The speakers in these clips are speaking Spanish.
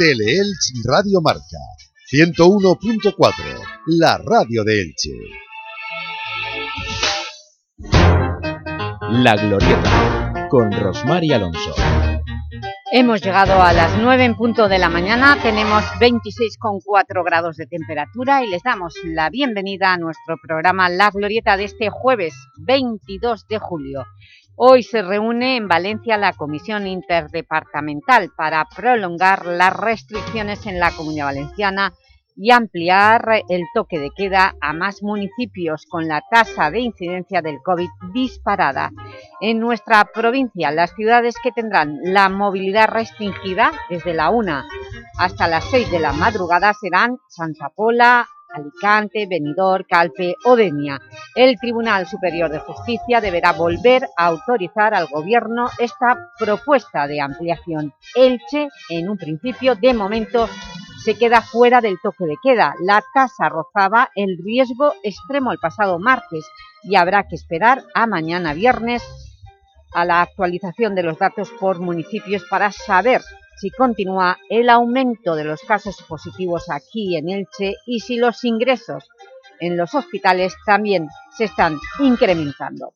Teleelch Radio Marca 101.4, la radio de Elche. La Glorieta, con Rosmar Alonso. Hemos llegado a las 9 en punto de la mañana, tenemos 26,4 grados de temperatura y les damos la bienvenida a nuestro programa La Glorieta de este jueves 22 de julio. Hoy se reúne en Valencia la Comisión Interdepartamental para prolongar las restricciones en la Comunidad Valenciana y ampliar el toque de queda a más municipios con la tasa de incidencia del COVID disparada. En nuestra provincia, las ciudades que tendrán la movilidad restringida desde la 1 hasta las 6 de la madrugada serán Santa Pola, Alicante, Benidorm, Calpe o Denia. El Tribunal Superior de Justicia deberá volver a autorizar al Gobierno esta propuesta de ampliación. Elche, en un principio, de momento, se queda fuera del toque de queda. La tasa rozaba el riesgo extremo el pasado martes y habrá que esperar a mañana viernes a la actualización de los datos por municipios para saber si continúa el aumento de los casos positivos aquí en Elche y si los ingresos en los hospitales también se están incrementando.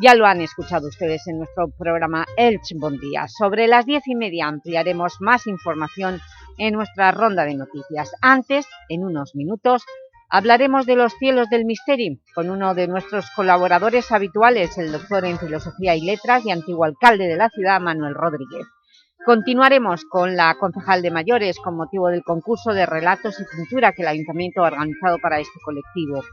Ya lo han escuchado ustedes en nuestro programa Elche Bon Día. Sobre las diez y media ampliaremos más información en nuestra ronda de noticias. Antes, en unos minutos, hablaremos de los cielos del misterio con uno de nuestros colaboradores habituales, el doctor en Filosofía y Letras y antiguo alcalde de la ciudad, Manuel Rodríguez. Continuaremos con la concejal de mayores con motivo del concurso de relatos y pintura que el Ayuntamiento ha organizado para este colectivo.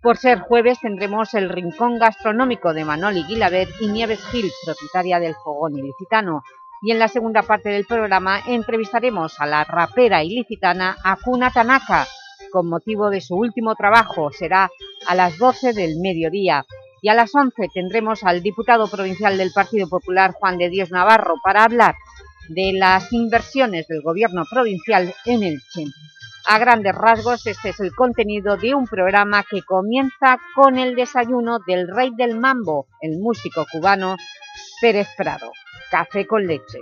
Por ser jueves tendremos el rincón gastronómico de Manoli Guilaber y Nieves Gil, propietaria del Fogón Ilicitano. Y en la segunda parte del programa entrevistaremos a la rapera ilicitana Akuna Tanaka, con motivo de su último trabajo, será a las 12 del mediodía. Y a las 11 tendremos al diputado provincial del Partido Popular, Juan de Dios Navarro, para hablar de las inversiones del gobierno provincial en Elche. A grandes rasgos, este es el contenido de un programa que comienza con el desayuno del rey del mambo, el músico cubano Pérez Prado. Café con leche.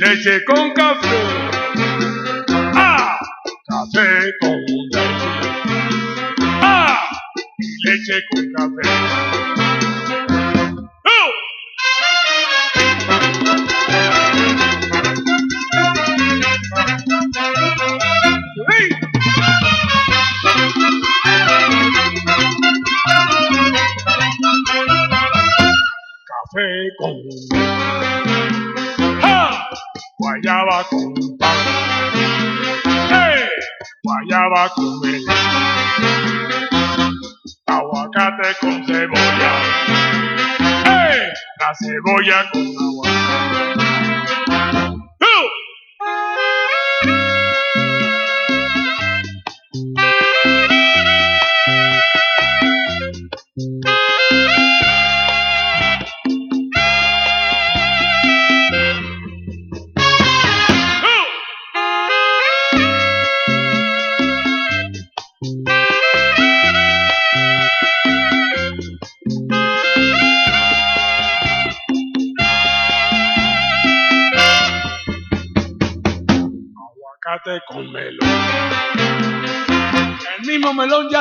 Leche con café. ¡Ah! Café con leche. ¡Ah! Leche con café. Café con guayaba con pan. ¡Hey! Guayaba con miel. Aguacate con cebolla. ¡Hey! La cebolla con agua.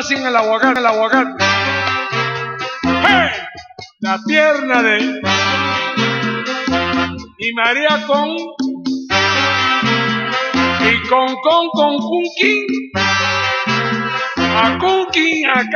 Ya sin el aguacate, el aguacate. ¡Hey! La pierna de y María con y con con con Kunkin a Kunkin a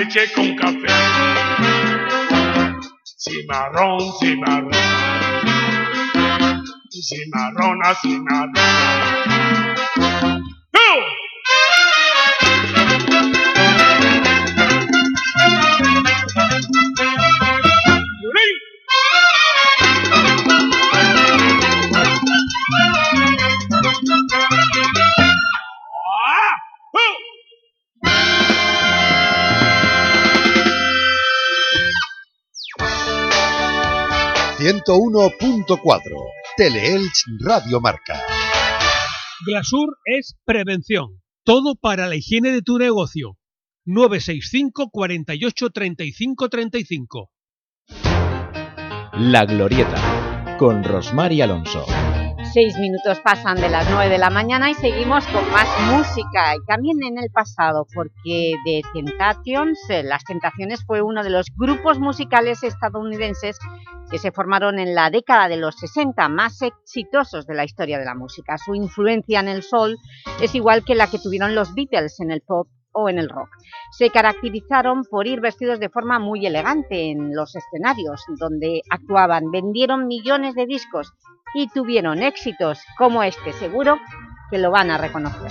leche con café. Cimarrón, cimarrón. Cimarrona, cimarrona. ...101.4... Teleelch Radio Marca. Glasur es prevención. Todo para la higiene de tu negocio. 965 48 35 35. La Glorieta, con Rosmar y Alonso. Seis minutos pasan de las nueve de la mañana y seguimos con más música y también en el pasado porque The Temptations, eh, Las Tentaciones fue uno de los grupos musicales estadounidenses que se formaron en la década de los 60 más exitosos de la historia de la música. Su influencia en el soul es igual que la que tuvieron los Beatles en el pop o en el rock. Se caracterizaron por ir vestidos de forma muy elegante en los escenarios donde actuaban, vendieron millones de discos y tuvieron éxitos como este, seguro que lo van a reconocer.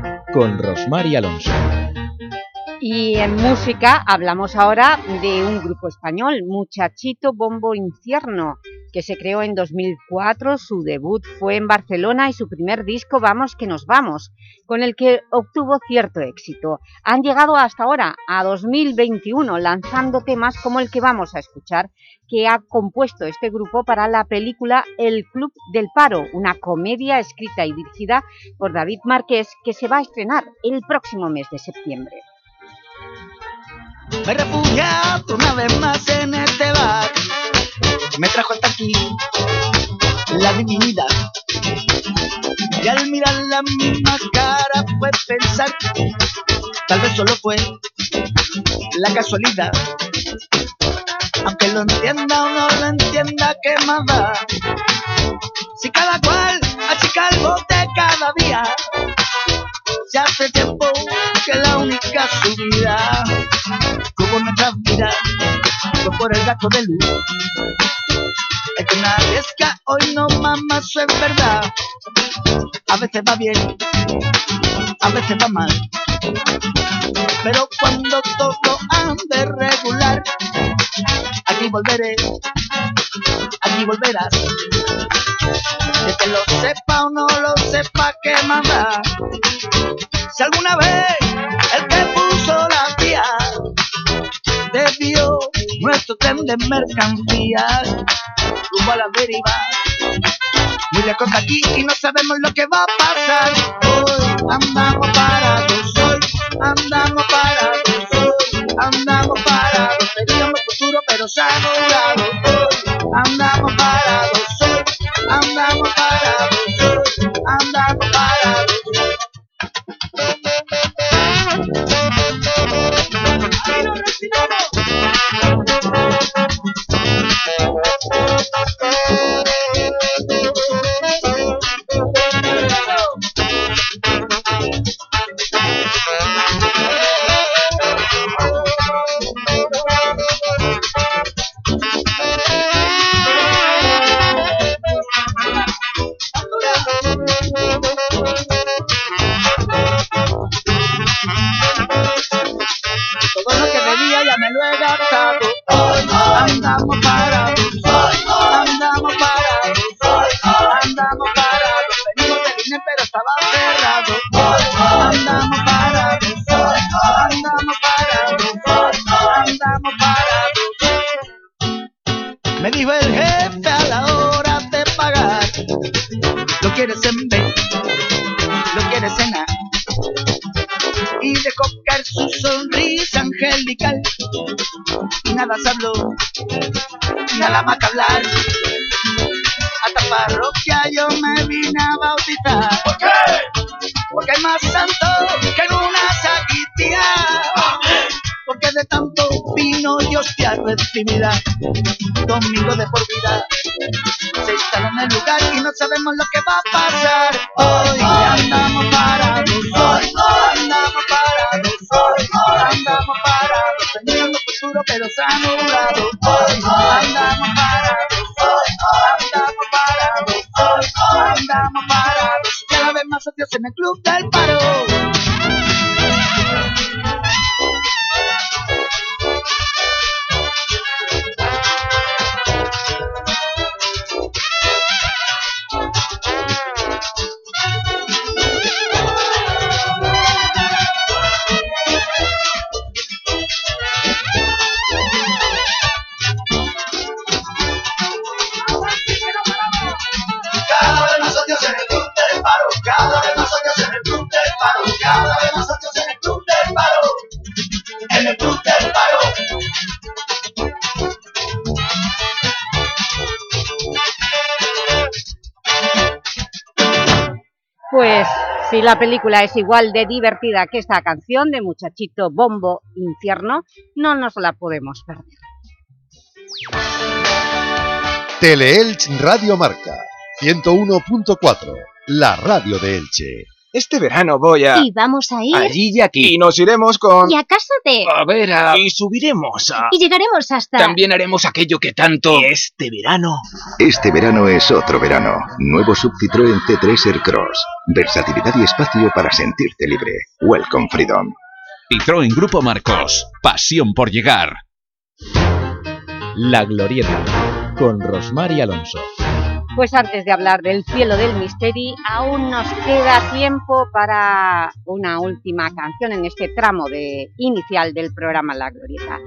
con Rosmar y Alonso. Y en música hablamos ahora de un grupo español, Muchachito Bombo Infierno. que se creó en 2004, su debut fue en Barcelona y su primer disco Vamos que nos vamos, con el que obtuvo cierto éxito. Han llegado hasta ahora, a 2021, lanzando temas como el que vamos a escuchar, que ha compuesto este grupo para la película El Club del Paro, una comedia escrita y dirigida por David Márquez que se va a estrenar el próximo mes de septiembre. Me he refugiado una vez más en este bar. Me trajo hasta aquí la divinidad. Y al mirar la misma cara fue pensar, tal vez solo fue la casualidad. Aunque lo entienda o no lo entienda, ¿qué más da? Si cada cual achica el bote cada día, ya hace tiempo que la única subida como nuestra vida fue por el gato de luz. Es que una arriesga hoy no mamá, eso es verdad. A veces va bien, a veces va mal. Pero cuando todo ande regular, aquí volveré, aquí volverás. De que lo sepa o no lo sepa, que manda. Si alguna vez el que puso la vía desvió nuestro tren de mercancías rumbo a la deriva. Muy lejos de aquí y no sabemos lo que va a pasar. Hoy andamos parados, hoy andamos parados, hoy andamos parados. Futuro pero. Hoy andamos parados, hoy andamos parados, hoy andamos parados. Y se habló, nada más que hablar. A esta parroquia yo me vine a bautizar. ¿Por qué? Porque hay más santos que en una sacristía. Porque de tanto vino y hostia recibida. Domingo de por vida. La película es igual de divertida que esta canción de Muchachito Bombo Infierno, no nos la podemos perder. Teleelch Radio Marca 101.4, la radio de Elche. Este verano voy a... Y vamos a ir... Allí y aquí. Y nos iremos con... Y a casa de... A ver, a... Y subiremos a... Y llegaremos hasta... También haremos aquello que tanto... Este verano... Este verano es otro verano. Nuevo sub Citroën C3 Aircross. Versatilidad y espacio para sentirte libre. Welcome Freedom. Citroën Grupo Marcos. Pasión por llegar. La Glorieta. con Rosmar y Alonso. Pues antes de hablar del cielo del misterio, aún nos queda tiempo para una última canción en este tramo de, inicial del programa La Glorieta.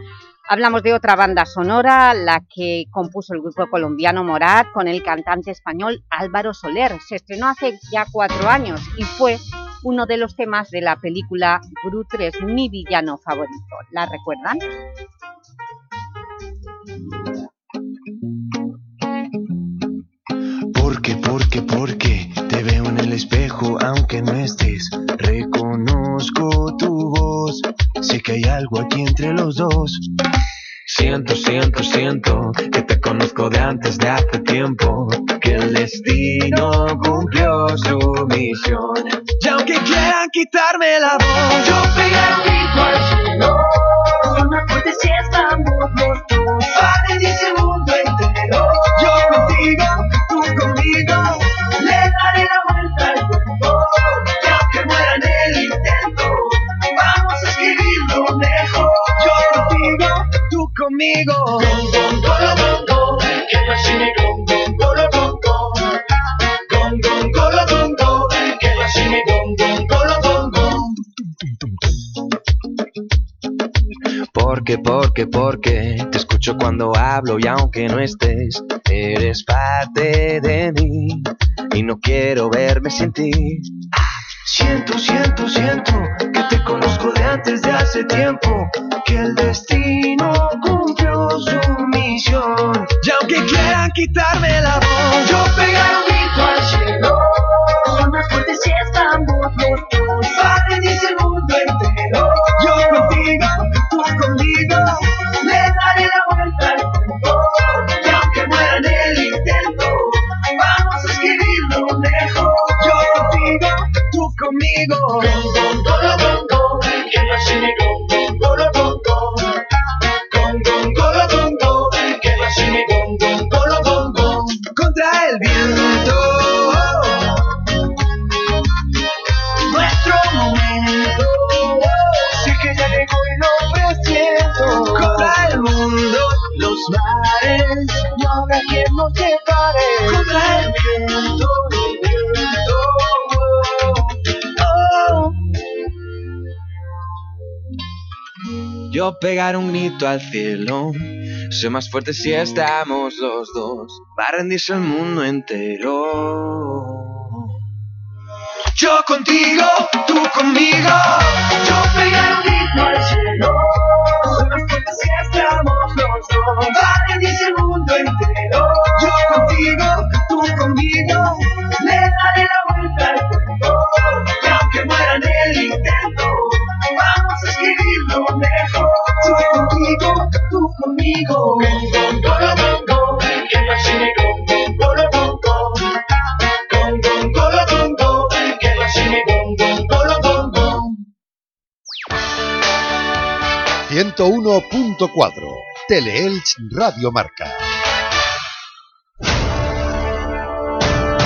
Hablamos de otra banda sonora, la que compuso el grupo colombiano Morat con el cantante español Álvaro Soler. Se estrenó hace ya cuatro años y fue uno de los temas de la película Brutres, mi villano favorito. ¿La recuerdan? Porque, porque, te veo en el espejo aunque no estés. Reconozco tu voz, sé que hay algo aquí entre los dos. Siento, siento, siento que te conozco de antes de hace tiempo, que el destino cumplió su misión. Y aunque quieran quitarme la voz, yo grito al cielo. Son más fuertes si estamos los dos. Para Porque, porque, porque te escucho cuando hablo y aunque no estés, eres parte de mí y no quiero verme sin ti. Siento, siento, siento que te conozco de antes de hace tiempo, que el destino su. Y aunque quieran quitarme la voz, yo pegaré un grito al cielo. Son más fuertes si estamos los dos. Para ese mundo entero. Yo contigo, tú conmigo. Le daré la vuelta al mundo. Y aunque muera en el intento, vamos a escribirlo mejor. Yo contigo, tú conmigo. Pegar un grito al cielo. Soy más fuerte si estamos los dos. Va a rendirse el mundo entero. Yo contigo, tú conmigo. Yo pegar un grito al cielo. Soy más fuerte si estamos los dos. Va a rendirse el mundo entero. Yo contigo, tú conmigo. Le daré la gong, golo, gong, gong. 101.4 Teleelch Radio Marca.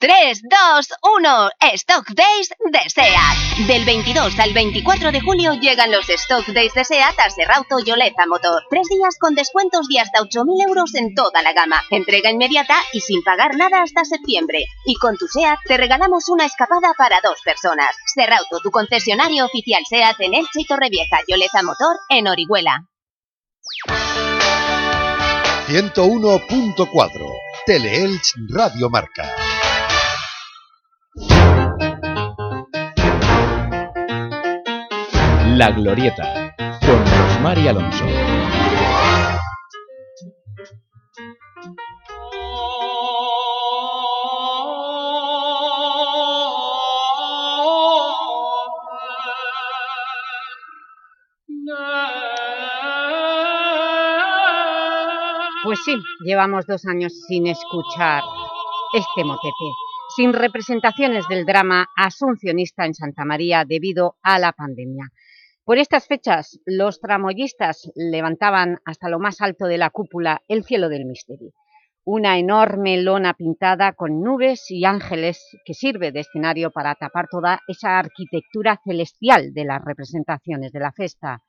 3, 2, 1. Stock Days de SEAT. Del 22 al 24 de julio llegan los Stock Days de SEAT a Serrauto y Motor. Tres días con descuentos de hasta 8.000 euros en toda la gama. Entrega inmediata y sin pagar nada hasta septiembre. Y con tu SEAT te regalamos una escapada para dos personas. Serrauto, tu concesionario oficial SEAT en Elche y Torrevieja y Oleza Motor en Orihuela. 101.4 Teleelch Radio Marca. La Glorieta, con Rosmar y Alonso. Pues sí, llevamos dos años sin escuchar este motete, sin representaciones del drama asuncionista en Santa María debido a la pandemia. Por estas fechas, los tramoyistas levantaban hasta lo más alto de la cúpula el cielo del misterio. Una enorme lona pintada con nubes y ángeles que sirve de escenario para tapar toda esa arquitectura celestial de las representaciones de la festa.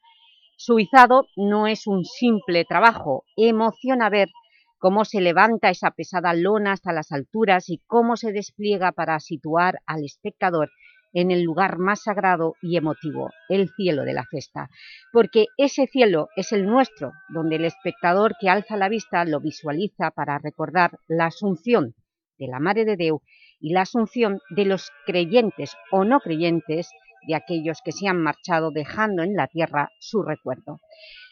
Su izado no es un simple trabajo, emociona ver cómo se levanta esa pesada lona hasta las alturas y cómo se despliega para situar al espectador en el lugar más sagrado y emotivo, el cielo de la festa, porque ese cielo es el nuestro, donde el espectador que alza la vista lo visualiza para recordar la asunción de la Madre de Déu y la asunción de los creyentes o no creyentes de aquellos que se han marchado dejando en la tierra su recuerdo.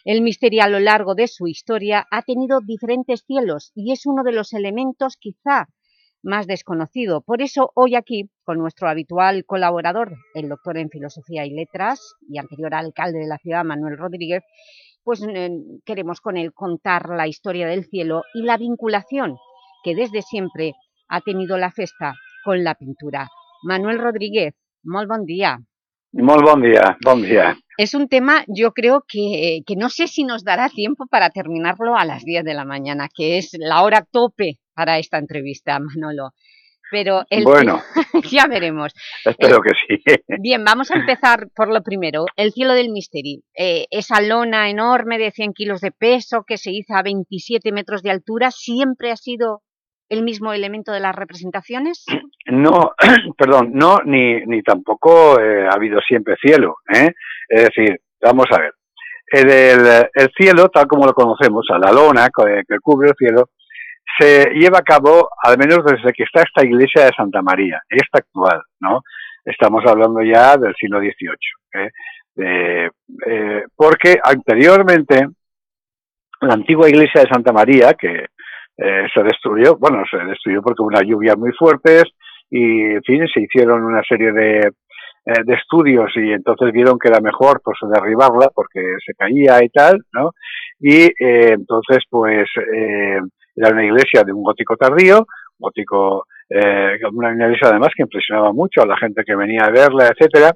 El misterio a lo largo de su historia ha tenido diferentes cielos y es uno de los elementos quizá más desconocido. Por eso hoy aquí, con nuestro habitual colaborador, el doctor en Filosofía y Letras y anterior alcalde de la ciudad, Manuel Rodríguez, pues eh, queremos con él contar la historia del cielo y la vinculación que desde siempre ha tenido la festa con la pintura. Manuel Rodríguez, muy buen día. Muy buen día, buen día. Es un tema, yo creo que, que, no sé si nos dará tiempo para terminarlo a las 10 de la mañana, que es la hora tope para esta entrevista, Manolo. Pero el bueno, ya veremos. Espero que sí. Bien, vamos a empezar por lo primero, el cielo del misterio. Eh, esa lona enorme de 100 kilos de peso que se hizo a 27 metros de altura, ¿siempre ha sido el mismo elemento de las representaciones? No, perdón, no, ni, ni tampoco eh, ha habido siempre cielo. ¿eh? Es decir, vamos a ver, el, el, cielo, tal como lo conocemos, a la lona que, cubre el cielo, se lleva a cabo, al menos desde que está esta iglesia de Santa María, esta actual, ¿no? Estamos hablando ya del siglo XVIII. Eh, porque anteriormente, la antigua iglesia de Santa María, que eh, se destruyó, bueno, se destruyó porque hubo unas lluvias muy fuertes y, en fin, se hicieron una serie de, eh, de estudios y entonces vieron que era mejor pues derribarla porque se caía y tal, ¿no? Y eh, entonces pues eh, era una iglesia de un gótico tardío, gótico, eh, una iglesia además que impresionaba mucho a la gente que venía a verla, etcétera.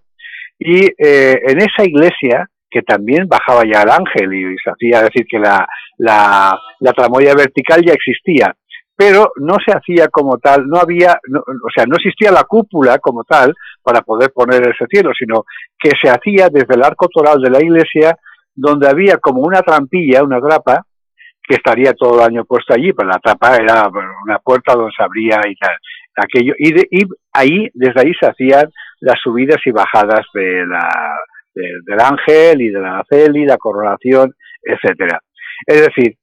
Y eh, en esa iglesia que también bajaba ya el ángel y se hacía decir que la, la, tramoya vertical ya existía, pero no se hacía como tal, no había, no, o sea, no existía la cúpula como tal para poder poner ese cielo, sino que se hacía desde el arco toral de la iglesia, donde había como una trampilla, una trapa, que estaría todo el año puesto allí, pero la trapa era una puerta donde se abría y tal. Aquello, y, de, y ahí, desde ahí se hacían las subidas y bajadas de la, de, del ángel y de la celi, la coronación, etcétera. Es decir,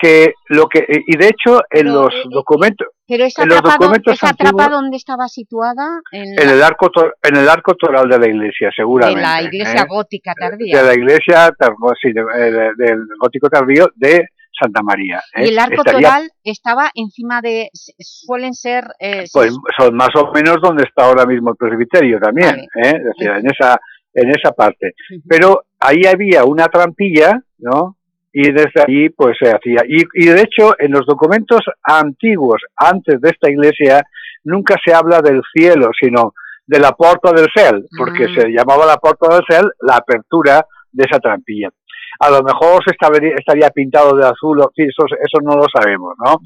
que lo que y de hecho en pero, los documentos pero esa en los trapa, documentos esa antiguos, trapa dónde estaba situada en, en el arco en el arco toral de la iglesia de seguramente la iglesia ¿eh? gótica tardía de la iglesia tar- sí, de- de- del gótico tardío de Santa María ¿eh? y el arco Estaría, toral estaba encima de suelen ser eh, pues son más o menos donde está ahora mismo el presbiterio también ¿eh? es decir, en esa en esa parte. Pero ahí había una trampilla no y desde allí pues se hacía. Y, y de hecho en los documentos antiguos antes de esta iglesia nunca se habla del cielo sino de la puerta del cel porque se llamaba la puerta del cel la apertura de esa trampilla. A lo mejor se estaría, estaría pintado de azul eso, eso no lo sabemos no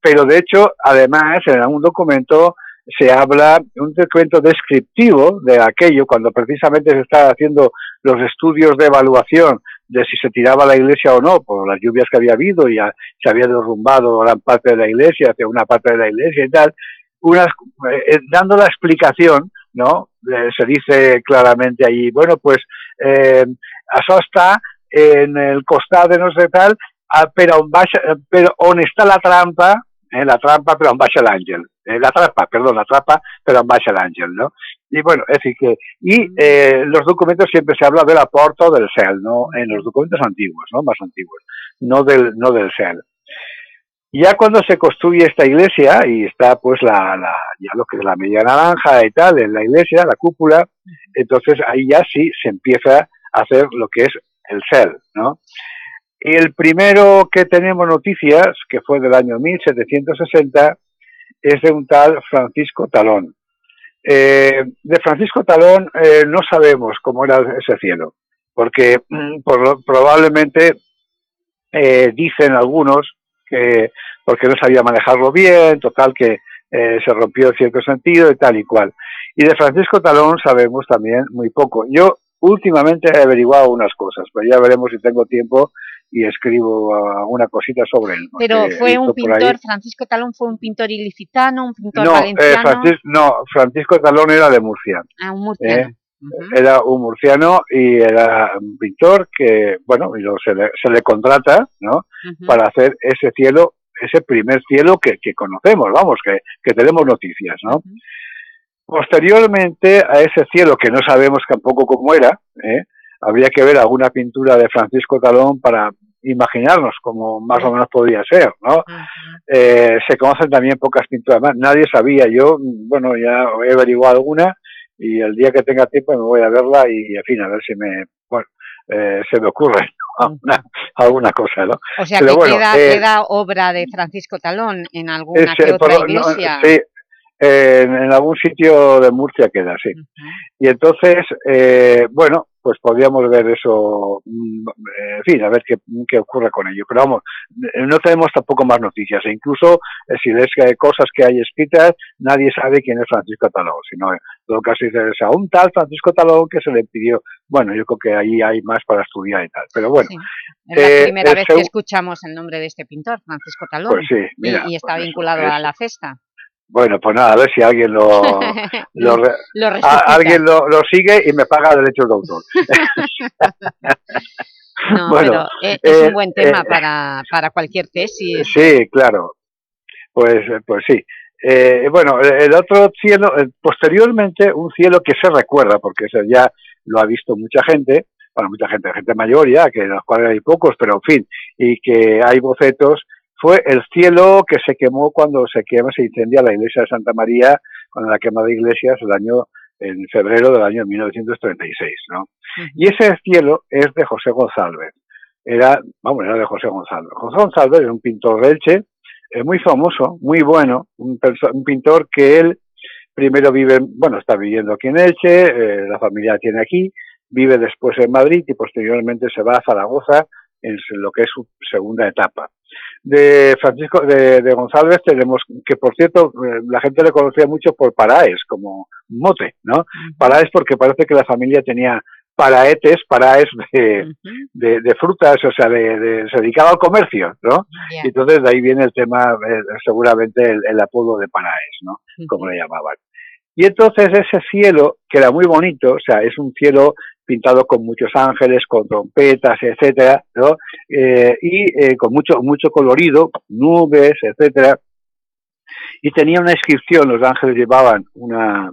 pero de hecho además en un documento se habla un documento descriptivo de aquello cuando precisamente se está haciendo los estudios de evaluación de si se tiraba la iglesia o no, por las lluvias que había habido, y se había derrumbado gran parte de la iglesia, hacia una parte de la iglesia y tal, eh, dando la explicación, ¿no? Eh, se dice claramente allí, bueno, pues eh, això està en el costat de no sé tal, ah, però, on però on està la trampa, eh, la trampa però on baixa l'àngel, eh, la trampa, perdón, la trampa però on baixa l'àngel, ¿no? Y bueno, es decir que, y eh, los documentos siempre se habla de la puerta o del cel, ¿no? En los documentos antiguos, ¿no? Más antiguos, no del, no del cel. Ya cuando se construye esta iglesia y está pues la, la, ya lo que es la media naranja y tal en la iglesia, la cúpula, entonces ahí ya sí se empieza a hacer lo que es el cel, ¿no? Y el primero que tenemos noticias, que fue del año 1760, es de un tal Francisco Talón. Eh, de Francisco Talón eh, no sabemos cómo era ese cielo, porque mm, por, probablemente eh, dicen algunos que porque no sabía manejarlo bien, total que eh, se rompió cierto sentido y tal y cual. Y de Francisco Talón sabemos también muy poco. Yo últimamente he averiguado unas cosas, pero ya veremos si tengo tiempo y escribo alguna cosita sobre él. Pero fue un pintor, Francisco Talón fue un pintor ilicitano, un pintor no, valenciano. Eh, no, Francisco Talón era de Murcia. Ah, un murciano. Eh, era un murciano y era un pintor que, bueno, se, le, se le contrata, ¿no? Para hacer ese cielo, ese primer cielo que, que conocemos, vamos, que, que tenemos noticias, ¿no? Posteriormente a ese cielo, que no sabemos tampoco cómo era, ¿eh? Habría que ver alguna pintura de Francisco Talón para imaginarnos cómo más o menos podría ser, ¿no? eh, se conocen también pocas pinturas más, nadie sabía, yo, bueno, ya he averiguado alguna y el día que tenga tiempo me voy a verla y, en fin, a ver si me, bueno, eh, se me ocurre alguna, alguna cosa, ¿no? O sea, que queda, eh, queda, obra de Francisco Talón en alguna que otra iglesia. sí, en, algún sitio de Murcia queda, sí. Y entonces, eh, bueno, pues podríamos ver eso, mm, en fin, a ver qué, qué, ocurre con ello. Pero vamos, no tenemos tampoco más noticias. E incluso, eh, si ves que hay cosas que hay escritas, nadie sabe quién es Francisco Talón, sino todo caso dice, a un tal Francisco Talón que se le pidió. Bueno, yo creo que ahí hay más para estudiar y tal. Pero bueno. Es la eh, primera vez que escuchamos el nombre de este pintor, Francisco Talón. Pues sí, mira, y, está vinculado a la cesta. Bueno, pues nada, a ver si alguien lo, lo, alguien lo, lo, sigue y me paga derechos de autor. no, bueno, pero es un eh, buen tema eh, para, para cualquier tesis. Sí, claro. Pues, pues sí. Eh, bueno, el otro cielo, posteriormente un cielo que se recuerda, porque ese ya lo ha visto mucha gente, bueno, mucha gente, gente mayor ya, que en los cuales hay pocos, pero en fin, y que hay bocetos fue el cielo que se quemó cuando se quema, se incendia la iglesia de Santa María, cuando la quema de iglesias el año, en febrero del año 1936, ¿no? Y ese cielo es de José González. Era, vamos, era de José González. José González era un pintor de Elche, eh, muy famoso, muy bueno, un, un, pintor que él primero vive, bueno, está viviendo aquí en Elche, eh, la familia tiene aquí, vive después en Madrid y posteriormente se va a Zaragoza en lo que es su segunda etapa de Francisco de, González tenemos que por cierto eh, la gente le conocía mucho por Paraes como mote no Paraes porque parece que la familia tenía paraetes paraes de, de, frutas o sea de, se dedicaba al comercio no y entonces de ahí viene el tema eh, seguramente el, apodo de Paraes no como le llamaban y entonces ese cielo que era muy bonito o sea es un cielo pintado con muchos ángeles, con trompetas, etcétera, ¿no? Eh, y eh, con mucho mucho colorido, nubes, etcétera. Y tenía una inscripción, los ángeles llevaban una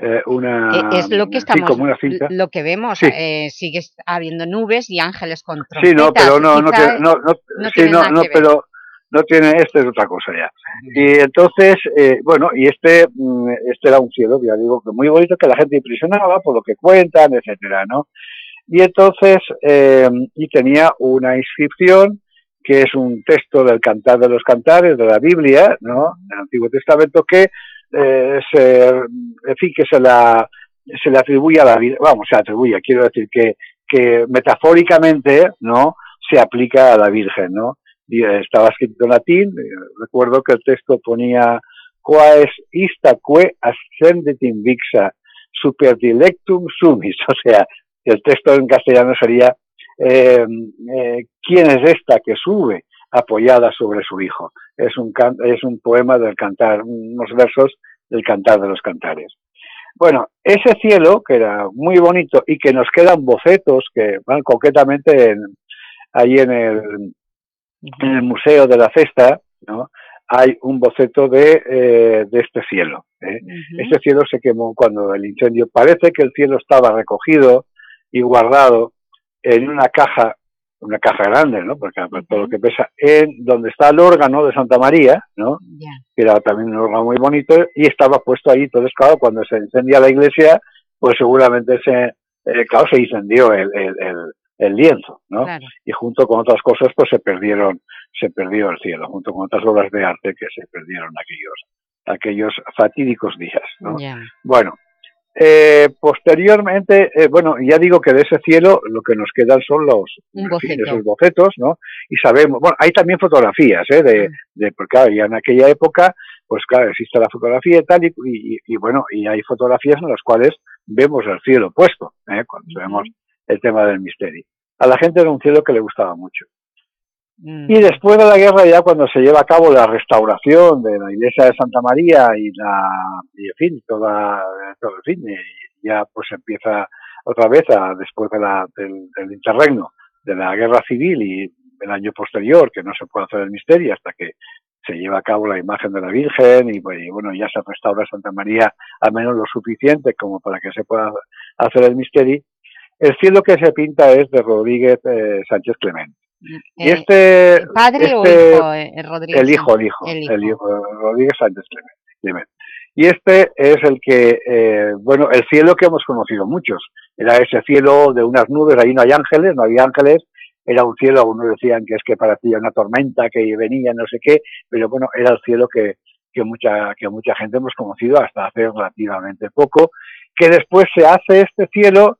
eh, una es lo que estamos una cinta. lo que vemos sigue habiendo nubes y ángeles con trompetas sí no pero no no, no, no, sí, no, no pero no tiene, este es otra cosa ya. Y entonces, eh, bueno, y este, mm, este era un cielo, ya digo, que muy bonito, que la gente impresionaba por lo que cuentan, etcétera, ¿no? Y entonces, eh, y tenía una inscripción, que es un texto del Cantar de los Cantares, de la Biblia, ¿no? Del Antiguo Testamento, que eh, se, en fin, que se la, se le atribuye a la Virgen, vamos, se atribuye, quiero decir que, que metafóricamente, ¿no? Se aplica a la Virgen, ¿no? Estaba escrito en latín, eh, recuerdo que el texto ponía quaes istaque ascendet in vixa super dilectum sumis, o sea, el texto en castellano sería eh, eh, ¿quién es esta que sube apoyada sobre su hijo? Es un, es un poema del cantar, unos versos del cantar de los cantares. Bueno, ese cielo, que era muy bonito y que nos quedan bocetos que van concretamente en, ahí en el, en el Museo de la Cesta, ¿no? hay un boceto de, eh, de este cielo. ¿eh? Este cielo se quemó cuando el incendio. Parece que el cielo estaba recogido y guardado en una caja, una caja grande, ¿no? Porque todo lo que pesa, en donde está el órgano de Santa María, ¿no? Que era también un órgano muy bonito y estaba puesto ahí. Entonces, claro, cuando se incendia la iglesia, pues seguramente se, eh, claro, se incendió el, el, el lienzo, ¿no? Y junto con otras cosas, pues se perdieron, se perdió el cielo, junto con otras obras de arte que se perdieron aquellos, aquellos fatídicos días, ¿no? Bueno, Eh, posteriormente, eh, bueno, ya digo que de ese cielo lo que nos quedan son los boceto. esos bocetos, ¿no? Y sabemos, bueno, hay también fotografías, ¿eh? De, de porque claro, ya en aquella época, pues claro, existe la fotografía y tal, y, y- y, bueno, y hay fotografías en las cuales vemos el cielo puesto, ¿eh? Cuando vemos el tema del misterio. A la gente era un cielo que le gustaba mucho. Mm. Y después de la guerra, ya cuando se lleva a cabo la restauración de la iglesia de Santa María y la, y en fin, toda, todo, en fin, y ya pues empieza otra vez a, después de la, del, del interregno de la guerra civil y el año posterior, que no se puede hacer el misterio hasta que se lleva a cabo la imagen de la Virgen y, pues, y, bueno, ya se restaura Santa María al menos lo suficiente como para que se pueda hacer el misterio. El cielo que se pinta es de Rodríguez eh, Sánchez Clement. Y Eh, este, ¿Padre o este- hijo, eh, Rodríguez? El hijo, el hijo, El el hijo. hijo, Rodríguez Sánchez Clement. Clement. Y este es el que, eh, bueno, el cielo que hemos conocido muchos. Era ese cielo de unas nubes, ahí no hay ángeles, no había ángeles, era un cielo, algunos decían que es que parecía una tormenta que venía, no sé qué, pero bueno, era el cielo que, que mucha, que mucha gente hemos conocido hasta hace relativamente poco, que después se hace este cielo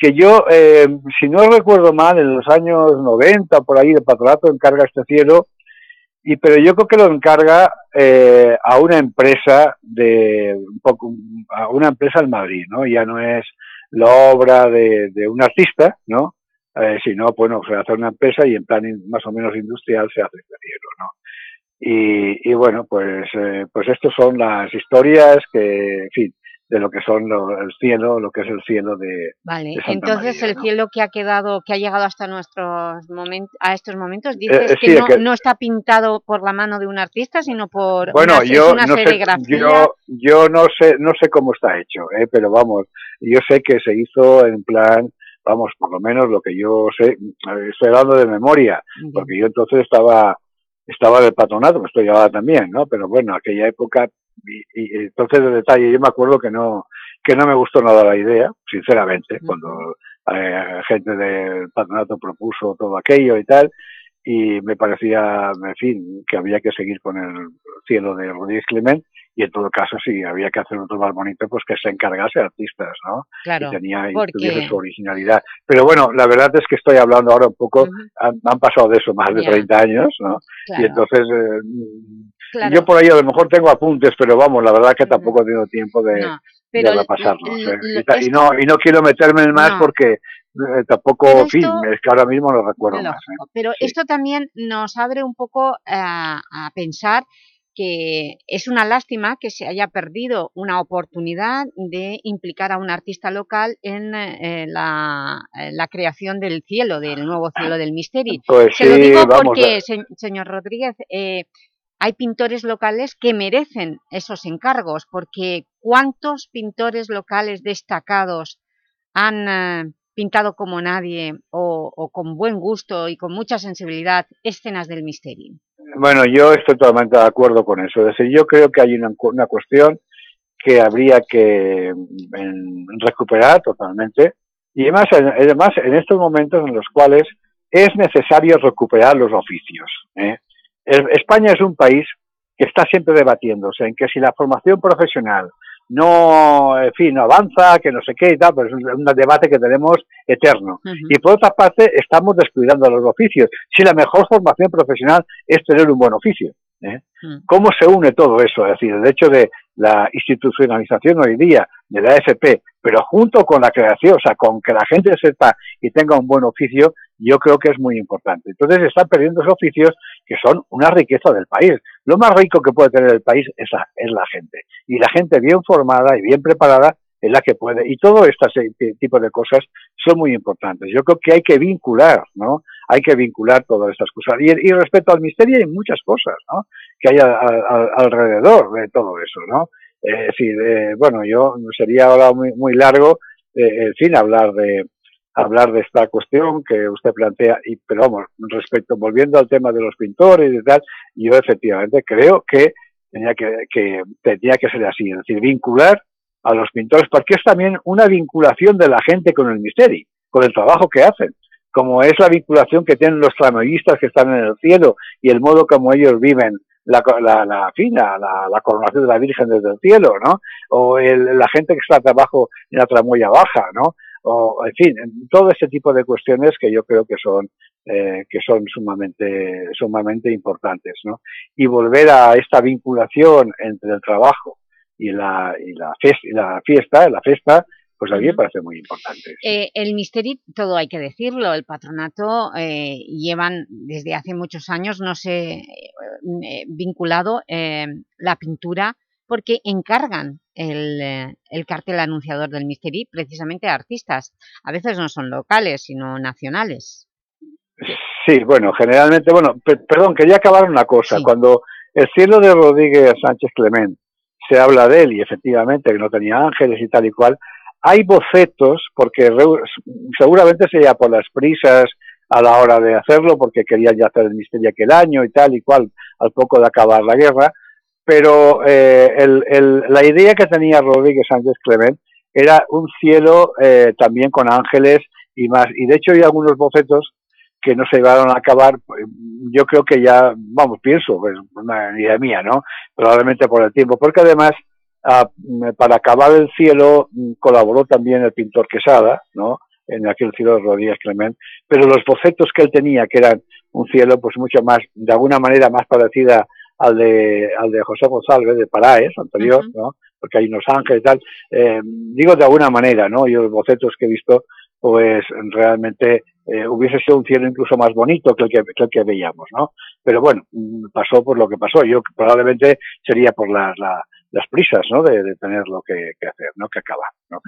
que yo, eh, si no recuerdo mal, en los años 90, por ahí, el patronato encarga este cielo, y pero yo creo que lo encarga eh, a una empresa de un poco a una empresa en Madrid, ¿no? Ya no es la obra de, de un artista, ¿no? Eh, sino, bueno, se hace una empresa y en plan más o menos industrial se hace este cielo, ¿no? Y, y bueno, pues, eh, pues estas son las historias que, en fin, de lo que son lo- el cielo, lo que es el cielo de, Vale, de Santa entonces María, el ¿no? cielo que ha quedado, que ha llegado hasta nuestros momentos, a estos momentos, dices eh, que, no, que- no está pintado por la mano de un artista, sino por Bueno, una, yo una no sé, yo, yo no sé, no sé cómo está hecho, ¿eh? pero vamos, yo sé que se hizo en plan, vamos, por lo menos lo que yo sé, eh, estoy hablando de memoria, porque yo entonces estaba, estaba del patronato, estoy ahora también, ¿no? Pero bueno, aquella época, y, y entonces de detalle, yo me acuerdo que no, que no me gustó nada la idea, sinceramente, cuando eh, gente del patronato propuso todo aquello y tal, y me parecía, en fin, que había que seguir con el cielo de Rodríguez Clement y en todo caso si había que hacer otro más bonito pues que se encargase artistas, ¿no? Claro, y tenía y porque- tuviese su originalidad. Pero bueno, la verdad es que estoy hablando ahora un poco, han, han pasado de eso más de Ya. 30 años, ¿no? Claro. Y entonces eh, Claro. yo por ahí a lo mejor tengo apuntes, pero vamos, la verdad que tampoco he tenido tiempo de, No, de pero ¿eh? Y, esto- no, y no quiero meterme en más No. porque eh, tampoco, en fin, esto- es que ahora mismo no recuerdo más. ¿eh? Pero esto también nos abre un poco a, a pensar que es una lástima que se haya perdido una oportunidad de implicar a un artista local en eh, la, creación del cielo, del nuevo cielo del misterio. Pues Se lo digo porque, eh. se- señor Rodríguez, eh, hay pintores locales que merecen esos encargos, porque ¿cuántos pintores locales destacados han pintado como nadie o, con buen gusto y con mucha sensibilidad escenas del misterio? Bueno, yo estoy totalmente de acuerdo con eso. Es decir, yo creo que hay una, cu- una cuestión que habría que mm, recuperar totalmente. Y además, además, en estos momentos en los cuales es necesario recuperar los oficios. ¿eh? España es un país que está siempre debatiéndose en que si la formación profesional no, en fin, no avanza, que no sé qué y tal, pero es un, un debate que tenemos eterno. Y por otra parte, estamos descuidando los oficios. Si la mejor formación profesional es tener un buen oficio. ¿eh? ¿Cómo se une todo eso? Es decir, el hecho de la institucionalización hoy día de la AFP, pero junto con la creación, o sea, con que la gente sepa y tenga un buen oficio, yo creo que es muy importante. Entonces están perdiendo esos oficios que son una riqueza del país. Lo más rico que puede tener el país es la, es la gente. Y la gente bien formada y bien preparada es la que puede. Y todo este tipo de cosas son muy importantes. Yo creo que hay que vincular, ¿no? Hay que vincular todas estas cosas. Y, respecto al misterio hay muchas cosas, ¿no? Que hay alrededor de todo eso, ¿no? Eh, es decir, eh, bueno, yo sería ahora muy, muy largo, eh, fin, hablar de hablar de esta cuestión que usted plantea, y, pero vamos, respecto, volviendo al tema de los pintores y tal, yo efectivamente creo que tenía que, que tenía que ser así, es decir, vincular a los pintores, porque es también una vinculación de la gente con el misterio, con el trabajo que hacen, como es la vinculación que tienen los tramoyistas que están en el cielo y el modo como ellos viven la, la, la, fina, la, la, coronación de la Virgen desde el cielo, ¿no? O el, la gente que está abajo en la tramoya baja, ¿no? O, en fin, todo ese tipo de cuestiones que yo creo que son eh, que son sumamente sumamente importantes, ¿no? Y volver a esta vinculación entre el trabajo y la y la, fiesta, y la fiesta, la fiesta, pues a mí me parece muy importante. Eh, el Misteri, todo hay que decirlo, el patronato eh, llevan desde hace muchos años, no sé, eh, vinculado la pintura porque encargan el, el, cartel anunciador del Misteri precisamente a artistas. A veces no son locales, sino nacionales. Sí, bueno, generalmente, bueno, perdón, quería acabar una cosa. Cuando el cielo de Rodríguez Sánchez Clement se habla de él y efectivamente que no tenía ángeles y tal y cual, hay bocetos, porque seguramente sería por las prisas a la hora de hacerlo, porque querían ya hacer el misterio aquel año y tal y cual, al poco de acabar la guerra, pero eh, el, el, la idea que tenía Rodríguez Sánchez Clement era un cielo eh, también con ángeles y más. Y de hecho hay algunos bocetos que no se llevaron a acabar, yo creo que ya, vamos, pienso, es una idea mía, ¿no? Probablemente por el tiempo, porque además para acabar el cielo mm, colaboró también el pintor Quesada, ¿no? En aquel cielo de Rodríguez Clement, pero los bocetos que él tenía, que eran un cielo pues mucho más, de alguna manera más parecida al de, al de José González, de Paraes, anterior, ¿no? Porque hay unos ángeles y tal, eh, digo de alguna manera, ¿no? Yo los bocetos que he visto, pues realmente eh, hubiese sido un cielo incluso más bonito que el que, que el que veíamos, ¿no? Pero bueno, mm, pasó por lo que pasó. Yo probablemente sería por la, la las prisas, ¿no? De, de tener lo que, que, hacer, ¿no? Que acabar, ¿no?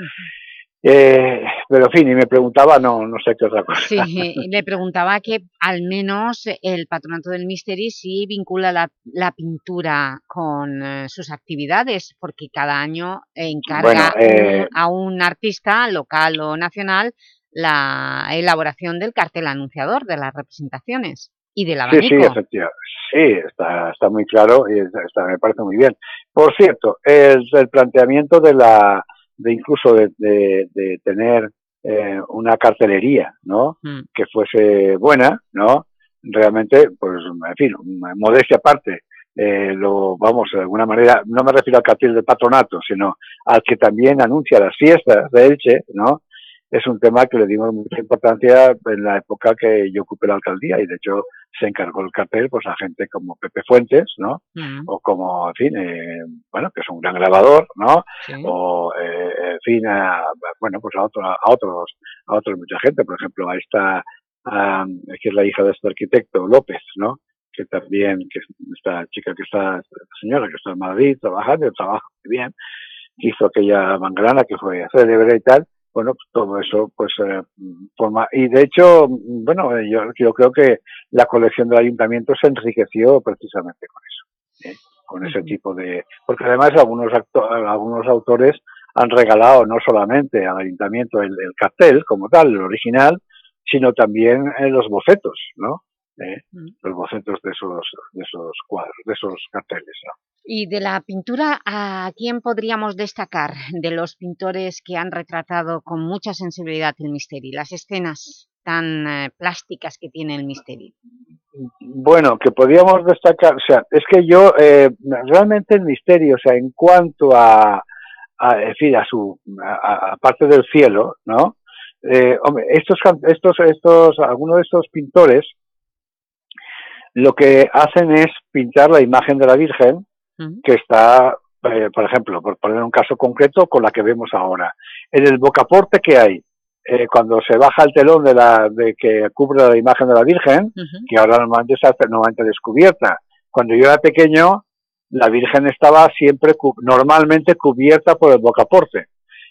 Eh, pero en fin, y me preguntaba, no, no sé qué otra cosa. Sí, le preguntaba que al menos el patronato del Misteri sí vincula la, la pintura con eh, sus actividades, porque cada año encarga eh, a un artista local o nacional la elaboración del cartel anunciador de las representaciones y del abanico. Sí, sí, efectivamente. Sí, está, está muy claro y está, me parece muy bien. Por cierto, el, el planteamiento de la de incluso de, de, de tener eh, una cartelería, ¿no? Mm. Que fuese buena, ¿no? Realmente, pues, en fin, modestia aparte, eh, lo vamos de alguna manera, no me refiero al cartel del patronato, sino al que también anuncia las fiestas de Elche, ¿no? es un tema que le dimos mucha importancia en la época que yo ocupé la alcaldía y de hecho se encargó el cartel pues a gente como Pepe Fuentes, ¿no? Mm. O como, en fin, eh, bueno, que es un gran grabador, ¿no? Sí. O, eh, en fin, a, bueno, pues a, otro, a otros, a otros mucha gente, por ejemplo, a esta, a, que es la hija de este arquitecto, López, ¿no? Que también, que esta chica que está, señora que está en Madrid trabajando, trabaja muy bien, hizo aquella mangrana que fue célebre y tal, bueno, pues todo eso pues eh, forma y de hecho, bueno, yo, yo creo que la colección del ayuntamiento se enriqueció precisamente con eso, ¿eh? con ese tipo de, porque además algunos acto, algunos autores han regalado no solamente al ayuntamiento el, el cartel como tal, el original, sino también eh, los bocetos, ¿no? ¿Eh? Los bocetos de esos, de esos cuadros, de esos carteles, ¿no? Y de la pintura, ¿a quién podríamos destacar de los pintores que han retratado con mucha sensibilidad el misterio, las escenas tan eh, plásticas que tiene el misterio? Bueno, que podríamos destacar, o sea, es que yo, eh, realmente el misterio, o sea, en cuanto a, a en fin, a su, a, a parte del cielo, ¿no? Eh, hombre, estos, estos, estos, algunos de estos pintores, lo que hacen es pintar la imagen de la Virgen, que está, eh, por ejemplo, por poner un caso concreto, con la que vemos ahora. En el bocaporte que hay, eh, cuando se baja el telón de la de que cubre la imagen de la Virgen, que ahora normalmente está normalmente descubierta. Cuando yo era pequeño, la Virgen estaba siempre, cu normalmente cubierta por el bocaporte.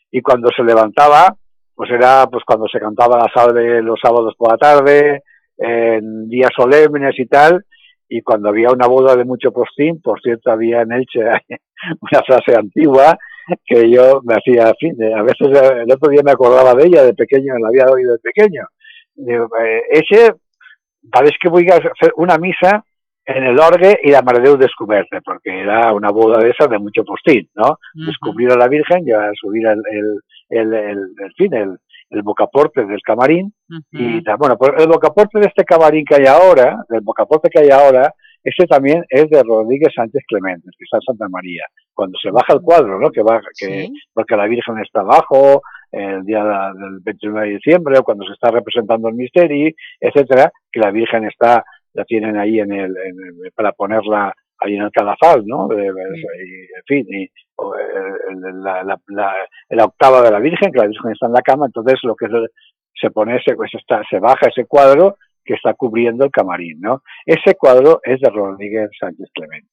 Y cuando se levantaba, pues era pues cuando se cantaba la salve los sábados por la tarde, en días solemnes y tal, y cuando había una boda de mucho postín, por cierto, había en Elche una frase antigua que yo me hacía, a veces el otro día me acordaba de ella de pequeño, la había oído de pequeño. Digo, eh, ese, parece que voy a hacer una misa en el orgue y la Mare Déu descuberte, porque era una boda de esas de mucho postín, ¿no? Uh -huh. Descubrir a la Virgen, ya subir el, el, el, el, el fin, el, el bocaporte del camarín, Uh y bueno, pues el bocaporte de este camarín que hay ahora, del bocaporte que hay ahora, Este también es de Rodríguez Sánchez Clemente, que está en Santa María. Cuando se baja el cuadro, ¿no? Que baja, que, porque la Virgen está abajo, el día del 21 de diciembre, o cuando se está representando el misterio, etcétera, que la Virgen está, la tienen ahí en el, para ponerla ahí en el calafal, ¿no? en fin, y, la, la, la, octava de la Virgen, que la Virgen está en la cama, entonces lo que se pone, se, pues está, se baja ese cuadro que está cubriendo el camarín, ¿no? Ese cuadro es de Rodríguez Sánchez Clemente.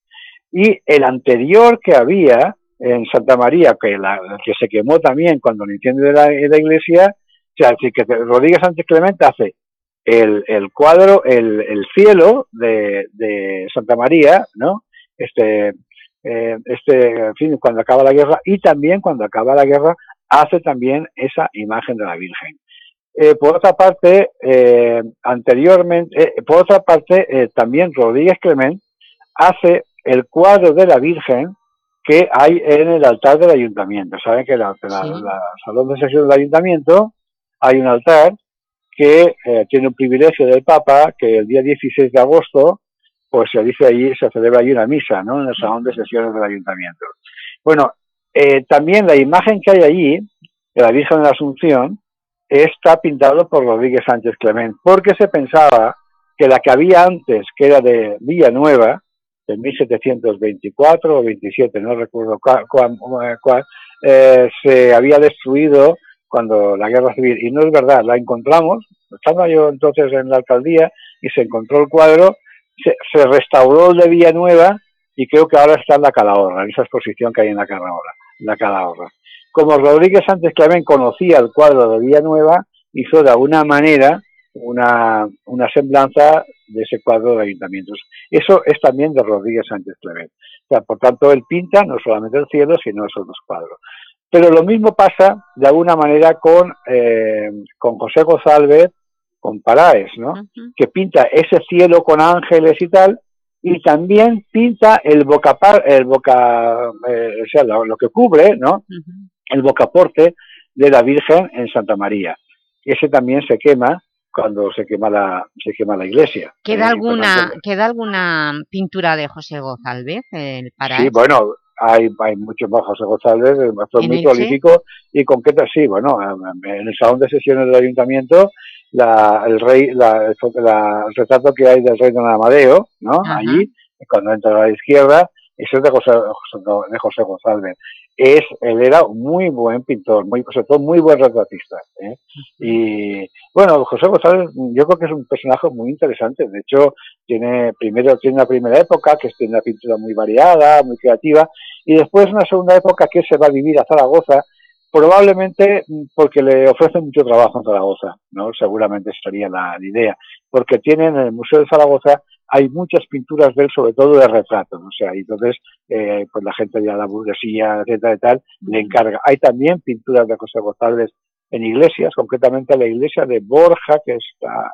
Y el anterior que había en Santa María, que, la, que se quemó también cuando el incendio de la, iglesia, o sea, que Rodríguez Sánchez Clemente hace el, el cuadro, el, el cielo de, de, Santa María, ¿no? Este, eh, este, en fin, cuando acaba la guerra, y también cuando acaba la guerra, hace también esa imagen de la Virgen. Eh, por otra parte, eh, anteriormente, eh, por otra parte, también Rodríguez Clement hace el cuadro de la Virgen que hay en el altar del ayuntamiento. Saben que en la, salón de sesión del ayuntamiento hay un altar que tiene un privilegio del Papa, que el día 16 de agosto, pues se dice allí, se celebra allí una misa, ¿no? En el salón de sesiones del ayuntamiento. Bueno, también la imagen que hay allí, la Virgen de la Asunción, está pintado por Rodríguez Sánchez Clement, porque se pensaba que la que había antes, que era de Villanueva, de 1724 o 27, no recuerdo cuál, eh, se había destruido cuando la guerra civil. Y no es verdad, la encontramos, estaba yo entonces en la alcaldía y se encontró el cuadro, se, restauró el de Villanueva y creo que ahora está en la Calahorra, en esa exposición que hay en la Calahorra. En la Calahorra. Como Rodríguez Sánchez Claven conocía el cuadro de Villanueva, hizo de alguna manera una, una semblanza de ese cuadro de ayuntamientos. Eso es también de Rodríguez Sánchez Clemente. O sea, por tanto, él pinta no solamente el cielo, sino esos dos cuadros. Pero lo mismo pasa de alguna manera con, eh, con José González, con Paraes, ¿no? Que pinta ese cielo con ángeles y tal, y también pinta el boca, el boca, eh, o sea, lo, que cubre, ¿no? el bocaporte de la Virgen en Santa María. Ese también se quema cuando se quema la, se quema la iglesia. ¿Queda, alguna, ¿queda alguna pintura de José González el para Sí, bueno, hay, hay muchos más José González, es muy prolífico y concreto, sí, bueno, en el salón de sesiones del ayuntamiento, la, el rey, la, el retrato que hay del rey don Amadeo, ¿no? Allí, cuando entra a la izquierda, eso es de José, de José González es, él era un muy buen pintor, muy, sobre todo muy buen retratista. ¿eh? Y bueno, José González yo creo que es un personaje muy interesante. De hecho, tiene primero tiene una primera época que tiene una pintura muy variada, muy creativa, y después una segunda época que se va a vivir a Zaragoza, probablemente porque le ofrece mucho trabajo en Zaragoza, ¿no? Seguramente sería la, la idea, porque tiene en el Museo de Zaragoza hay muchas pinturas de él, sobre todo de retratos, o sea, y entonces, eh, pues la gente de la burguesía, etcétera, y tal, le encarga. Hay también pinturas de José González en iglesias, concretamente la iglesia de Borja, que está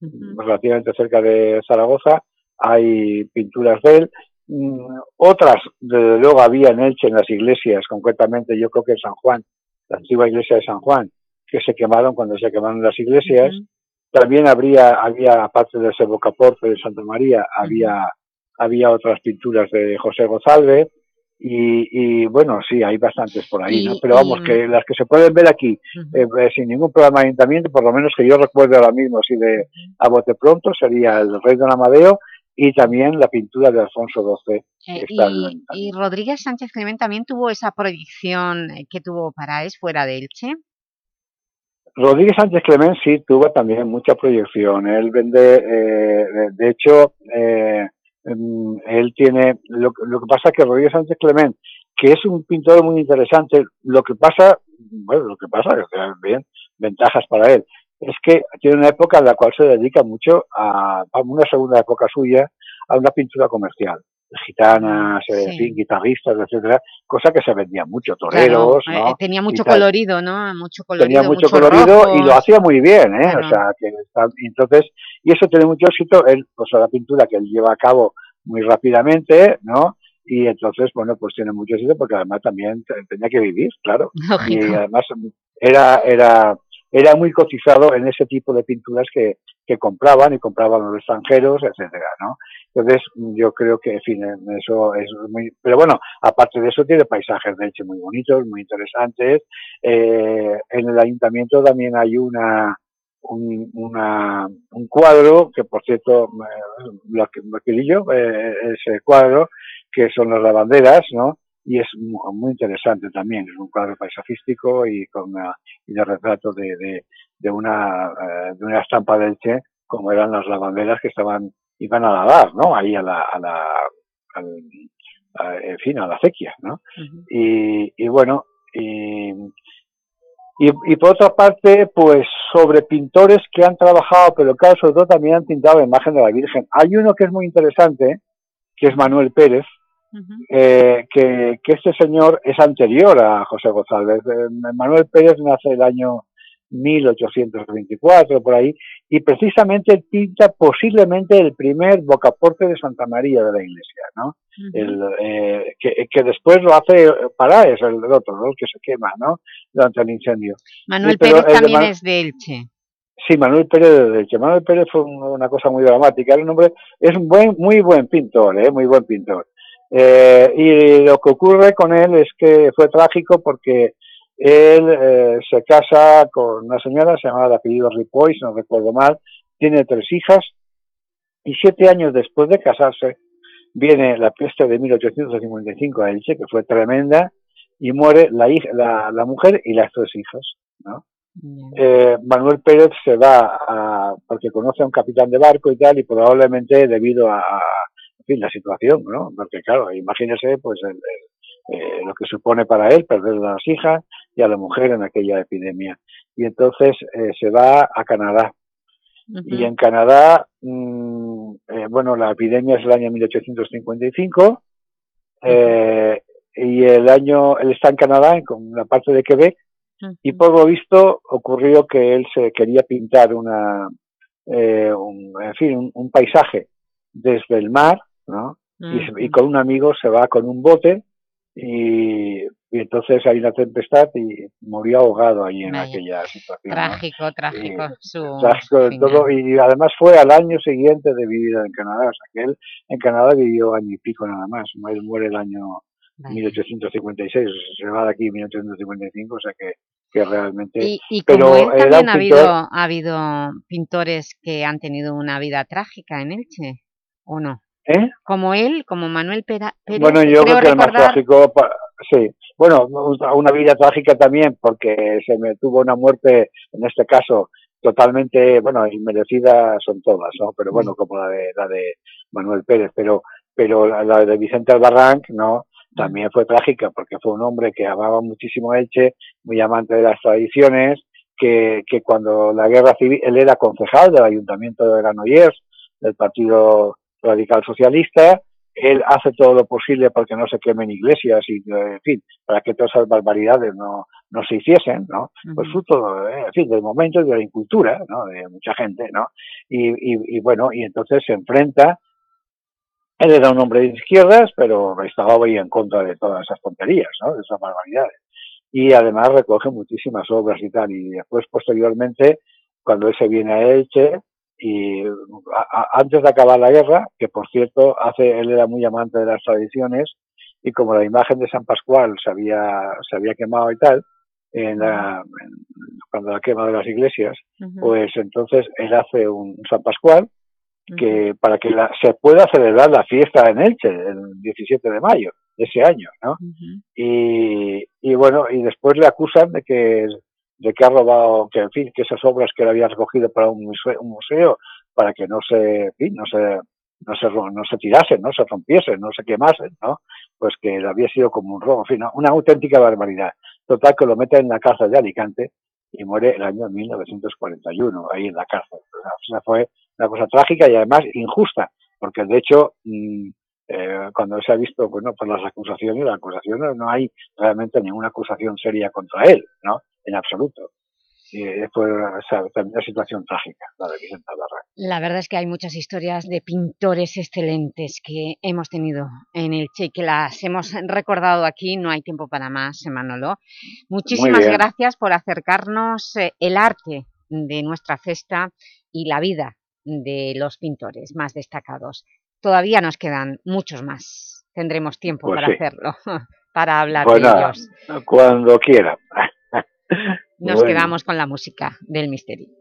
relativamente cerca de Zaragoza, hay pinturas de él. Mm, otras, desde luego, había en Elche, en las iglesias, concretamente yo creo que en San Juan, la antigua iglesia de San Juan, que se quemaron cuando se quemaron las iglesias. También habría, había, aparte de ese bocaporte de Santa María, había, había otras pinturas de José González, y, y, bueno, sí, hay bastantes por ahí, ¿no? Pero vamos, que las que se pueden ver aquí, eh, eh, sin ningún problema de ayuntamiento, por lo menos que yo recuerdo ahora mismo, así de a bote pronto, sería el Rey Don Amadeo y también la pintura de Alfonso XII. Eh, y, y, Rodríguez Sánchez Clement también tuvo esa proyección que tuvo para es fuera de Elche. Rodríguez Sánchez Clement sí tuvo también mucha proyección. Él vende, eh, de hecho, eh, mm, él tiene, lo, lo, que pasa es que Rodríguez Sánchez Clement, que es un pintor muy interesante, lo que pasa, bueno, lo que pasa, que bien, ventajas para él, es que tiene una época en la cual se dedica mucho a, a una segunda época suya, a una pintura comercial gitanas, eh, guitarristas, etcétera, cosa que se vendía mucho, toreros, ¿no? Eh, tenía mucho colorido, ¿no? Mucho colorido, tenía mucho, colorido y lo hacía muy bien, ¿eh? O sea, que entonces, y eso tiene mucho éxito, él, o sea, la pintura que él lleva a cabo muy rápidamente, ¿no? Y entonces, bueno, pues tiene mucho éxito porque además también tenía que vivir, claro. Y además era, era, era muy cotizado en ese tipo de pinturas que, que compraban y compraban los extranjeros, etcétera, ¿no? Entonces, yo creo que, en fin, eso es muy... Pero bueno, aparte de eso, tiene paisajes de hecho muy bonitos, muy interesantes. Eh, en el ayuntamiento también hay una, un, una, un cuadro, que por cierto, eh, lo que, lo que eh, ese cuadro, que son las lavanderas, ¿no? Y es muy interesante también, es un cuadro paisajístico y con una, y de retrato de, de, de una, eh, de una estampa del Che, como eran las lavanderas que estaban, iban a lavar, ¿no? Ahí a la, a la, al, a, en fin, a la acequia, ¿no? y, y bueno, y, y, y, por otra parte, pues sobre pintores que han trabajado, pero claro, sobre todo también han pintado la imagen de la Virgen. Hay uno que es muy interesante, que es Manuel Pérez, uh -huh. eh, que, que, este señor es anterior a José González. Eh, Manuel Pérez nace el año 1824, por ahí, y precisamente pinta posiblemente el primer bocaporte de Santa María de la iglesia, ¿no? Uh -huh. el, eh, que, que, después lo hace Paraes, el, el otro, ¿no? que se quema, ¿no? Durante el incendio. Manuel Pérez también es de Elche. Sí, Manuel Pérez de Elche. Manuel Pérez fue una cosa muy dramática. Era un hombre, es un buen, muy buen pintor, ¿eh? muy buen pintor. Eh, y lo que ocurre con él es que fue trágico porque él eh, se casa con una señora, se llama de apellido Ripoll, si no recuerdo mal, tiene tres hijas, y siete años después de casarse, viene la peste de 1855 a Elche, que fue tremenda, y muere la, hija, la, la mujer y las tres hijas, ¿no? Eh, Manuel Pérez se va a, porque conoce a un capitán de barco y tal, y probablemente debido a, fin, la situación, ¿no? Porque claro, imagínese pues el, el, eh, lo que supone para él perder a las hijas y a la mujer en aquella epidemia. Y entonces eh, se va a Canadá. Uh -huh. Y en Canadá, mmm, eh, bueno, la epidemia es el año 1855, eh, y el año, él está en Canadá, en la parte de Quebec, uh -huh. y por lo visto ocurrió que él se quería pintar una, eh, un, en fin, un, un, paisaje desde el mar, ¿no? Uh -huh. y, y, con un amigo se va con un bote y, y, entonces hay una tempestad y murió ahogado ahí en aquella situación. Trágico, ¿no? trágico. Y, su trágico de todo, y además fue al año siguiente de vivir en Canadá, o sea que él en Canadá vivió año y pico nada más, él muere el año Vaya. 1856, se va de aquí en 1855, o sea que, que realmente... Y, y como él también ha, habido, ha habido pintores que han tenido una vida trágica en Elche, ¿o no? ¿Eh? Como él, como Manuel Pérez. Bueno, yo creo, que recordar... el más trágico, sí. Bueno, una vida trágica también, porque se me tuvo una muerte, en este caso, totalmente, bueno, inmerecida son todas, ¿no? Pero bueno, como la de, la de Manuel Pérez, pero, pero la, de Vicente Albarrán, ¿no? También fue trágica, porque fue un hombre que amaba muchísimo Elche, muy amante de las tradiciones, que, que cuando la guerra civil, él era concejal del ayuntamiento de Granollers, del partido radical socialista, él hace todo lo posible para que no se quemen iglesias y, en fin, para que todas esas barbaridades no, no se hiciesen, ¿no? Uh -huh. Pues fruto, en fin, del momento y de la incultura, ¿no? De mucha gente, ¿no? Y, y, y, bueno, y entonces se enfrenta, él era un hombre de izquierdas, pero estaba ahí en contra de todas esas tonterías, ¿no? De esas barbaridades. Y además recoge muchísimas obras y tal, y después, posteriormente, cuando él se viene a Elche, y a, antes de acabar la guerra, que por cierto, hace, él era muy amante de las tradiciones, y como la imagen de San Pascual se había, se había quemado y tal, en la, en, cuando la quema de las iglesias, uh -huh. pues entonces él hace un San Pascual, que uh -huh. para que la, se pueda celebrar la fiesta en Elche, el 17 de mayo de ese año, ¿no? Uh -huh. y, y bueno, y después le acusan de que de que ha robado, que en fin, que esas obras que él había recogido para un museo, un museo para que no se, en fin, no se, no se, no se tirasen, no se rompiesen, no se quemasen, ¿no? Pues que había sido como un robo, en fin, una auténtica barbaridad. Total, que lo mete en la cárcel de Alicante y muere el año 1941, ahí en la cárcel. O sea, fue una cosa trágica y además injusta, porque de hecho, mmm, eh, cuando se ha visto, bueno, por las acusaciones, las acusaciones no hay realmente ninguna acusación seria contra él, ¿no? En absoluto. y esa, una situación trágica, la de Vicente Albarrán. La verdad es que hay muchas historias de pintores excelentes que hemos tenido en el Che, que las hemos recordado aquí, no hay tiempo para más, Manolo. Muchísimas gracias por acercarnos eh, el arte de nuestra festa y la vida de los pintores más destacados. Todavía nos quedan muchos más, tendremos tiempo pues para hacerlo, para hablar de ellos. Cuando quiera. Nos quedamos con la música del misterio.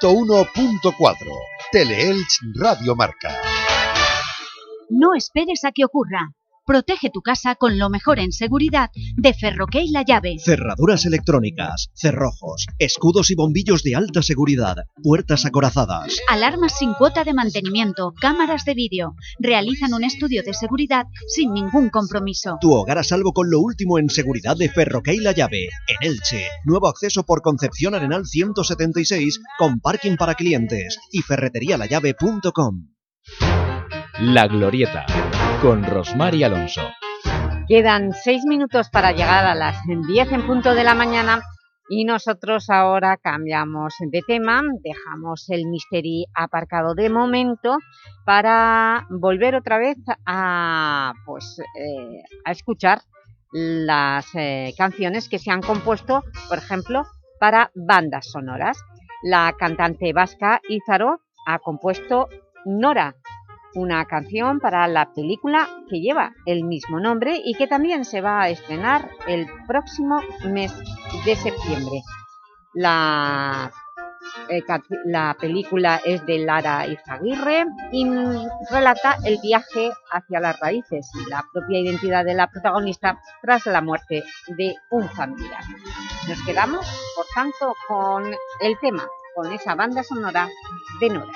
101.4 Teleelch Radio Marca. No esperes a que ocurra. Protege tu casa con lo mejor en seguridad de Ferroque La Llave. Cerraduras electrónicas, cerrojos, escudos y bombillos de alta seguridad, puertas acorazadas. Alarmas sin cuota de mantenimiento, cámaras de vídeo. Realizan un estudio de seguridad sin ningún compromiso. Tu hogar a salvo con lo último en seguridad de Ferroque La Llave. En Elche, nuevo acceso por Concepción Arenal 176 con parking para clientes y ferreterialallave.com. La Glorieta, con Rosmar y Alonso. Quedan seis minutos para llegar a las 10 en punto de la mañana y nosotros ahora cambiamos de tema, dejamos el Misteri aparcado de momento para volver otra vez a, pues, eh, a escuchar las eh, canciones que se han compuesto, por ejemplo, para bandas sonoras. La cantante vasca Izaro ha compuesto Nora, una canción para la película que lleva el mismo nombre y que también se va a estrenar el próximo mes de septiembre. La, eh, la película es de Lara Izaguirre y relata el viaje hacia las raíces y la propia identidad de la protagonista tras la muerte de un familiar. Nos quedamos, por tanto, con el tema, con esa banda sonora de Nora.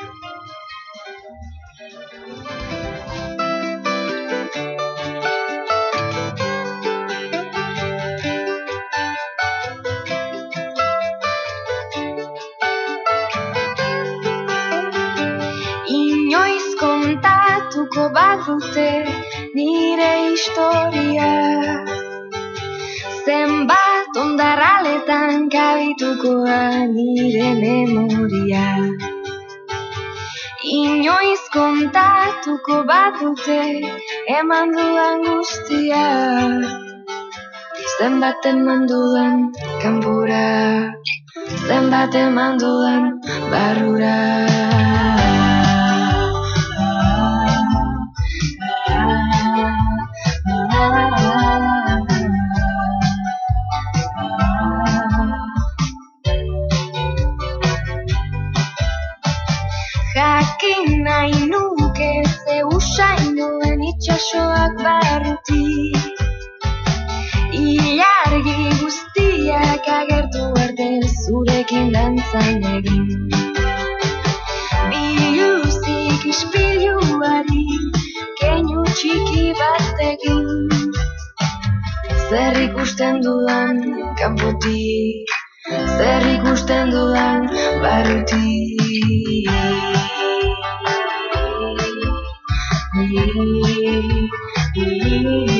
Badute nire historia. Zenbat ondarraletan kabitukoa nire memoria. Inoiz kontatuko badute eman dudan guztia. Zenbat eman dudan kanpura Zenbat eman dudan barrura itxasoak barruti. Ilargi guztiak agertu arte zurekin dantzan egin. Biluzik ispiluari keinu txiki batekin. Zer ikusten dudan kanpotik Zer ikusten dudan barrutik 你你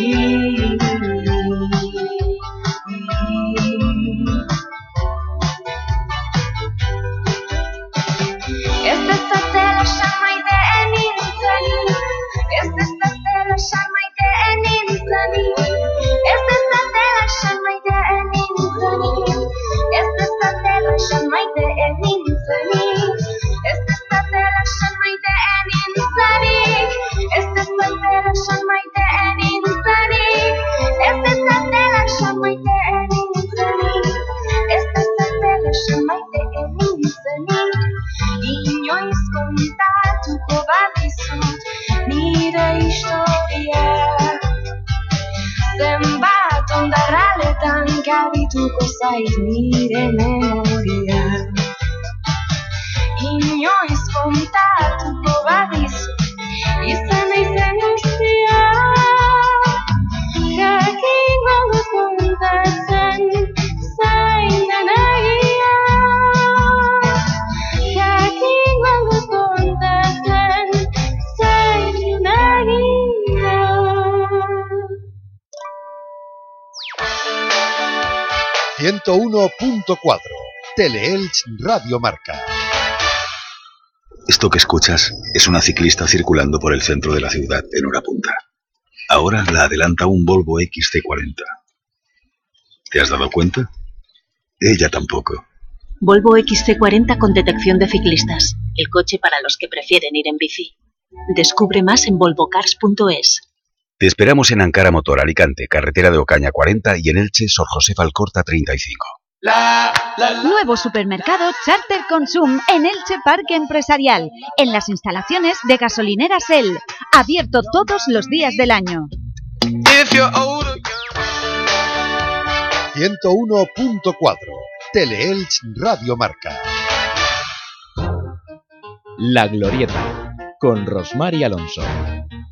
ondarraletan kabituko zait nire memoria. Inoiz kontatuko badizut 101.4 Teleelch Radio Marca. Esto que escuchas es una ciclista circulando por el centro de la ciudad en hora punta. Ahora la adelanta un Volvo XC40. ¿Te has dado cuenta? Ella tampoco. Volvo XC40 con detección de ciclistas. El coche para los que prefieren ir en bici. Descubre más en volvocars.es. Te esperamos en Ankara Motor Alicante, carretera de Ocaña 40 y en Elche, Sor José Falcorta 35. Nuevo supermercado Charter Consum en Elche Parque Empresarial, en las instalaciones de gasolineras El, abierto todos los días del año. 101.4 Teleelch Radio Marca. La Glorieta, con Rosmar y Alonso.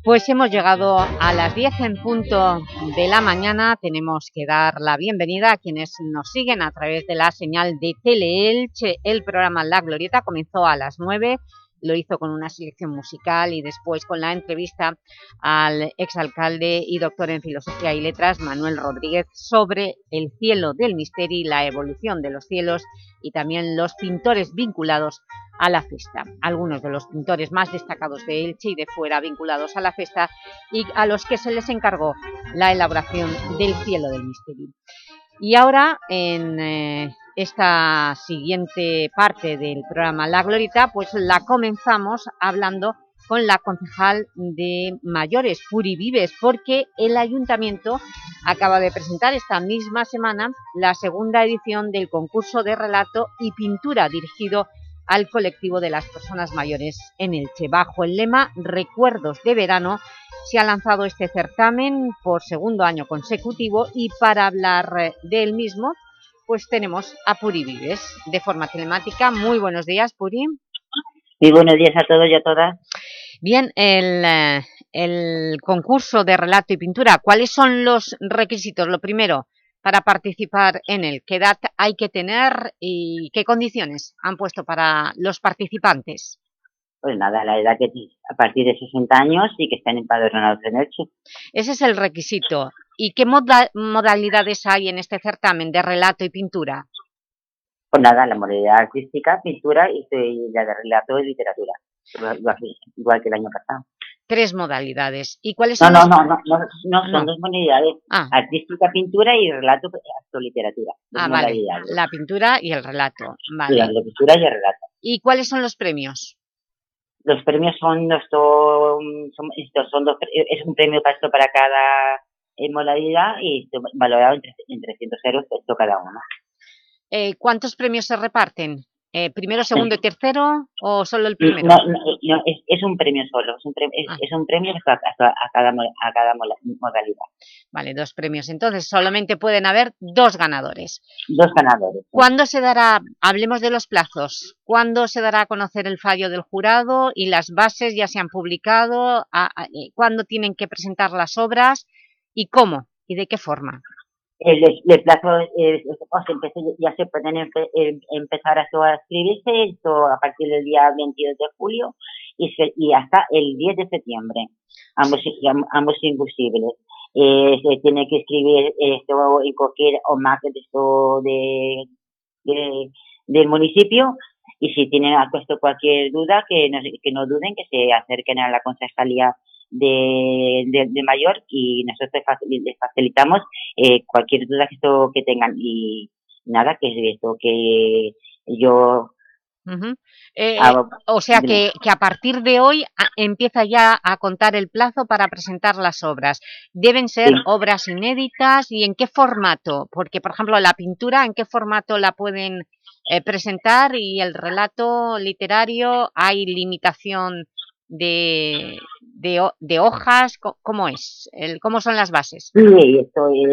Pues hemos llegado a las 10 en punto de la mañana. Tenemos que dar la bienvenida a quienes nos siguen a través de la señal de Teleelche. El programa La Glorieta comenzó a las 9 lo hizo con una selección musical y después con la entrevista al exalcalde y doctor en Filosofía y Letras, Manuel Rodríguez, sobre el cielo del misterio, la evolución de los cielos y también los pintores vinculados a la festa. Algunos de los pintores más destacados de Elche y de fuera vinculados a la festa y a los que se les encargó la elaboración del cielo del misterio. Y ahora, en eh, esta siguiente parte del programa La Glorita, pues la comenzamos hablando con la concejal de mayores, Puri Vives, porque el Ayuntamiento acaba de presentar esta misma semana la segunda edición del concurso de relato y pintura dirigido al colectivo de las personas mayores en Elche. Bajo el lema Recuerdos de Verano se ha lanzado este certamen por segundo año consecutivo y para hablar del mismo pues tenemos a Puri Vives de forma telemática. Muy buenos días, Puri. Muy buenos días a todos y a todas. Bien, el, eh, el concurso de relato y pintura, ¿cuáles son los requisitos? Lo primero, para participar en él, ¿qué edad hay que tener y qué condiciones han puesto para los participantes? Pues nada, la edad que a partir de 60 años y que estén empadronados en Elche. Ese es el requisito. ¿Y qué moda modalidades hay en este certamen de relato y pintura? Pues nada, la modalidad artística, pintura y la de relato y literatura, igual, que el año pasado. Tres modalidades. ¿Y cuáles son no, no, no, no, no, son dos modalidades, Ah. artística, pintura y relato o literatura. Ah, vale, la pintura y el relato. Vale. la pintura y el relato. ¿Y cuáles son los premios? Los premios son, estos, son, estos son dos, es un premio para esto para cada eh, modalidad y valorado en, tre- en 300 euros esto cada uno. Eh, ¿Cuántos premios se reparten? Eh, ¿Primero, segundo y tercero o solo el primero? No, no, no, es, es un premio solo, es un premio, es, Ah. es un premio a, a- a cada, a cada modalidad. Vale, dos premios. Entonces, solamente pueden haber dos ganadores. Dos ganadores. ¿Cuándo se dará, hablemos de los plazos, cuándo se dará a conocer el fallo del jurado y las bases ya se han publicado? A- a- eh, ¿Cuándo tienen que presentar las obras y cómo y de qué forma? El, o sea, empecé- ya se pueden empe- em- empezar a, escribirse esto a partir del día 22 de julio y, se- y hasta el 10 de septiembre, ambos, am- ambos imposibles. Eh, se tiene que escribir esto en cualquier o más de esto de, de- del municipio. Y si tienen a puesto cualquier duda que no, que no duden que se acerquen a la concejalía de, de, de mayor y nosotros les facilitamos eh, cualquier duda que esto que tengan y nada que es esto que yo. Eh, hago o sea que, que a partir de hoy a- empieza ya a contar el plazo para presentar las obras. ¿Deben ser Sí. obras inéditas y en qué formato? Porque, por ejemplo, la pintura, ¿en qué formato la pueden eh, presentar? Y el relato literario, ¿hay limitación de, de, de hojas? ¿Cómo es? ¿Cómo son las bases? Sí, eh,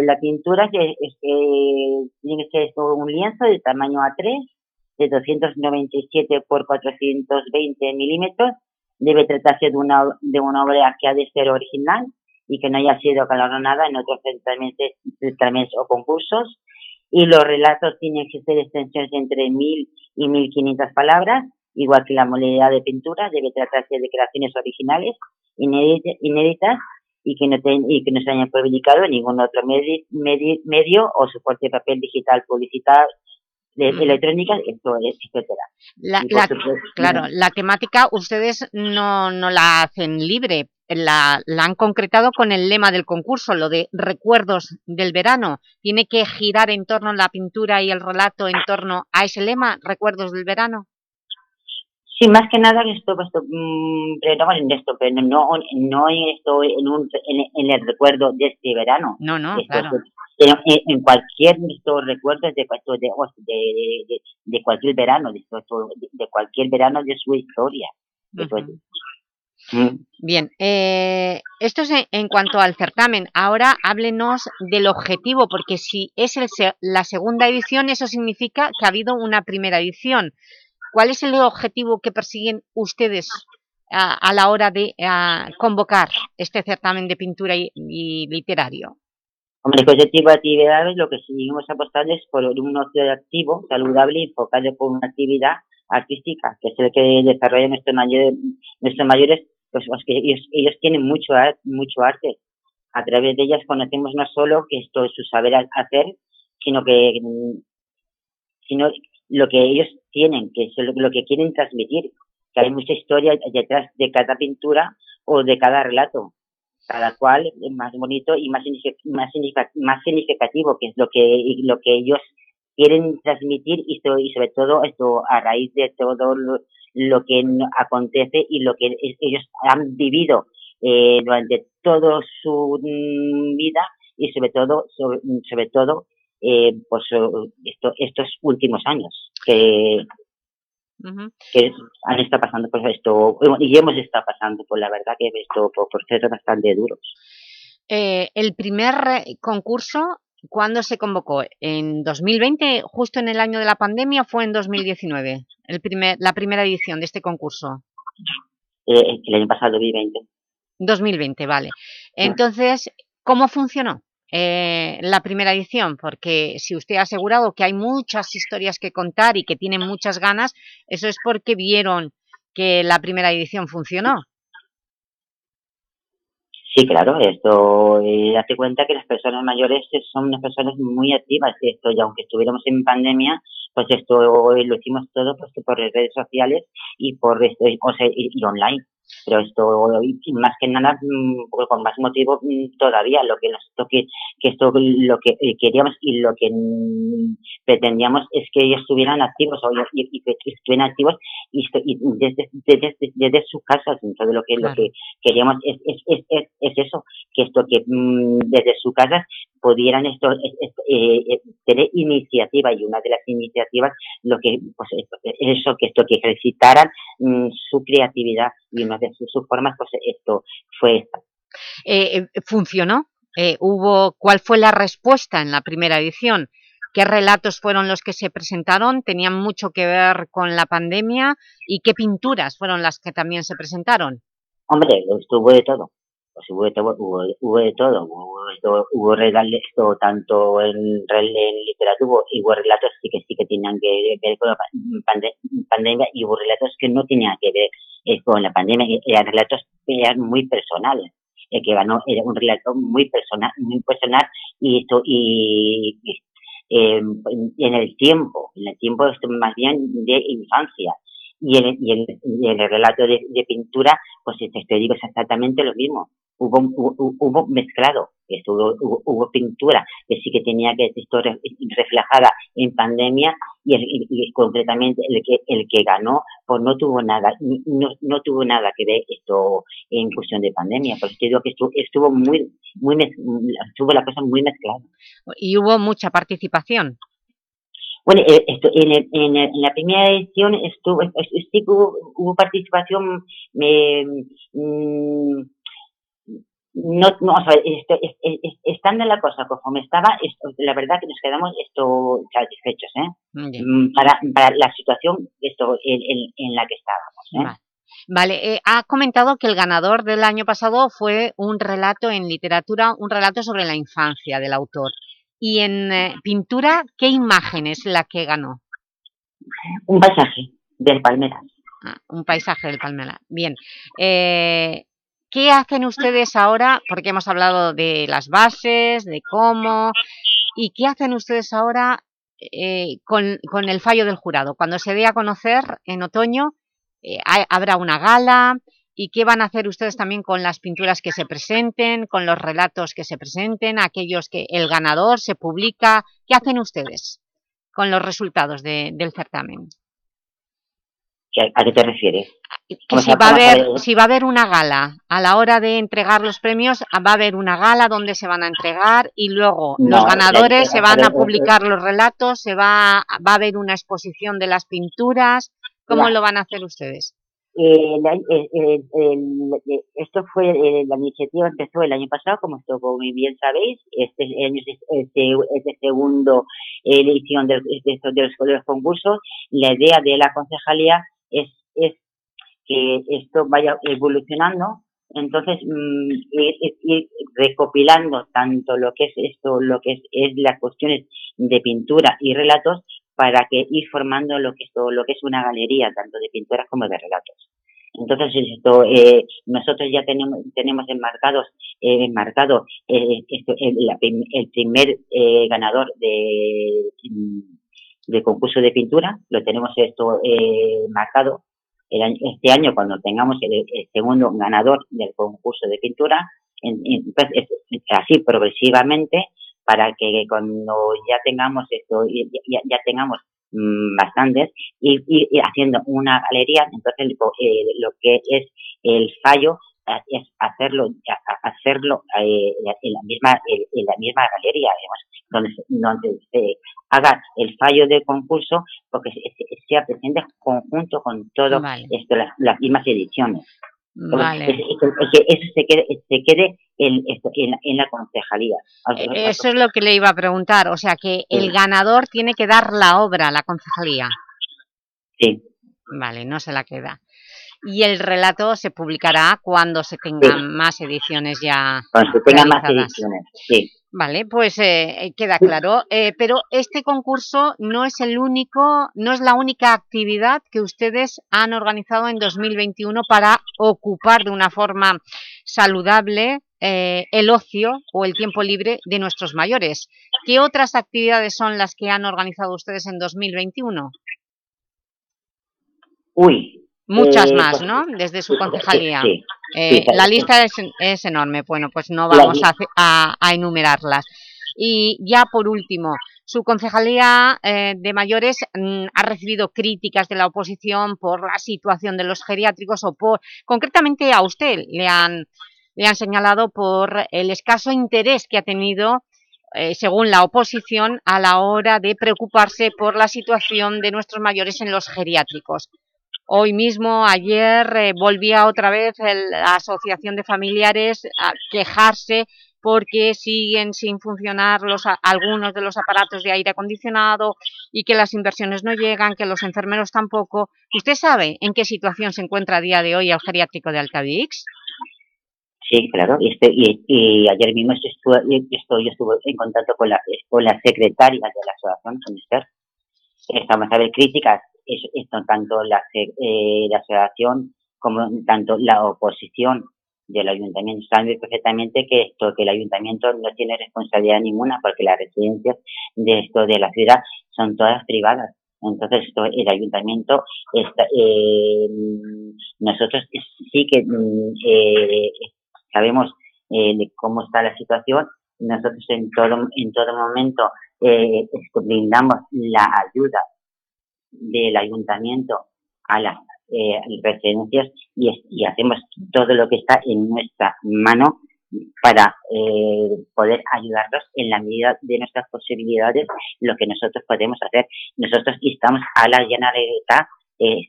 la pintura tiene que ser un lienzo de tamaño A3 de 297 por 420 milímetros. Debe tratarse de una, de una obra que ha de ser original y que no haya sido galardonada en otros certámenes o concursos. Y los relatos tienen que ser extensiones entre 1000 y 1500 palabras, igual que la modalidad de pintura. Debe tratarse de creaciones originales, inédit- inéditas y que no, ten- y que no se hayan publicado en ningún otro medi- medi- medio o soporte de papel digital publicitar de Ujú. electrónica, etcétera. La, la- claro, la temática ustedes no, no la hacen libre, la, la han concretado con el lema del concurso, lo de recuerdos del verano. ¿Tiene que girar en torno a la pintura y el relato en torno a ese lema, recuerdos del verano? Sí, más que nada esto, esto mm, pero no en esto, pero no, no en esto en, un, en, en el recuerdo de este verano. No, no, Esto claro. En, en- en cualquier estos recuerdos de, esto de, de, de- de cualquier verano, de, esto- cualquier verano de su historia. Esto Mm. Bien, eh, esto es en, en cuanto al certamen. Ahora háblenos del objetivo, porque si es el la segunda edición, eso significa que ha habido una primera edición. ¿Cuál es el objetivo que persiguen ustedes a, a la hora de ah, convocar este certamen de pintura y, literario? Hombre, ese tipo de actividades lo que seguimos apostando es por un ocio activo, saludable y enfocado por una actividad artística, que es el que desarrolla nuestros mayores, nuestros mayores pues, pues, que ellos, ellos tienen mucho, mucho arte. A través de ellas conocemos no solo que esto es su saber ha- hacer, sino que sino lo que ellos tienen, que es lo, que quieren transmitir, que hay mucha historia detrás de cada pintura o de cada relato. Cada cual es más bonito y más más, significa- más significativo, que es lo que lo que ellos quieren transmitir y, y sobre todo esto a raíz de todo lo, que acontece y lo que ellos han vivido eh, durante toda su mm, vida y sobre todo sobre, sobre todo eh, pues so- esto- estos últimos años que han estado pasando por esto y hemos estado pasando por la verdad que esto por procesos bastante duros Eh, el primer eh, concurso, ¿cuándo se convocó? ¿En 2020, justo en el año de la pandemia, o fue en 2019? El primer, la primera edición de este concurso. eh, el año pasado 2020 2020, vale. Entonces, ¿cómo funcionó eh, la primera edición? Porque si usted ha asegurado que hay muchas historias que contar y que tienen muchas ganas, eso es porque vieron que la primera edición funcionó. Sí, claro, esto, eh, date cuenta que las personas mayores eh, son unas personas muy activas, esto, y aunque estuviéramos en pandemia, pues esto eh, lo hicimos todo pues, por redes sociales y por y- o sea, y, y online. Pero esto, y más que nada, mm, pues, con más motivo mm, todavía, lo que nosotros que, que esto, lo que eh, queríamos y lo que mm, pretendíamos es que ellos estuvieran activos o, y, y que estuvieran activos y, esto- y desde, desde, desde sus casas. Entonces, lo que, lo que queríamos es, es, es, es, es eso, que esto que desde su casa pudieran esto, es- es- eh, eh, tener iniciativa y una de las iniciativas lo que pues esto- eso que esto que ejercitaran mm, su creatividad y una de sus, sus formas pues esto fue esta. Eh, eh, ¿Funcionó? Eh, hubo, ¿Cuál fue la respuesta en la primera edición? ¿Qué relatos fueron los que se presentaron? ¿Tenían mucho que ver con la pandemia? ¿Y qué pinturas fueron las que también se presentaron? Hombre, estuvo de todo. Pues hubo hubo, hubo de todo. Hubo, hubo relatos tanto en, en literatura, hubo, relatos que sí que tenían que ver con la pa- pande- pandemia y hubo relatos que no tenían que ver eh, con la pandemia. Eran relatos que eran muy personales. El que ganó era un relato muy personal, muy personal y esto y, eh, en el tiempo, en el tiempo esto más bien de infancia y en, y en, y en el relato de, pintura, pues te, te digo exactamente lo mismo. Hubo, hubo, hubo mezclado, esto, hubo, hubo, pintura que sí que tenía que estar re- reflejada en pandemia y, el- y- concretamente el que el que ganó pues no tuvo nada no, no tuvo nada que ver esto en cuestión de pandemia te digo que estuvo, estuvo muy muy estuvo la cosa muy mezclada Y hubo mucha participación. Bueno, eh, esto, en, el- en, el- en la primera edición estuvo, es- es- sí que hubo, participación, me, mm, no, no, o sea, es- es- es- estando la cosa conforme estaba, esto, la verdad que nos quedamos esto satisfechos, ¿eh? Mm, Para, para la situación esto, en, en- en la que estábamos, ¿eh? Vale. Vale, eh, ha comentado que el ganador del año pasado fue un relato en literatura, un relato sobre la infancia del autor. Y en eh, pintura, ¿qué imagen es la que ganó? Un paisaje del Palmeras. Ah, un paisaje del Palmera. Bien. Eh, ¿Qué hacen ustedes ahora? Porque hemos hablado de las bases, de cómo... ¿Y qué hacen ustedes ahora eh, con, con el fallo del jurado? Cuando se dé a conocer en otoño, eh, habrá una gala... ¿Y qué van a hacer ustedes también con las pinturas que se presenten, con los relatos que se presenten, aquellos que el ganador se publica? ¿Qué hacen ustedes con los resultados de- del certamen? ¿Qué- ¿A qué te refieres? Que si va, a haber, ver. si va a haber una gala, a la hora de entregar los premios, ah, va a haber una gala donde se van a entregar y luego No, los ganadores la- se van a publicar los relatos, se va, va a haber una exposición de las pinturas. ¿Cómo La- lo van a hacer ustedes? Eh, la- eh, eh, eh, esto fue, eh, la iniciativa empezó el año pasado, como esto como muy bien sabéis, este año es este, este segundo eh, edición de, estos- de los, de los concursos. La idea de la concejalía es, es que esto vaya evolucionando, entonces mm, ir, recopilando tanto lo que es esto, lo que es, es las cuestiones de pintura y relatos, para que ir formando lo que, esto, lo que es una galería, tanto de pinturas como de relatos. Entonces, esto, eh, nosotros ya tenemos, tenemos enmarcados, eh, enmarcado eh, el, la el primer eh, ganador de, mm, de concurso de pintura, lo tenemos esto eh, marcado el año- este año cuando tengamos el, el segundo ganador del concurso de pintura, en- pues, es- es así progresivamente para que cuando ya tengamos esto, ya, ya tengamos mm, bastantes, y, y- haciendo una galería, entonces lo, que es el fallo es hacerlo hacerlo eh, en la misma en, la misma galería digamos, donde se, donde se haga el fallo de concurso porque se- presente conjunto con todo Vale. esto las, las mismas ediciones Vale. es- es- eso se quede se quede en, en, la- en la concejalía Eh, Eso es lo que le iba a preguntar, o sea que el ganador tiene que dar la obra a la concejalía. Sí. Vale, no se la queda. Y el relato se publicará cuando se tengan más ediciones ya cuando se tengan más ediciones sí Vale, pues eh, eh, queda claro. Eh, pero este concurso no es el único, no es la única actividad que ustedes han organizado en 2021 para ocupar de una forma saludable eh, el ocio o el tiempo libre de nuestros mayores. ¿Qué otras actividades son las que han organizado ustedes en 2021? uy Muchas eh, más, pues, ¿no? Desde su concejalía. sí, Eh, sí, la lista es, es enorme, bueno, pues no vamos a enumerarlas. Y ya por último, su concejalía eh, de mayores mm, ha recibido críticas de la oposición por la situación de los geriátricos o por, concretamente a usted le han, le han señalado por el escaso interés que ha tenido eh, según la oposición, a la hora de preocuparse por la situación de nuestros mayores en los geriátricos. Hoy mismo, ayer, eh, volvía otra vez el- la Asociación de Familiares a quejarse porque siguen sin funcionar los, algunos de los aparatos de aire acondicionado y que las inversiones no llegan, que los enfermeros tampoco. ¿Usted sabe en qué situación se encuentra a día de hoy el geriátrico de Altavix? Sí, claro. Y, este, y, ayer mismo estuve, estoy, estuve en contacto con la, con la secretaria de la asociación. Estamos a ver críticas, es, esto, tanto la, eh, la asociación como tanto la oposición del ayuntamiento. Saben perfectamente que esto, que el ayuntamiento no tiene responsabilidad ninguna porque las residencias de esto de la ciudad son todas privadas. Entonces, esto, el ayuntamiento, está, eh, nosotros sí que mm, eh, sabemos eh, cómo está la situación. Nosotros en todo, en todo momento eh, brindamos la ayuda del ayuntamiento a las eh, residencias y, hacemos todo lo que está en nuestra mano para eh, poder ayudarlos en la medida de nuestras posibilidades, lo que nosotros podemos hacer. Nosotros instamos a la Generalitat, eh,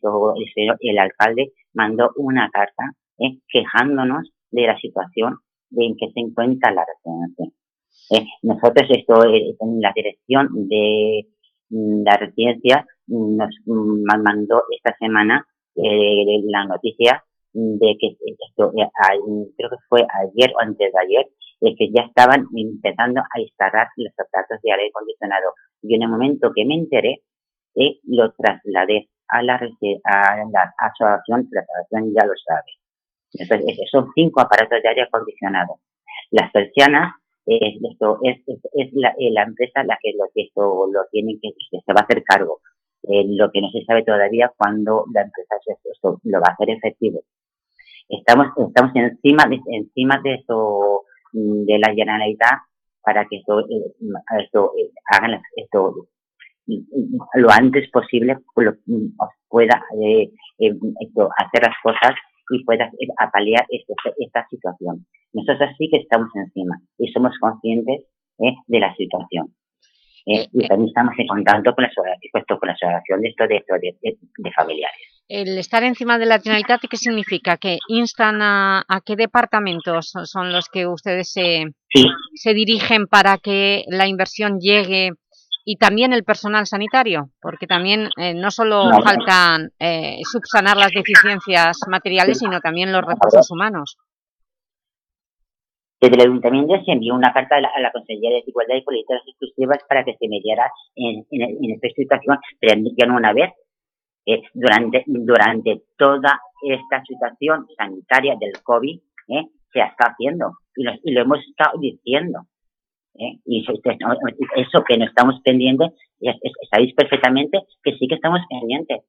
el, alcalde mandó una carta eh, quejándonos de la situación en que se encuentra la residencia. Eh, nosotros esto eh, en la dirección de la residencia mm, nos mm, ma- mandó esta semana eh, la noticia de que esto eh, creo que fue ayer o antes de ayer de que ya estaban empezando a instalar los aparatos de aire acondicionado y en el momento que me enteré eh, lo trasladé a la, a la asociación, la asociación ya lo sabe. Entonces, es- son cinco aparatos de aire acondicionado. Las persianas, eh, esto es, es, la, eh, la empresa la que lo, que esto lo tiene que, se va a hacer cargo. Eh, lo que no se sabe todavía cuándo la empresa esto, lo va a hacer efectivo. Estamos, estamos encima de, encima de esto, mm, de la Generalitat para que esto, eh, esto eh, hagan esto, mm, lo antes posible lo- mm, pueda esto, hacer las cosas y pueda eh, apalear este- esta situación. Nosotros sí que estamos encima y somos conscientes eh, de la situación. Eh, y también estamos en contacto con la, con la asociación de esto de, esto de, de- de familiares. El estar encima de la Generalitat, ¿qué significa? ¿Que instan a, a qué departamentos son- los que ustedes se, se dirigen para que la inversión llegue y también el personal sanitario? Porque también eh, no solo No. faltan eh, subsanar las deficiencias materiales, sino también los recursos humanos. Desde el Ayuntamiento se envió una carta a la, a la Consejería de Igualdad y Políticas Exclusivas para que se mediara en, en, en esta situación, pero ya no una vez, eh, durante, durante toda esta situación sanitaria del COVID, eh, se está haciendo y lo, y lo hemos estado diciendo. Eh, y eso, que no estamos pendientes, es- es- sabéis perfectamente que sí que estamos pendientes,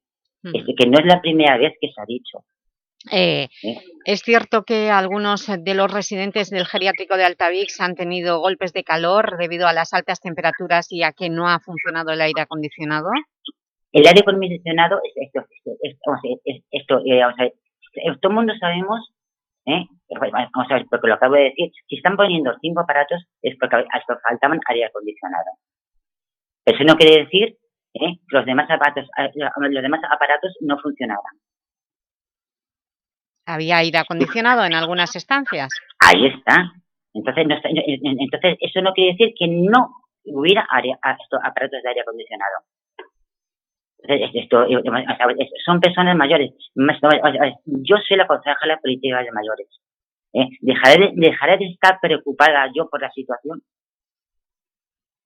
es que no es la primera vez que se ha dicho. Eh, ¿eh? es cierto que algunos de los residentes del geriátrico de Altavix han tenido golpes de calor debido a las altas temperaturas y a que no ha funcionado el aire acondicionado. El aire acondicionado es esto, esto, esto, esto, eh, eh, todo el mundo sabemos, ¿eh? vamos a ver, porque lo acabo de decir, si están poniendo cinco aparatos es porque hasta faltaban aire acondicionado. Eso no quiere decir ¿eh? que los demás aparatos, eh, los demás aparatos no funcionaban. Había aire acondicionado en algunas estancias. Ahí está. Entonces, no entonces eso no quiere decir que no hubiera área- aparatos de aire acondicionado. Esto, son personas mayores. Yo soy la concejala política de mayores. ¿eh? Dejaré, de, dejaré de estar preocupada yo por la situación.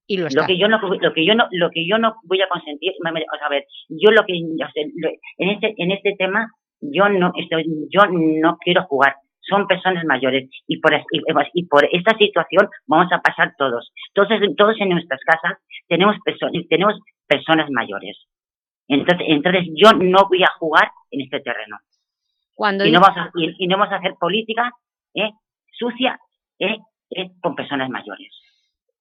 Y lo que yo no, lo que yo no, lo que yo no voy a consentir, o sea, a ver, yo lo que, en este, en este tema, yo no estoy, yo no quiero jugar. Son personas mayores y por, y, y por esta situación vamos a pasar todos. Entonces, todos en nuestras casas tenemos personas, tenemos personas mayores. Entonces, entonces yo no voy a jugar en este terreno. Cuando Y no vamos a, y, y no vamos a hacer política ¿eh? sucia ¿eh? ¿eh? con personas mayores.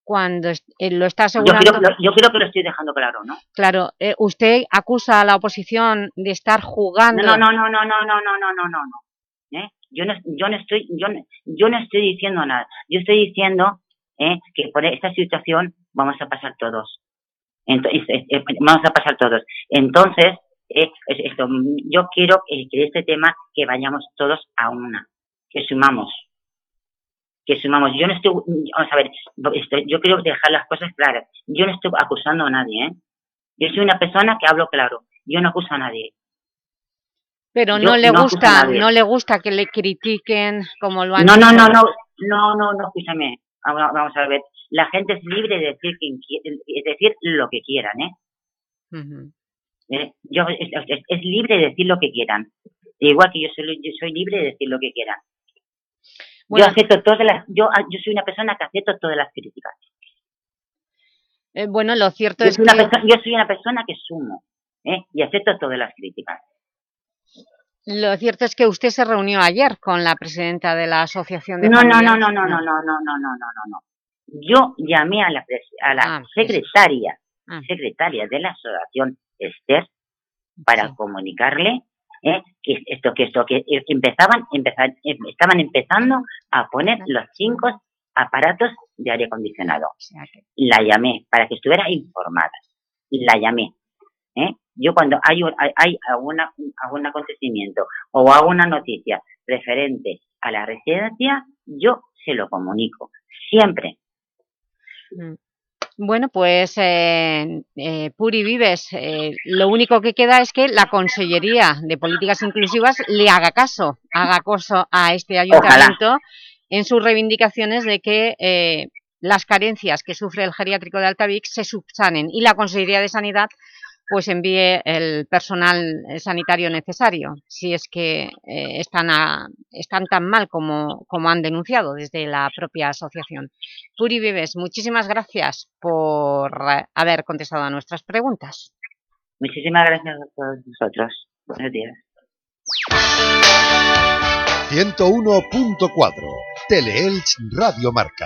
Cuando eh, lo está Yo asegurando... creo, yo creo que lo estoy dejando claro, ¿no? Claro, eh, usted acusa a la oposición de estar jugando... No, no, no, no, no, no, no, no, no, no, no. ¿Eh? Yo no, yo no estoy, yo no, yo no estoy diciendo nada. Yo estoy diciendo ¿eh? que por esta situación vamos a pasar todos. Entonces, eh, vamos a pasar todos. Entonces, eh, es- esto, yo quiero que este tema que vayamos todos a una, que sumamos, que sumamos. Yo no estoy, vamos a ver, yo quiero dejar las cosas claras. Yo no estoy acusando a nadie, ¿eh? Yo soy una persona que hablo claro. Yo no acuso a nadie. Pero Yo no le no gusta, no le gusta que le critiquen como lo han No, no, hecho. no, no, no, no, no, escúchame. Vamos vamos a ver. La gente es libre de decir, es decir lo que quieran, ¿eh? ¿Eh? Yo, es, es- es libre de decir lo que quieran. Igual que yo soy, yo soy libre de decir lo que quieran. Bueno. Yo acepto todas las, yo, yo soy una persona que acepto todas las críticas. Eh, bueno, lo cierto Yo es que... yo soy una persona que sumo, ¿eh? Y acepto todas las críticas. Lo cierto es que usted se reunió ayer con la presidenta de la Asociación de No, no, no, Familiares. no, no, no, no, no, no, no, no, no. Yo llamé a la, pres- a la Ah, secretaria, Ah. secretaria de la asociación Esther para comunicarle ¿eh? que esto, que esto, que empezaban, empezar, em- estaban empezando a poner los cinco aparatos de aire acondicionado. La llamé para que estuviera informada. Y la llamé. ¿eh? Yo cuando hay, un- hay, hay alguna, algún acontecimiento o alguna noticia referente a la residencia, yo se lo comunico. Siempre. Mm. Bueno, pues eh, eh, Puri Vives, eh, lo único que queda es que la Consellería de Políticas Inclusivas le haga caso, haga caso a este ayuntamiento en sus reivindicaciones de que las carencias que sufre el geriátrico de Altavix se subsanen y la Consellería de Sanidad pues envíe el personal sanitario necesario, si es que eh, están, a- están tan mal como, como han denunciado desde la propia asociación. Puri Vives, muchísimas gracias por haber contestado a nuestras preguntas. Muchísimas gracias a todos vosotros. Buenos días. 101.4 Teleelch Radio Marca.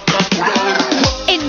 En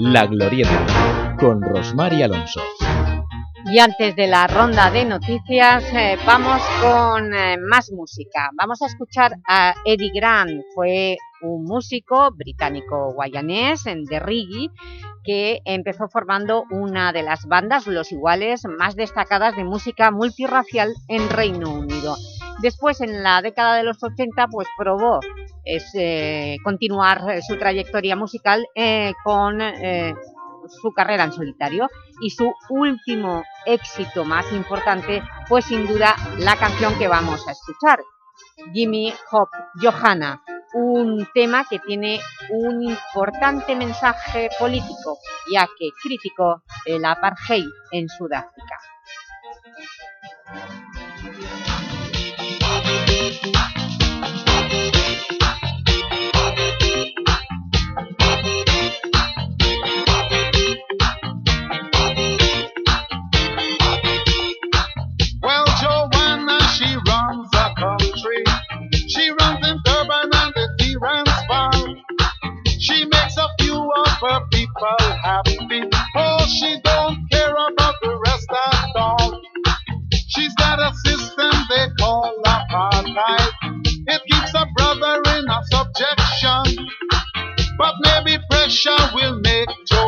La Glorieta, con Rosmar y Alonso. Y antes de la ronda de noticias, eh, vamos con eh, más música. Vamos a escuchar a Eddie Grant, fue un músico británico-guayanés de reggae que empezó formando una de las bandas, Los Iguales, más destacadas de música multirracial en Reino Unido. Después, en la década de los 80, pues probó es, eh, continuar eh, su trayectoria musical eh, con su carrera en solitario y su último éxito más importante fue sin duda la canción que vamos a escuchar, Jimmy Hop Johanna, un tema que tiene un importante mensaje político, ya que criticó el apartheid en Sudáfrica. People happy. Oh, she don't care about the rest at all. She's got a system they call apartheid. It keeps a brother in a subjection. But maybe pressure will make Joanna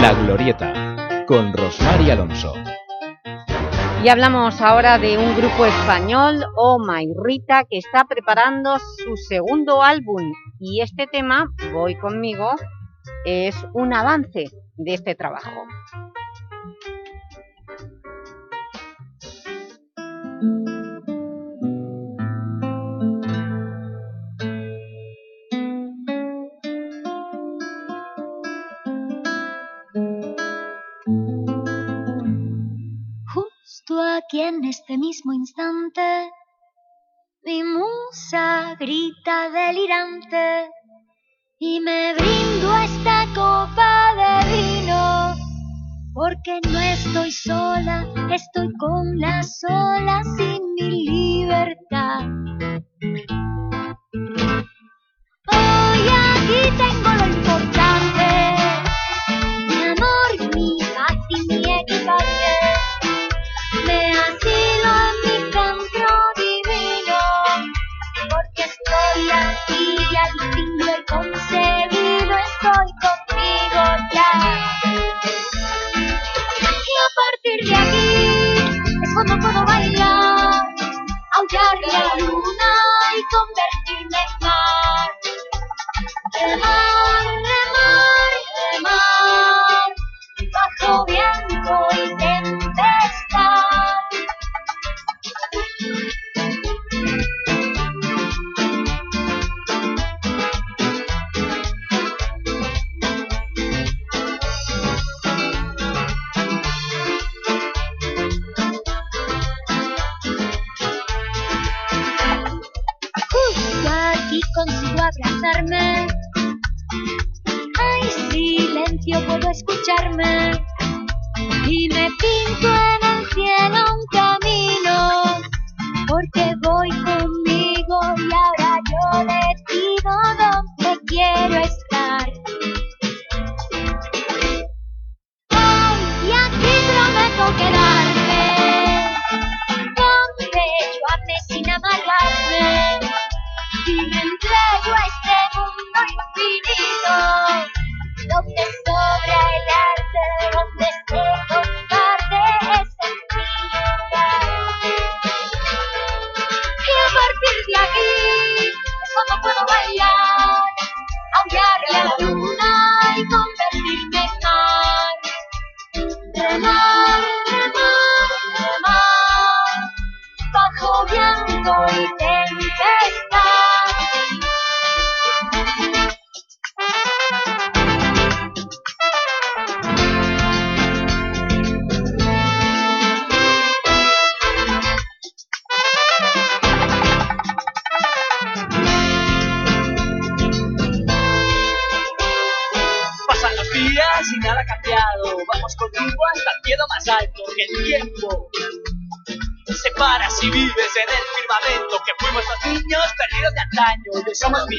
La Glorieta, con Rosmar y Alonso. Y hablamos ahora de un grupo español, Oh My Rita, que está preparando su segundo álbum. Y este tema, Voy Conmigo, es un avance de este trabajo. Justo aquí en este mismo instante, mi musa grita delirante y me brindo esta copa de vino, porque no estoy sola, estoy con las olas y mi libertad. Hoy aquí tengo lo importante, y al fin lo he conseguido, estoy conmigo ya. Y a partir de aquí es cuando puedo bailar, aullarle a la luna y convertirme en abrazarme. Hay silencio, puedo escucharme. Y me pinto en el cielo un camino. Porque voy conmigo y ahora yo decido dónde quiero estar. Ay, y aquí prometo quedarme. Hoy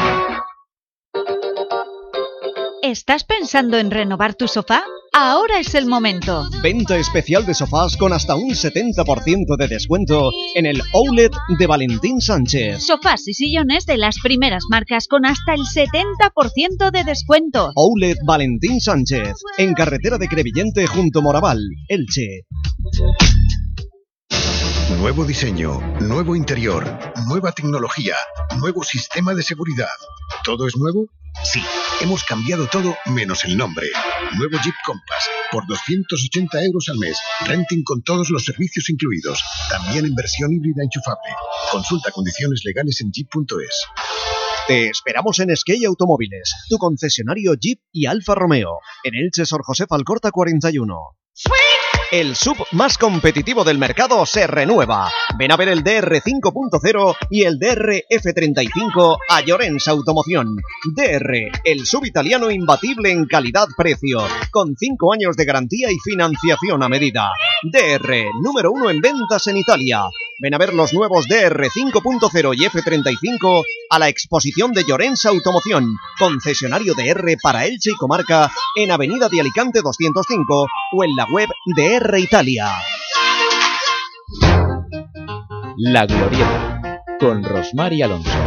¿Estás pensando en renovar tu sofá? Ahora es el momento. Venta especial de sofás con hasta un 70% de descuento en el Outlet de Valentín Sánchez. Sofás y sillones de las primeras marcas con hasta el 70% de descuento. Outlet Valentín Sánchez, en carretera de Crevillente junto Moraval, Elche. Nuevo diseño, nuevo interior, nueva tecnología, nuevo sistema de seguridad. ¿Todo es nuevo? Sí, hemos cambiado todo menos el nombre. Nuevo Jeep Compass, por 280 euros al mes. Renting con todos los servicios incluidos. También en versión híbrida enchufable. Consulta condiciones legales en jeep.es. Te esperamos en Skey Automóviles, tu concesionario Jeep y Alfa Romeo. En Elche, Sor José Alcorta 41. El sub más competitivo del mercado se renueva. Ven a ver el DR 5.0 y el DR F35 a Llorens Automoción. DR, el sub italiano imbatible en calidad-precio, con 5 años de garantía y financiación a medida. DR, número uno en ventas en Italia. Ven a ver los nuevos DR 5.0 y F35 a la exposición de Llorens Automoción, concesionario de R para Elche y Comarca en Avenida de Alicante 205 o en la web de Italia. La Glorieta, con Rosmar y Alonso.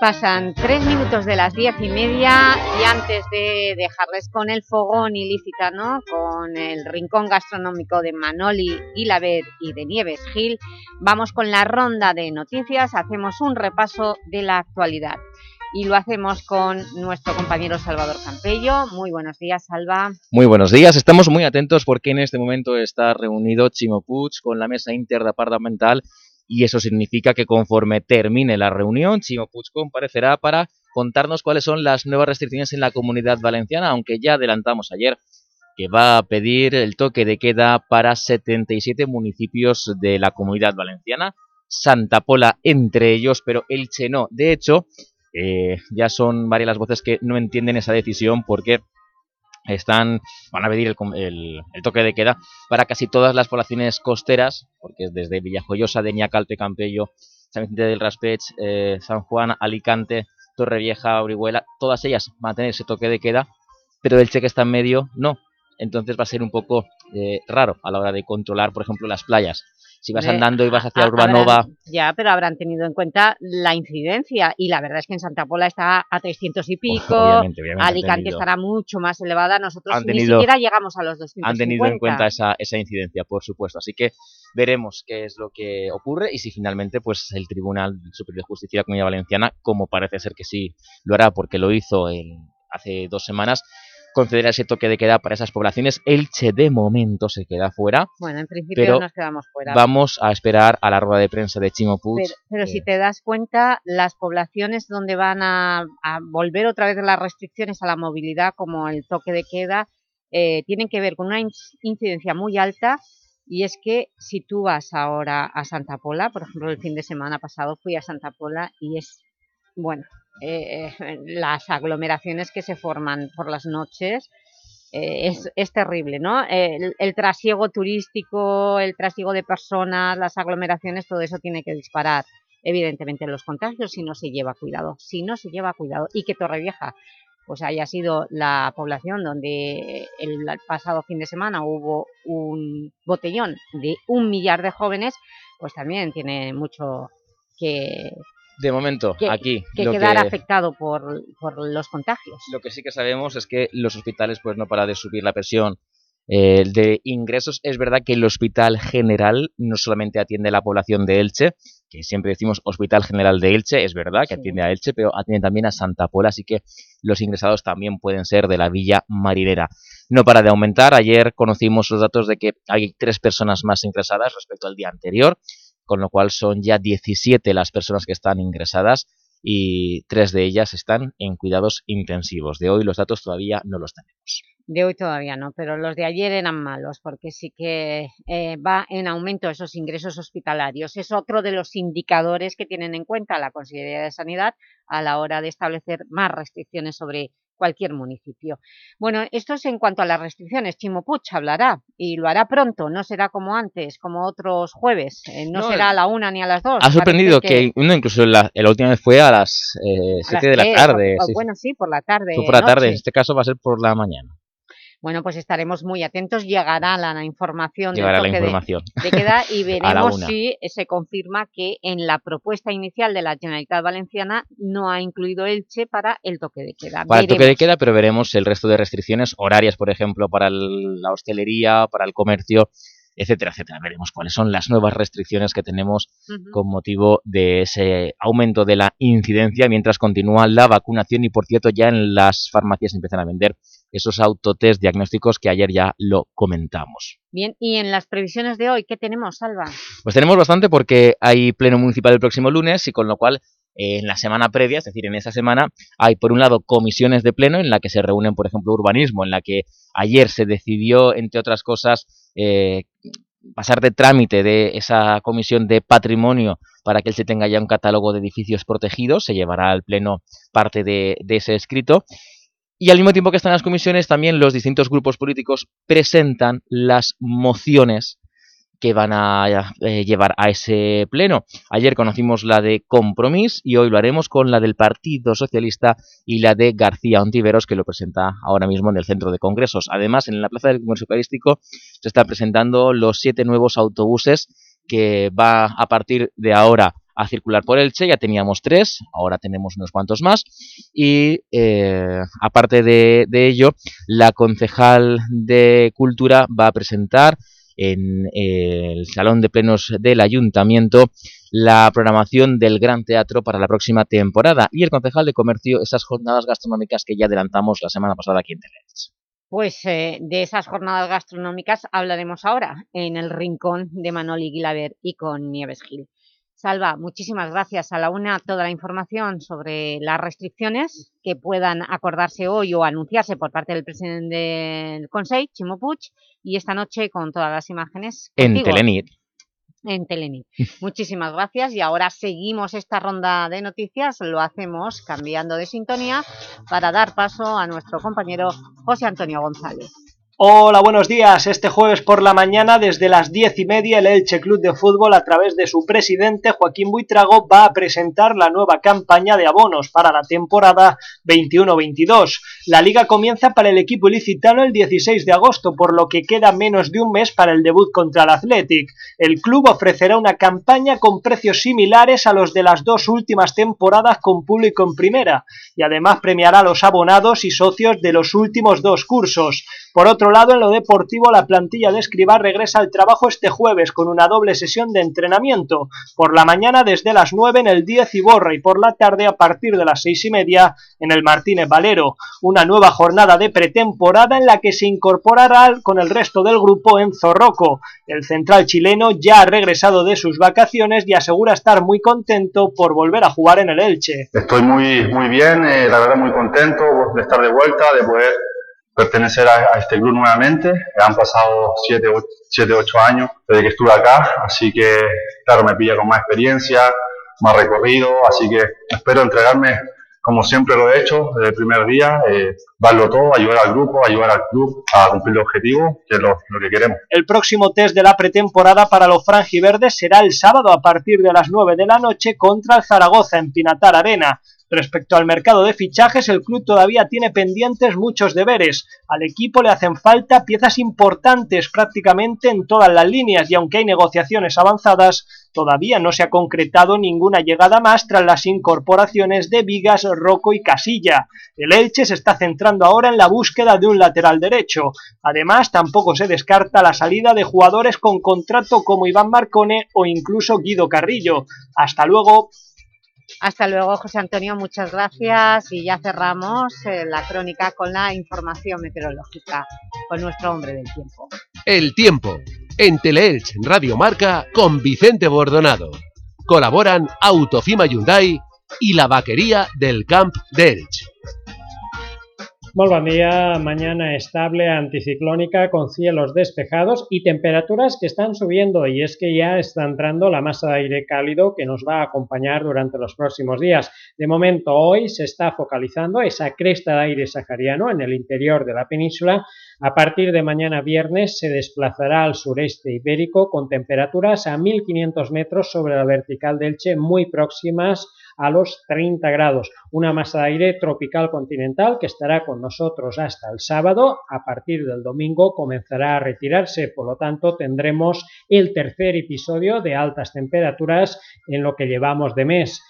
Pasan tres minutos de las diez y media y antes de dejarles con el fogón ilícita, ¿no? con el rincón gastronómico de Manoli, Ilaver y de Nieves Gil, vamos con la ronda de noticias, hacemos un repaso de la actualidad y lo hacemos con nuestro compañero Salvador Campello. Muy buenos días, Salva. Muy buenos días, estamos muy atentos porque en este momento está reunido Chimo Puig con la mesa interdepartamental y eso significa que conforme termine la reunión, Chimo Puig comparecerá para contarnos cuáles son las nuevas restricciones en la Comunidad Valenciana, aunque ya adelantamos ayer que va a pedir el toque de queda para 77 municipios de la Comunidad Valenciana, Santa Pola entre ellos, pero Elche no. De hecho, eh, ya son varias las voces que no entienden esa decisión porque están van a pedir el, el, el, toque de queda para casi todas las poblaciones costeras, porque es desde Villajoyosa, Deñacalpe, Campello, San Vicente del Raspech, eh, San Juan, Alicante, Torrevieja, Orihuela, todas ellas van a tener ese toque de queda, pero el cheque está en medio, no. Entonces va a ser un poco eh, raro a la hora de controlar, por ejemplo, las playas. Si vas andando y vas hacia Urbanova... Habrán, ya, pero habrán tenido en cuenta la incidencia. Y la verdad es que en Santa Pola está a 300 y pico, obviamente, obviamente Alicante estará mucho más elevada, nosotros tenido, ni siquiera llegamos a los 250. Han tenido en cuenta esa, esa incidencia, por supuesto, así que veremos qué es lo que ocurre y si finalmente pues el Tribunal Superior de Justicia de la Comunidad Valenciana, como parece ser que sí lo hará porque lo hizo el, hace dos semanas, concederá ese toque de queda para esas poblaciones. Elche de momento se queda fuera. Bueno, en principio pero nos quedamos fuera. Vamos a esperar a la rueda de prensa de Chimo Puig. Pero, pero si te das cuenta, las poblaciones donde van a, a, volver otra vez las restricciones a la movilidad, como el toque de queda, eh, tienen que ver con una incidencia muy alta y es que si tú vas ahora a Santa Pola, por ejemplo el fin de semana pasado fui a Santa Pola y es, bueno, eh, las aglomeraciones que se forman por las noches eh, es, es, terrible, ¿no? El, el, trasiego turístico, el trasiego de personas, las aglomeraciones, todo eso tiene que disparar evidentemente los contagios si no se lleva cuidado, si no se lleva cuidado y que Torrevieja pues haya sido la población donde el pasado fin de semana hubo un botellón de un millar de jóvenes, pues también tiene mucho que, De momento, que, aquí... Que quedara afectado por, por, los contagios. Lo que sí que sabemos es que los hospitales pues no para de subir la presión eh, de ingresos. Es verdad que el Hospital General no solamente atiende a la población de Elche, que siempre decimos Hospital General de Elche, es verdad que atiende a Elche, pero atiende también a Santa Pola, así que los ingresados también pueden ser de la Villa Marinera. No para de aumentar, ayer conocimos los datos de que hay tres personas más ingresadas respecto al día anterior, con lo cual son ya 17 las personas que están ingresadas y tres de ellas están en cuidados intensivos. De hoy los datos todavía no los tenemos. De hoy todavía no, pero los de ayer eran malos porque sí que eh, va en aumento esos ingresos hospitalarios. Es otro de los indicadores que tienen en cuenta la Consejería de Sanidad a la hora de establecer más restricciones sobre cualquier municipio. Bueno, esto es en cuanto a las restricciones. Chimo Puig hablará y lo hará pronto, no será como antes, como otros jueves, eh, no, será a la una ni a las dos. Ha sorprendido que, incluso la, última vez fue a las 7 eh, de la tarde. Bueno, sí, por la tarde. por la tarde, en este caso va a ser por la mañana. Bueno, pues estaremos muy atentos, llegará la, información, llegará la información. De, queda y veremos si se confirma que en la propuesta inicial de la Generalitat Valenciana no ha incluido Elche para el toque de queda. Para el toque de queda, pero veremos el resto de restricciones horarias, por ejemplo, para la hostelería, para el comercio, etcétera, etcétera. Veremos cuáles son las nuevas restricciones que tenemos con motivo de ese aumento de la incidencia mientras continúa la vacunación y, por cierto, ya en las farmacias empiezan a vender esos autotest diagnósticos que ayer ya lo comentamos. Bien, y en las previsiones de hoy, ¿qué tenemos, Salva? Pues tenemos bastante porque hay pleno municipal el próximo lunes y con lo cual eh, en la semana previa, es decir, en esa semana, hay por un lado comisiones de pleno en la que se reúnen, por ejemplo, urbanismo, en la que ayer se decidió, entre otras cosas, eh, pasar de trámite de esa comisión de patrimonio para que él se tenga ya un catálogo de edificios protegidos, se llevará al pleno parte de, de ese escrito y al mismo tiempo que están las comisiones, también los distintos grupos políticos presentan las mociones que van a eh, llevar a ese pleno. Ayer conocimos la de Compromís y hoy lo haremos con la del Partido Socialista y la de García Ontiveros, que lo presenta ahora mismo en el Centro de Congresos. Además, en la Plaza del Comercio Eucarístico se están presentando los siete nuevos autobuses que va a partir de ahora a circular por Elche, ya teníamos tres, ahora tenemos unos cuantos más y eh, aparte de, ello, la concejal de Cultura va a presentar en el Salón de Plenos del Ayuntamiento la programación del Gran Teatro para la próxima temporada y el concejal de Comercio esas jornadas gastronómicas que ya adelantamos la semana pasada aquí en Teleelch. Pues eh, de esas jornadas gastronómicas hablaremos ahora en el rincón de Manoli Guilaber y con Nieves Gil. Salva, muchísimas gracias. A la una toda la información sobre las restricciones que puedan acordarse hoy o anunciarse por parte del presidente del Consejo, Chimo Puig, y esta noche con todas las imágenes. En Telenit. En Telenit. Muchísimas gracias y ahora seguimos esta ronda de noticias, lo hacemos cambiando de sintonía para dar paso a nuestro compañero José Antonio González. Hola, buenos días. Este jueves por la mañana, desde las diez y media, el Elche Club de Fútbol, a través de su presidente, Joaquín Buitrago, va a presentar la nueva campaña de abonos para la temporada 21-22. La liga comienza para el equipo ilicitano el 16 de agosto, por lo que queda menos de un mes para el debut contra el Athletic. El club ofrecerá una campaña con precios similares a los de las dos últimas temporadas con público en primera, y además premiará a los abonados y socios de los últimos dos cursos. Por otro lado, en lo deportivo, la plantilla de Escribá regresa al trabajo este jueves con una doble sesión de entrenamiento. Por la mañana desde las 9 en el 10 Iborra y por la tarde a partir de las seis y media en el Martínez Valero. Una nueva jornada de pretemporada en la que se incorporará con el resto del grupo en Zorroco. El central chileno ya ha regresado de sus vacaciones y asegura estar muy contento por volver a jugar en el Elche. Estoy muy, muy bien, eh, la verdad muy contento de estar de vuelta, de poder pertenecer a, este club nuevamente. Han pasado 7, 8 años desde que estuve acá, así que, claro, me pilla con más experiencia, más recorrido, así que espero entregarme como siempre lo he hecho desde el primer día, eh, darlo todo, ayudar al grupo, ayudar al club a cumplir el objetivo, que es lo, lo, que queremos. El próximo test de la pretemporada para los franjiverdes será el sábado a partir de las 9 de la noche contra el Zaragoza en Pinatar Arena. Respecto al mercado de fichajes, el club todavía tiene pendientes muchos deberes. Al equipo le hacen falta piezas importantes prácticamente en todas las líneas y aunque hay negociaciones avanzadas, Todavía no se ha concretado ninguna llegada más tras las incorporaciones de Vigas, Rocco y Casilla. El Elche se está centrando ahora en la búsqueda de un lateral derecho. Además, tampoco se descarta la salida de jugadores con contrato como Iván Marcone o incluso Guido Carrillo. Hasta luego. Hasta luego, José Antonio, muchas gracias y ya cerramos eh, la crónica con la información meteorológica con nuestro hombre del tiempo. El tiempo, en Teleelch Radio Marca con Vicente Bordonado. Colaboran Autofima Hyundai y la vaquería del Camp de Elche. Muy buen día, mañana estable anticiclónica con cielos despejados y temperaturas que están subiendo y es que ya está entrando la masa de aire cálido que nos va a acompañar durante los próximos días. De momento hoy se está focalizando esa cresta de aire sahariano en el interior de la península. A partir de mañana viernes se desplazará al sureste ibérico con temperaturas a 1500 metros sobre la vertical del Che muy próximas a los 30 grados. Una masa de aire tropical continental que estará con nosotros hasta el sábado. A partir del domingo comenzará a retirarse, por lo tanto tendremos el tercer episodio de altas temperaturas en lo que llevamos de mes.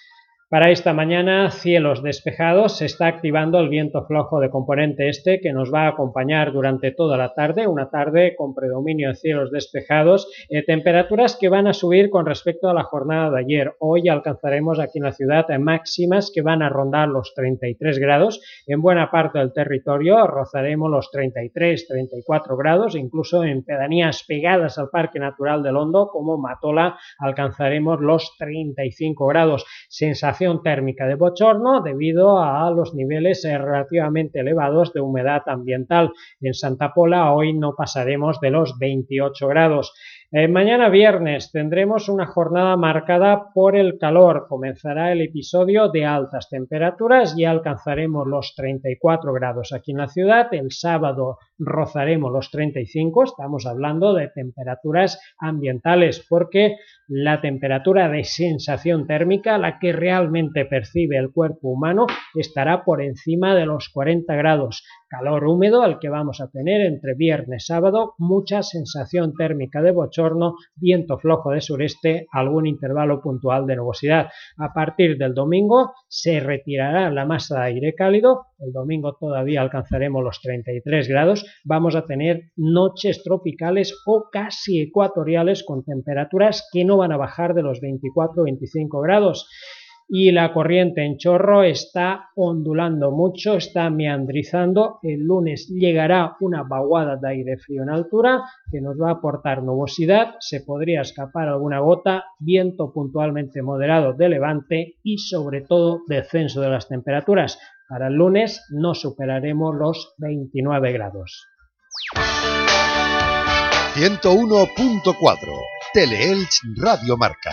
Para esta mañana, cielos despejados, se está activando el viento flojo de componente este que nos va a acompañar durante toda la tarde, una tarde con predominio de cielos despejados, eh, temperaturas que van a subir con respecto a la jornada de ayer. Hoy alcanzaremos aquí en la ciudad máximas que van a rondar los 33 grados, en buena parte del territorio rozaremos los 33, 34 grados, incluso en pedanías pegadas al Parque Natural del Hondo, como Matola, alcanzaremos los 35 grados. Sensación térmica de bochorno debido a los niveles eh, relativamente elevados de humedad ambiental. En Santa Pola hoy no pasaremos de los 28 grados. Eh, mañana viernes tendremos una jornada marcada por el calor. Comenzará el episodio de altas temperaturas y alcanzaremos los 34 grados aquí en la ciudad. El sábado rozaremos los 35. Estamos hablando de temperaturas ambientales porque la temperatura de sensación térmica, la que realmente percibe el cuerpo humano, estará por encima de los 40 grados. Calor húmedo al que vamos a tener entre viernes y sábado, mucha sensación térmica de bochorno, viento flojo de sureste, algún intervalo puntual de nubosidad. A partir del domingo se retirará la masa de aire cálido, el domingo todavía alcanzaremos los 33 grados, vamos a tener noches tropicales o casi ecuatoriales con temperaturas que no van a bajar de los 24-25 grados y la corriente en chorro está ondulando mucho, está meandrizando. El lunes llegará una vaguada de aire frío en altura que nos va a aportar nubosidad, se podría escapar alguna gota, viento puntualmente moderado de levante y sobre todo descenso de las temperaturas. Para el lunes no superaremos los 29 grados. 101.4 Teleelch Radio Marca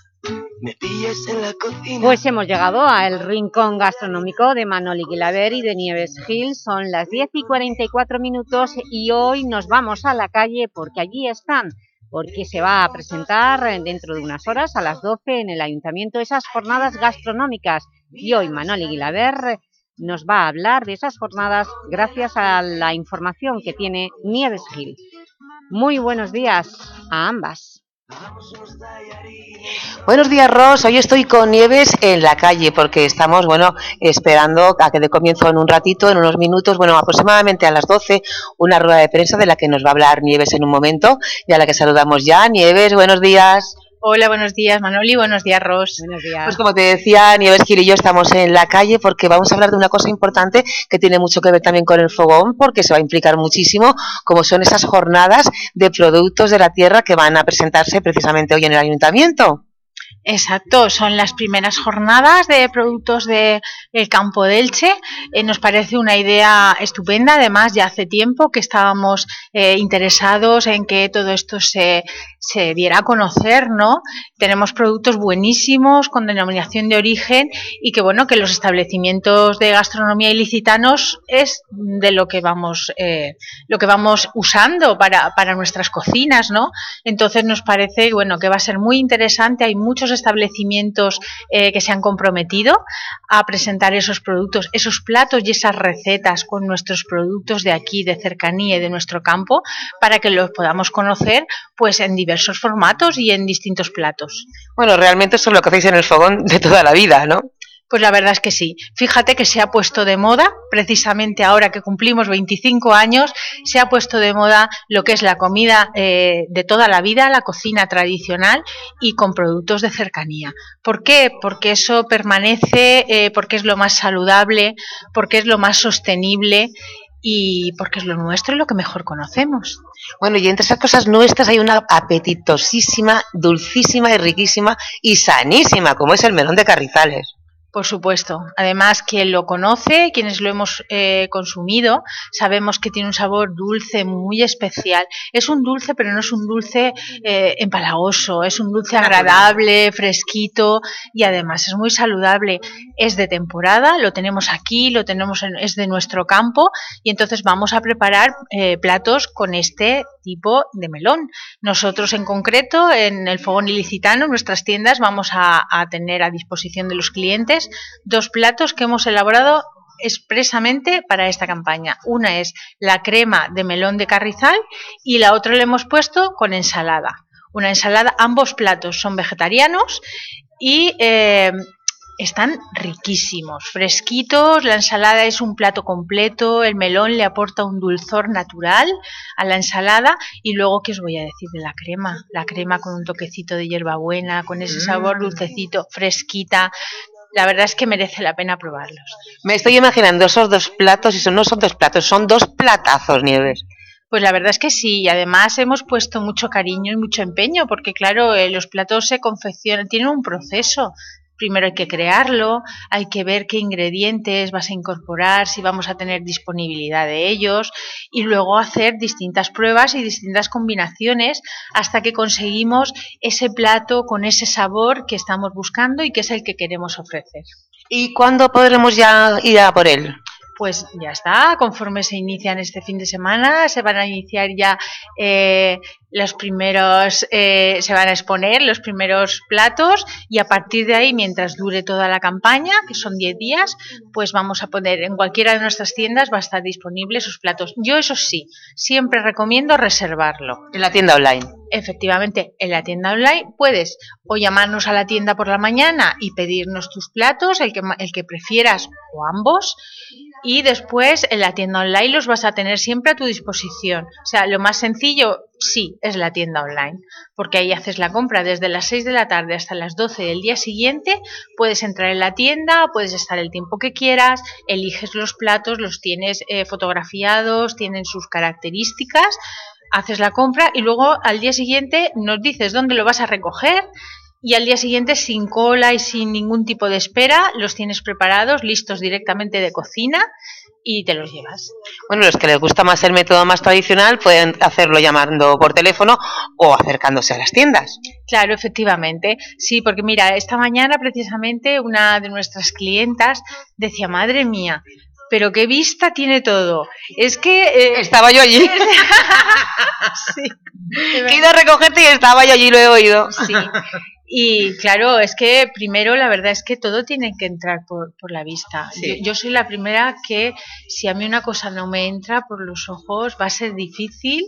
Pues hemos llegado al rincón gastronómico de Manoli Guilaber y de Nieves Gil. Son las 10 y 44 minutos y hoy nos vamos a la calle porque allí están, porque se va a presentar dentro de unas horas a las 12 en el Ayuntamiento esas jornadas gastronómicas. Y hoy Manoli Guilaber nos va a hablar de esas jornadas gracias a la información que tiene Nieves Gil. Muy buenos días a ambas. Buenos días, Ros. Hoy estoy con Nieves en la calle porque estamos, bueno, esperando a que dé comienzo en un ratito, en unos minutos, bueno, aproximadamente a las 12, una rueda de prensa de la que nos va a hablar Nieves en un momento y a la que saludamos ya. Nieves, buenos días. Hola, buenos días Manoli, buenos días Ros. Buenos días. Pues como te decía, Nieves Gil y yo estamos en la calle porque vamos a hablar de una cosa importante que tiene mucho que ver también con el fogón porque se va a implicar muchísimo, como son esas jornadas de productos de la tierra que van a presentarse precisamente hoy en el Ayuntamiento. Exacto, son las primeras jornadas de productos del campo de Elche. Eh, nos parece una idea estupenda, además ya hace tiempo que estábamos eh, interesados en que todo esto se, se diera a conocer, ¿no? Tenemos productos buenísimos con denominación de origen y que bueno, que los establecimientos de gastronomía ilicitanos es de lo que vamos, eh, lo que vamos usando para, para nuestras cocinas, ¿no? Entonces nos parece, bueno, que va a ser muy interesante, hay muchos establecimientos eh, que se han comprometido a presentar esos productos, esos platos y esas recetas con nuestros productos de aquí, de cercanía y de nuestro campo, para que los podamos conocer pues en diversos formatos y en distintos platos. Bueno, realmente eso es lo que hacéis en el fogón de toda la vida, ¿no? Pues la verdad es que sí. Fíjate que se ha puesto de moda, precisamente ahora que cumplimos 25 años, se ha puesto de moda lo que es la comida eh, de toda la vida, la cocina tradicional y con productos de cercanía. ¿Por qué? Porque eso permanece, eh, porque es lo más saludable, porque es lo más sostenible y porque es lo nuestro y lo que mejor conocemos. Bueno, y entre esas cosas nuestras hay una apetitosísima, dulcísima y riquísima y sanísima, como es el melón de Carrizales. Por supuesto. Además, quien lo conoce, quienes lo hemos eh, consumido, sabemos que tiene un sabor dulce muy especial. Es un dulce, pero no es un dulce eh, empalagoso, es un dulce agradable, fresquito y además es muy saludable. Es de temporada, lo tenemos aquí, lo tenemos es de nuestro campo y entonces vamos a preparar eh, platos con este tipo de melón. Nosotros en concreto, en el Fogón Ilicitano, nuestras tiendas, vamos a tener a disposición de los clientes dos platos que hemos elaborado expresamente para esta campaña. Una es la crema de melón de carrizal y la otra le hemos puesto con ensalada. Una ensalada, ambos platos son vegetarianos y eh, están riquísimos, fresquitos, la ensalada es un plato completo, el melón le aporta un dulzor natural a la ensalada y luego, ¿qué os voy a decir de la crema? La crema con un toquecito de hierbabuena, con ese sabor mm. dulcecito, fresquita, la verdad es que merece la pena probarlos. Me estoy imaginando esos dos platos, y son, no son dos platos, son dos platazos, Nieves. Pues la verdad es que sí, y además hemos puesto mucho cariño y mucho empeño, porque claro, eh, los platos se confeccionan, tienen un proceso primero hay que crearlo, hay que ver qué ingredientes vas a incorporar, si vamos a tener disponibilidad de ellos y luego hacer distintas pruebas y distintas combinaciones hasta que conseguimos ese plato con ese sabor que estamos buscando y que es el que queremos ofrecer. ¿Y cuándo podremos ya ir a por él? Pues ya está, conforme se inician este fin de semana, se van a iniciar ya eh, los primeros, eh, se van a exponer los primeros platos y a partir de ahí, mientras dure toda la campaña, que son 10 días, pues vamos a poner en cualquiera de nuestras tiendas va a estar disponible esos platos. Yo eso sí, siempre recomiendo reservarlo. En la tienda online. Efectivamente, en la tienda online puedes o llamarnos a la tienda por la mañana y pedirnos tus platos, el que, el que prefieras o ambos, y después en la tienda online los vas a tener siempre a tu disposición. O sea, lo más sencillo, sí, es la tienda online, porque ahí haces la compra desde las 6 de la tarde hasta las 12 del día siguiente, puedes entrar en la tienda, puedes estar el tiempo que quieras, eliges los platos, los tienes eh, fotografiados, tienen sus características, haces la compra y luego al día siguiente nos dices dónde lo vas a recoger y al día siguiente sin cola y sin ningún tipo de espera los tienes preparados, listos directamente de cocina y te los llevas. Bueno, los que les gusta más el método más tradicional pueden hacerlo llamando por teléfono o acercándose a las tiendas. Claro, efectivamente. Sí, porque mira, esta mañana precisamente una de nuestras clientas decía, madre mía, pero qué vista tiene todo. Es que... Eh, estaba yo allí. sí. He ido a recogerte y estaba yo allí, lo he oído. Sí. Y claro, es que primero la verdad es que todo tiene que entrar por, por la vista. Yo, soy la primera que si a mí una cosa no me entra por los ojos va a ser difícil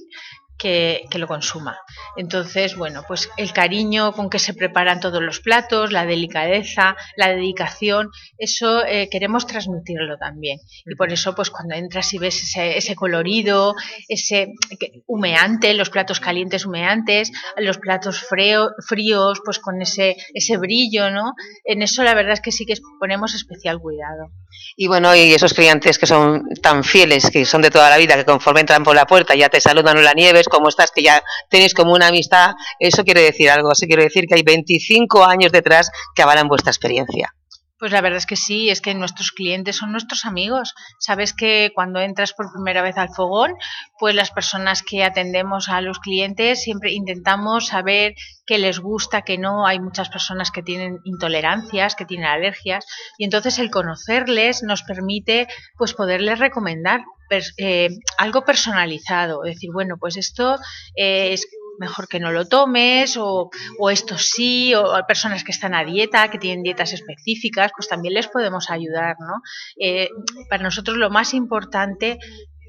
que, lo consuma. Entonces, bueno, pues el cariño con que se preparan todos los platos, la delicadeza, la dedicación, eso eh, queremos transmitirlo también. Y por eso, pues cuando entras y ves ese, ese colorido, ese humeante, los platos calientes humeantes, los platos fríos, pues con ese, ese brillo, ¿no? En eso la verdad es que sí que ponemos especial cuidado. Y bueno, y esos clientes que son tan fieles, que son de toda la vida, que conforme entran por la puerta ya te saludan o la nieves, como estás, que ya tenéis como una amistad, eso quiere decir algo, eso quiere decir que hay 25 años detrás que avalan vuestra experiencia. Pues la verdad es que sí, es que nuestros clientes son nuestros amigos. Sabes que cuando entras por primera vez al fogón, pues las personas que atendemos a los clientes siempre intentamos saber qué les gusta, qué no. Hay muchas personas que tienen intolerancias, que tienen alergias y entonces el conocerles nos permite pues poderles recomendar eh, algo personalizado. Decir, bueno, pues esto eh, es mejor que no lo tomes, o, esto sí, o personas que están a dieta, que tienen dietas específicas, pues también les podemos ayudar, ¿no? Eh, para nosotros lo más importante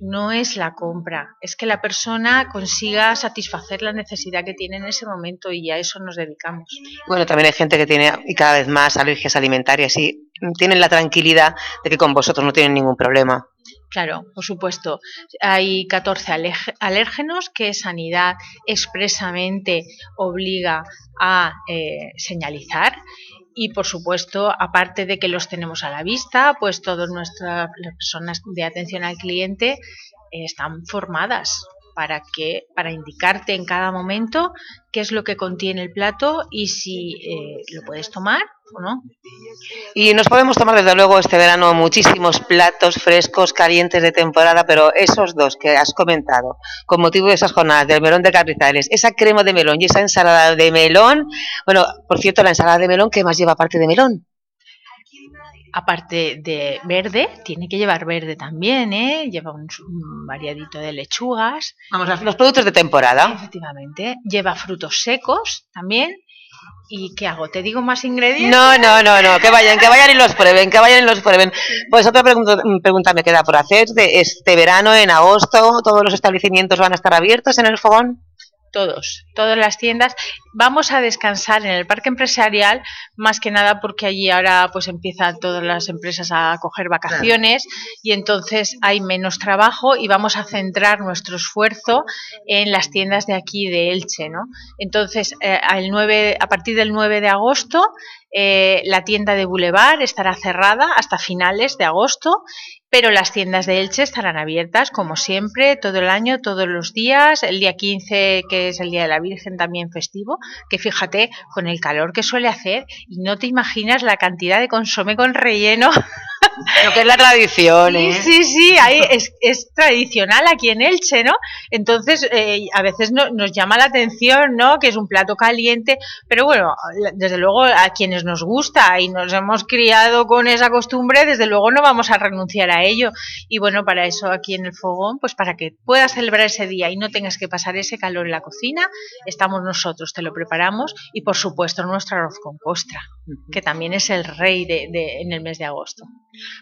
no es la compra, es que la persona consiga satisfacer la necesidad que tiene en ese momento y a eso nos dedicamos. Bueno, también hay gente que tiene y cada vez más alergias alimentarias y tienen la tranquilidad de que con vosotros no tienen ningún problema. Claro, por supuesto. Hay 14 alérgenos que Sanidad expresamente obliga a eh, señalizar y por supuesto, aparte de que los tenemos a la vista, pues todas nuestras personas de atención al cliente están formadas para que para indicarte en cada momento qué es lo que contiene el plato y si eh, lo puedes tomar o no. Y nos podemos tomar desde luego este verano muchísimos platos frescos, calientes de temporada, pero esos dos que has comentado, con motivo de esas jornadas del melón de Carrizales, esa crema de melón y esa ensalada de melón, bueno, por cierto, la ensalada de melón, ¿qué más lleva aparte de melón? Aparte de verde, tiene que llevar verde también, ¿eh? Lleva un, variadito de lechugas. Vamos, los productos de temporada. Efectivamente. Lleva frutos secos también. ¿Y qué hago? ¿Te digo más ingredientes? No, no, no, no, que vayan, que vayan y los prueben, que vayan y los prueben. Pues otra pregunta, pregunta me queda por hacer. Este verano, en agosto, ¿todos los establecimientos van a estar abiertos en el fogón? Todos, todas las tiendas. Vamos a descansar en el parque empresarial, más que nada porque allí ahora pues empiezan todas las empresas a coger vacaciones y entonces hay menos trabajo y vamos a centrar nuestro esfuerzo en las tiendas de aquí de Elche, ¿no? Entonces, eh, al 9, a partir del 9 de agosto eh, la tienda de Boulevard estará cerrada hasta finales de agosto pero las tiendas de Elche estarán abiertas como siempre, todo el año, todos los días, el día 15 que es el Día de la Virgen también festivo, que fíjate con el calor que suele hacer y no te imaginas la cantidad de consome con relleno Lo que es la tradición, ¿eh? Sí, sí, ahí es, tradicional aquí en Elche, ¿no? Entonces, eh, a veces nos llama la atención, ¿no? Que es un plato caliente, pero bueno, desde luego a quienes nos gusta y nos hemos criado con esa costumbre, desde luego no vamos a renunciar a ello. Y bueno, para eso aquí en el fogón, pues para que puedas celebrar ese día y no tengas que pasar ese calor en la cocina, estamos nosotros, te lo preparamos y por supuesto nuestro arroz con costra, que también es el rey de, en el mes de agosto.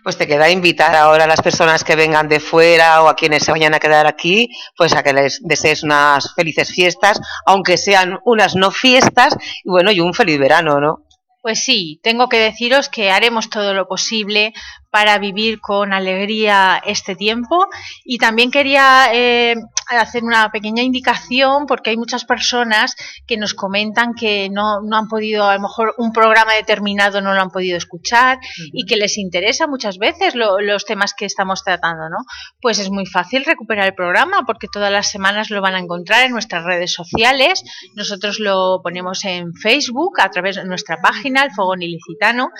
Pues te queda invitar ahora a las personas que vengan de fuera o a quienes se vayan a quedar aquí, pues a que les desees unas felices fiestas, aunque sean unas no fiestas, y bueno, y un feliz verano, ¿no? Pues sí, tengo que deciros que haremos todo lo posible para vivir con alegría este tiempo. Y también quería eh, hacer una pequeña indicación porque hay muchas personas que nos comentan que no, han podido, a lo mejor un programa determinado no lo han podido escuchar y que les interesa muchas veces los temas que estamos tratando, ¿no? Pues es muy fácil recuperar el programa porque todas las semanas lo van a encontrar en nuestras redes sociales, nosotros lo ponemos en Facebook a través de nuestra página, el Fogón Ilicitano,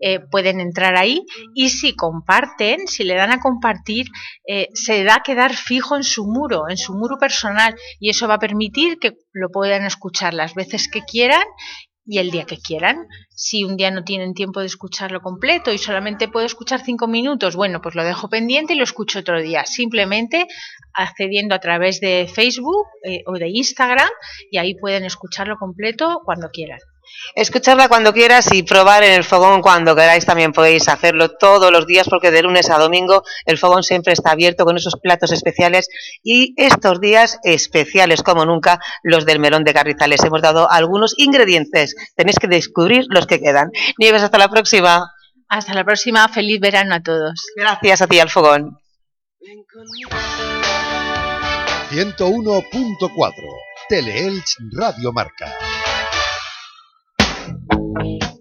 eh, pueden entrar ahí y si comparten, si le dan a compartir, eh, se da a quedar fijo en su muro, en su muro personal y eso va a permitir que lo puedan escuchar las veces que quieran y el día que quieran. Si un día no tienen tiempo de escucharlo completo y solamente puedo escuchar cinco minutos, bueno, pues lo dejo pendiente y lo escucho otro día, simplemente accediendo a través de Facebook eh, o de Instagram y ahí pueden escucharlo completo cuando quieran. Escucharla cuando quieras y probar en el fogón cuando queráis. También podéis hacerlo todos los días porque de lunes a domingo el fogón siempre está abierto con esos platos especiales y estos días especiales como nunca los del melón de Carrizales. Hemos dado algunos ingredientes. Tenéis que descubrir los que quedan. Nieves, hasta la próxima. Hasta la próxima. Feliz verano a todos. Gracias a ti, al fogón. 101.4 Teleelch Radio Marca.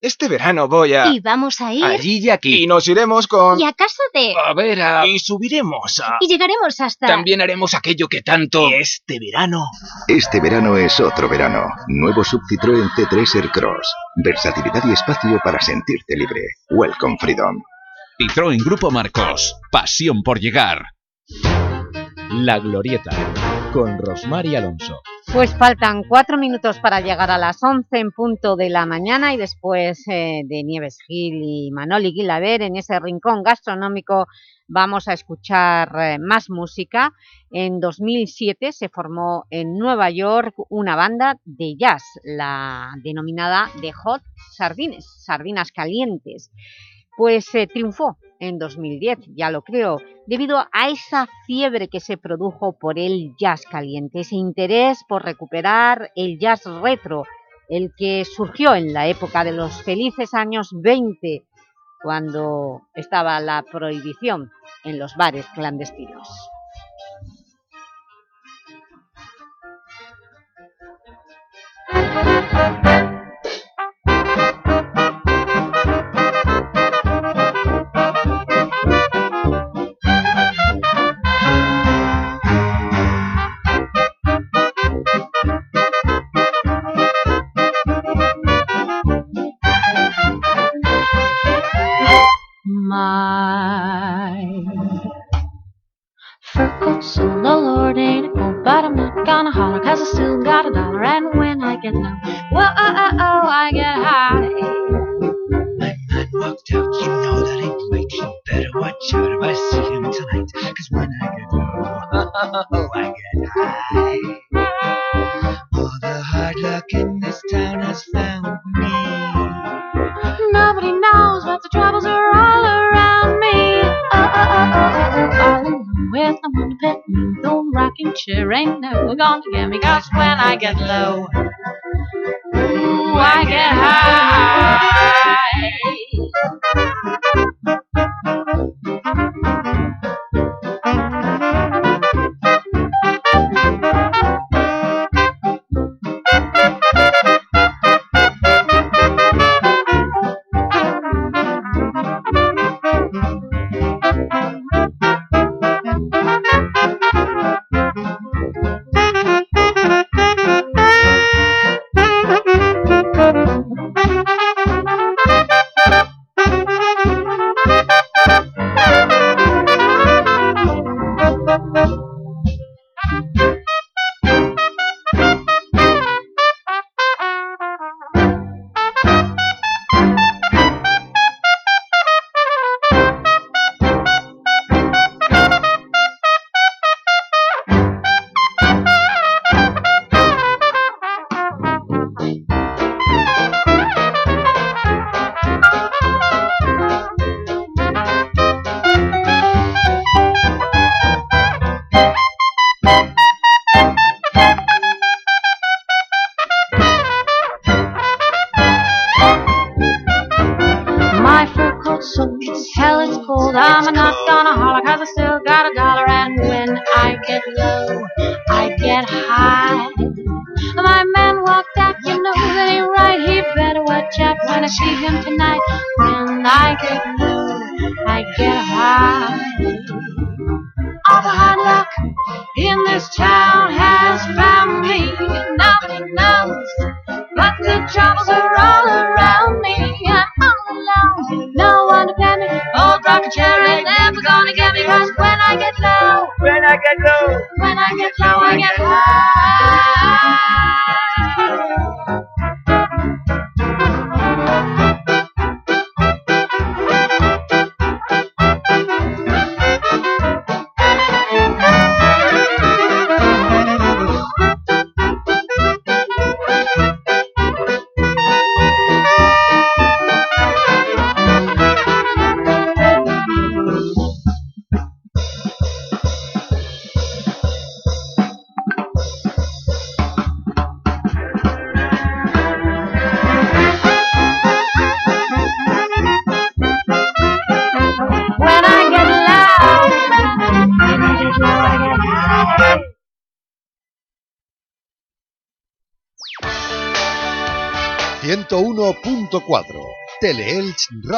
Este verano voy a... Y vamos a ir... Allí y aquí. Y nos iremos con... Y a casa de... A ver, a... Y subiremos a... Y llegaremos hasta... También haremos aquello que tanto... Este verano... Este verano es otro verano. Nuevo sub Citroën C3 Aircross. Versatilidad y espacio para sentirte libre. Welcome Freedom. Citroën Grupo Marcos. Pasión por llegar. La Glorieta, con Rosmar Alonso. Pues faltan cuatro minutos para llegar a las 11 en punto de la mañana y después eh, de Nieves Gil y Manoli Guilaber en ese rincón gastronómico vamos a escuchar eh, más música. En 2007 se formó en Nueva York una banda de jazz, la denominada The Hot Sardines, Sardinas Calientes. Pues se triunfó en 2010, ya lo creo, debido a esa fiebre que se produjo por el jazz caliente, ese interés por recuperar el jazz retro, el que surgió en la época de los felices años 20, cuando estaba la prohibición en los bares clandestinos. Chair ain't never gonna get me. Cause when I get low, knows, But the troubles are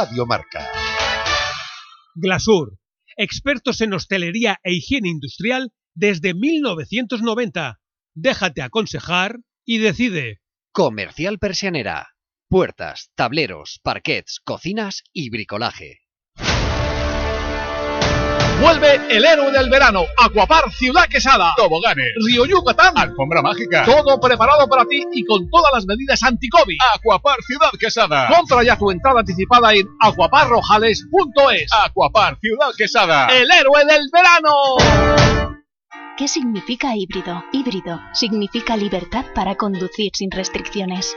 Radio Marca. Glasur, expertos en hostelería e higiene industrial desde 1990. Déjate aconsejar y decide. Comercial Persianera. Puertas, tableros, parquets, cocinas y bricolaje. Vuelve el héroe del verano, Aquapar Ciudad Quesada. Toboganes, Río Yucatán, alfombra mágica. Todo preparado para ti y con todas las medidas anti-COVID. Aquapar Ciudad Quesada. Compra ya tu entrada anticipada en aquaparrojales.es. Aquapar Ciudad Quesada. El héroe del verano. ¿Qué significa híbrido? Híbrido significa libertad para conducir sin restricciones.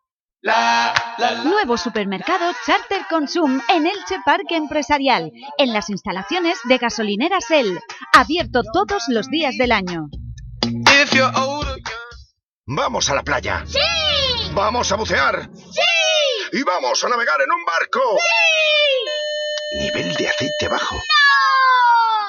Nuevo supermercado Charter Consum en Elche Parque Empresarial, en las instalaciones de gasolineras El, abierto todos los días del año. Vamos a la playa. ¡Sí! Vamos a bucear. ¡Sí! Y vamos a navegar en un barco. ¡Sí! Nivel de aceite bajo.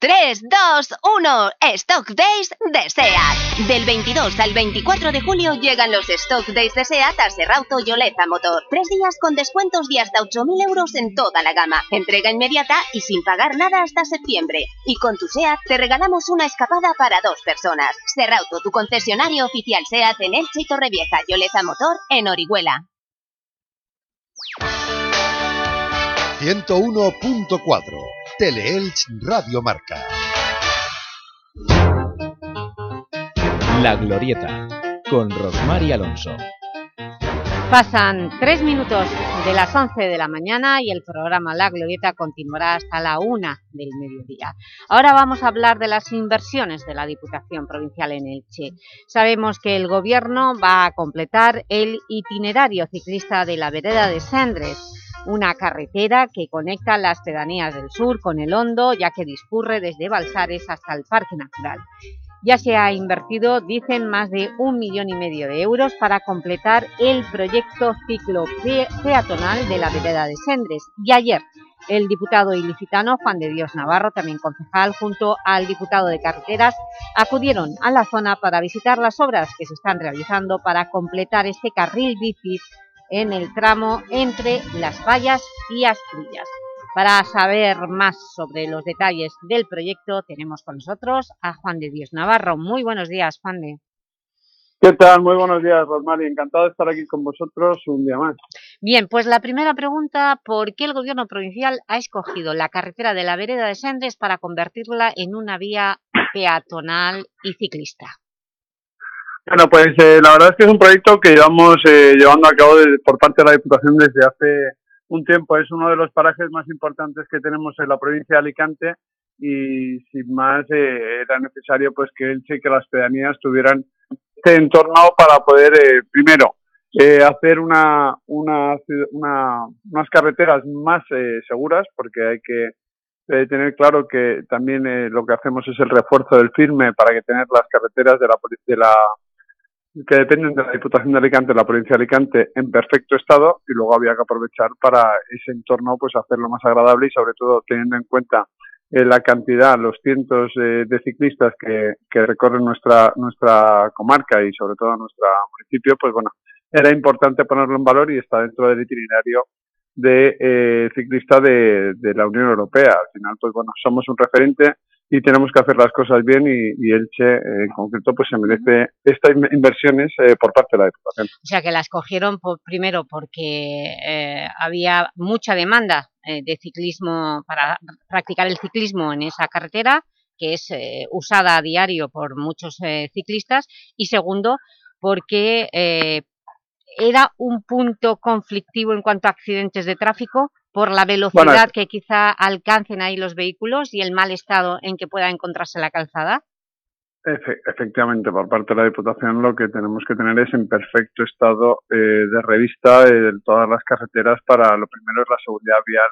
3, 2, 1, Stock Days de SEAT. Del 22 al 24 de julio llegan los Stock Days de SEAT a Serrauto y Motor. Tres días con descuentos de hasta 8.000 euros en toda la gama. Entrega inmediata y sin pagar nada hasta septiembre. Y con tu SEAT te regalamos una escapada para dos personas. Serrauto, tu concesionario oficial SEAT en Elche y Torrevieja y Motor en Orihuela. 101.4 Teleelch Radio Marca. La Glorieta, con Rosmar y Alonso. Pasan tres minutos de las 11 de la mañana y el programa La Glorieta continuará hasta la una del mediodía. Ahora vamos a hablar de las inversiones de la Diputación Provincial en Elche. Sabemos que el Gobierno va a completar el itinerario ciclista de la vereda de Sendres, una carretera que conecta las pedanías del sur con el Hondo, ya que discurre desde Balsares hasta el Parque Natural. Ya se ha invertido, dicen, más de un millón y medio de euros para completar el proyecto ciclo pe- peatonal de la vereda de Sendres. Y ayer, el diputado ilicitano Juan de Dios Navarro, también concejal, junto al diputado de Carreteras, acudieron a la zona para visitar las obras que se están realizando para completar este carril bici en el tramo entre Las Vallas y Astrillas. Para saber más sobre los detalles del proyecto tenemos con nosotros a Juan de Dios Navarro. Muy buenos días, Juan de. ¿Qué tal? Muy buenos días, Rosmary. Encantado de estar aquí con vosotros un día más. Bien, pues la primera pregunta, ¿por qué el Gobierno provincial ha escogido la carretera de la vereda de Sendes para convertirla en una vía peatonal y ciclista? Bueno, pues eh, la verdad es que es un proyecto que llevamos eh, llevando a cabo de- por parte de la Diputación desde hace un tiempo. Es uno de los parajes más importantes que tenemos en la provincia de Alicante y sin más eh, era necesario pues que Elche y que las pedanías tuvieran este entorno para poder, eh, primero, eh, hacer una, una, una- unas carreteras más eh, seguras, porque hay que tener claro que también eh, lo que hacemos es el refuerzo del firme para que tener las carreteras de la, de la que dependen de la Diputación de Alicante, la provincia de Alicante, en perfecto estado y luego había que aprovechar para ese entorno pues hacerlo más agradable y sobre todo teniendo en cuenta eh, la cantidad, los cientos eh, de ciclistas que, que recorren nuestra nuestra comarca y sobre todo nuestro municipio, pues bueno, era importante ponerlo en valor y está dentro del itinerario de eh, ciclista de, de la Unión Europea. Al final, pues bueno, somos un referente y tenemos que hacer las cosas bien y, y Elche eh, en concreto pues se merece estas in- inversiones eh, por parte de la Diputación. O sea, que la escogieron por- primero porque eh, había mucha demanda de ciclismo, para practicar el ciclismo en esa carretera, que es usada a diario por muchos ciclistas, y segundo, porque era un punto conflictivo en cuanto a accidentes de tráfico por la velocidad Bueno, que quizá alcancen ahí los vehículos y el mal estado en que pueda encontrarse la calzada. Efe- efectivamente, por parte de la Diputación lo que tenemos que tener es en perfecto estado eh, de revista eh, todas las carreteras para, lo primero es la seguridad vial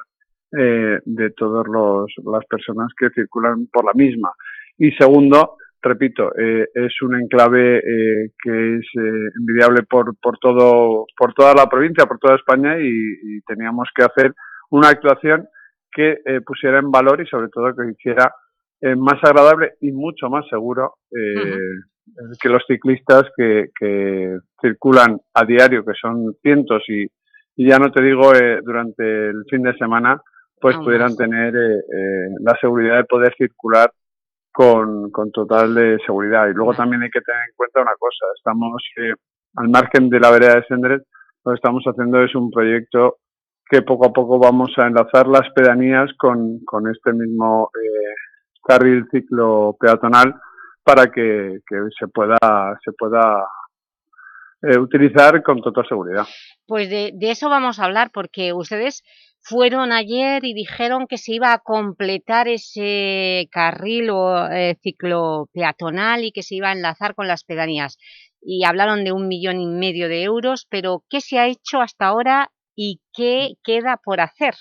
eh, de todas las personas que circulan por la misma. Y segundo, repito, eh, es un enclave eh, que es eh, envidiable por, por, todo, por toda la provincia, por toda España y, y teníamos que hacer una actuación que eh, pusiera en valor y sobre todo que hiciera eh, más agradable y mucho más seguro eh, que los ciclistas que, que circulan a diario, que son cientos y, y ya no te digo eh, durante el fin de semana, pues pudieran tener la seguridad de poder circular con, con total de seguridad. Y luego también hay que tener en cuenta una cosa, estamos eh, al margen de la vereda de Sendres, lo que estamos haciendo es un proyecto que poco a poco vamos a enlazar las pedanías con, con este mismo eh, carril ciclo peatonal para que, que se pueda se pueda eh, utilizar con total seguridad. Pues de, de eso vamos a hablar porque ustedes fueron ayer y dijeron que se iba a completar ese carril o eh, ciclo peatonal y que se iba a enlazar con las pedanías. Y hablaron de un millón y medio de euros, pero ¿qué se ha hecho hasta ahora y qué queda por hacer?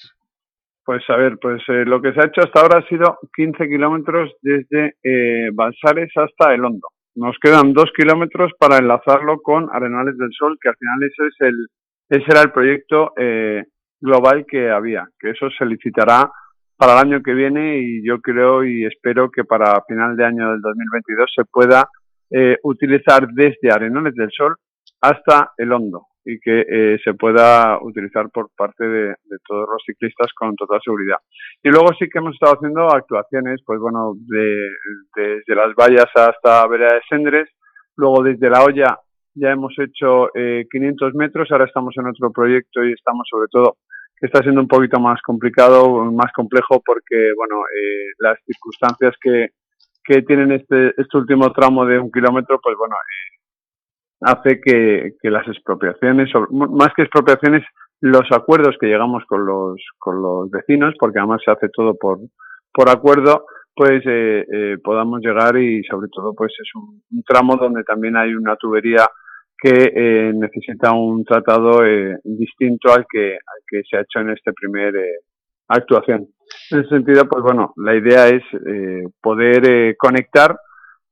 Pues a ver, pues eh, lo que se ha hecho hasta ahora ha sido 15 kilómetros desde eh, Balsares hasta El Hondo. Nos quedan dos kilómetros para enlazarlo con Arenales del Sol, que al final ese es el ese era el proyecto eh, global que había, que eso se licitará para el año que viene y yo creo y espero que para final de año del 2022 se pueda eh, utilizar desde Arenales del Sol hasta El Hondo y que eh, se pueda utilizar por parte de, todos los ciclistas con total seguridad. Y luego sí que hemos estado haciendo actuaciones, pues bueno, de, desde las vallas hasta Vereda de Sendres, luego desde la olla ya hemos hecho eh, 500 metros, ahora estamos en otro proyecto y estamos sobre todo, que está siendo un poquito más complicado, más complejo porque, bueno, eh, las circunstancias que, que tienen este, este último tramo de un kilómetro, pues bueno, eh, hace que, que las expropiaciones, más que expropiaciones, los acuerdos que llegamos con los, con los vecinos, porque además se hace todo por, por acuerdo, pues eh, eh, podamos llegar y sobre todo pues es un, un tramo donde también hay una tubería que eh, necesita un tratado eh, distinto al que, al que se ha hecho en este primer eh, actuación. En ese sentido, pues bueno, la idea es eh, poder eh, conectar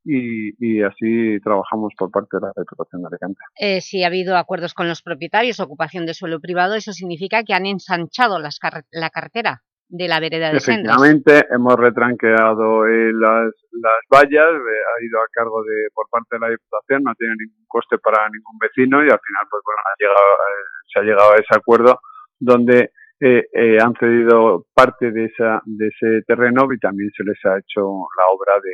y, y así trabajamos por parte de la Diputación de Alicante. Eh, si ha habido acuerdos con los propietarios, ocupación de suelo privado, eso significa que han ensanchado las carre- la carretera de la vereda de. Efectivamente, hemos retranqueado eh, las, las vallas, eh, ha ido a cargo de por parte de la Diputación, no tiene ningún coste para ningún vecino y al final pues bueno, ha llegado, eh, se ha llegado a ese acuerdo donde eh, eh, han cedido parte de, esa, de ese terreno y también se les ha hecho la obra de,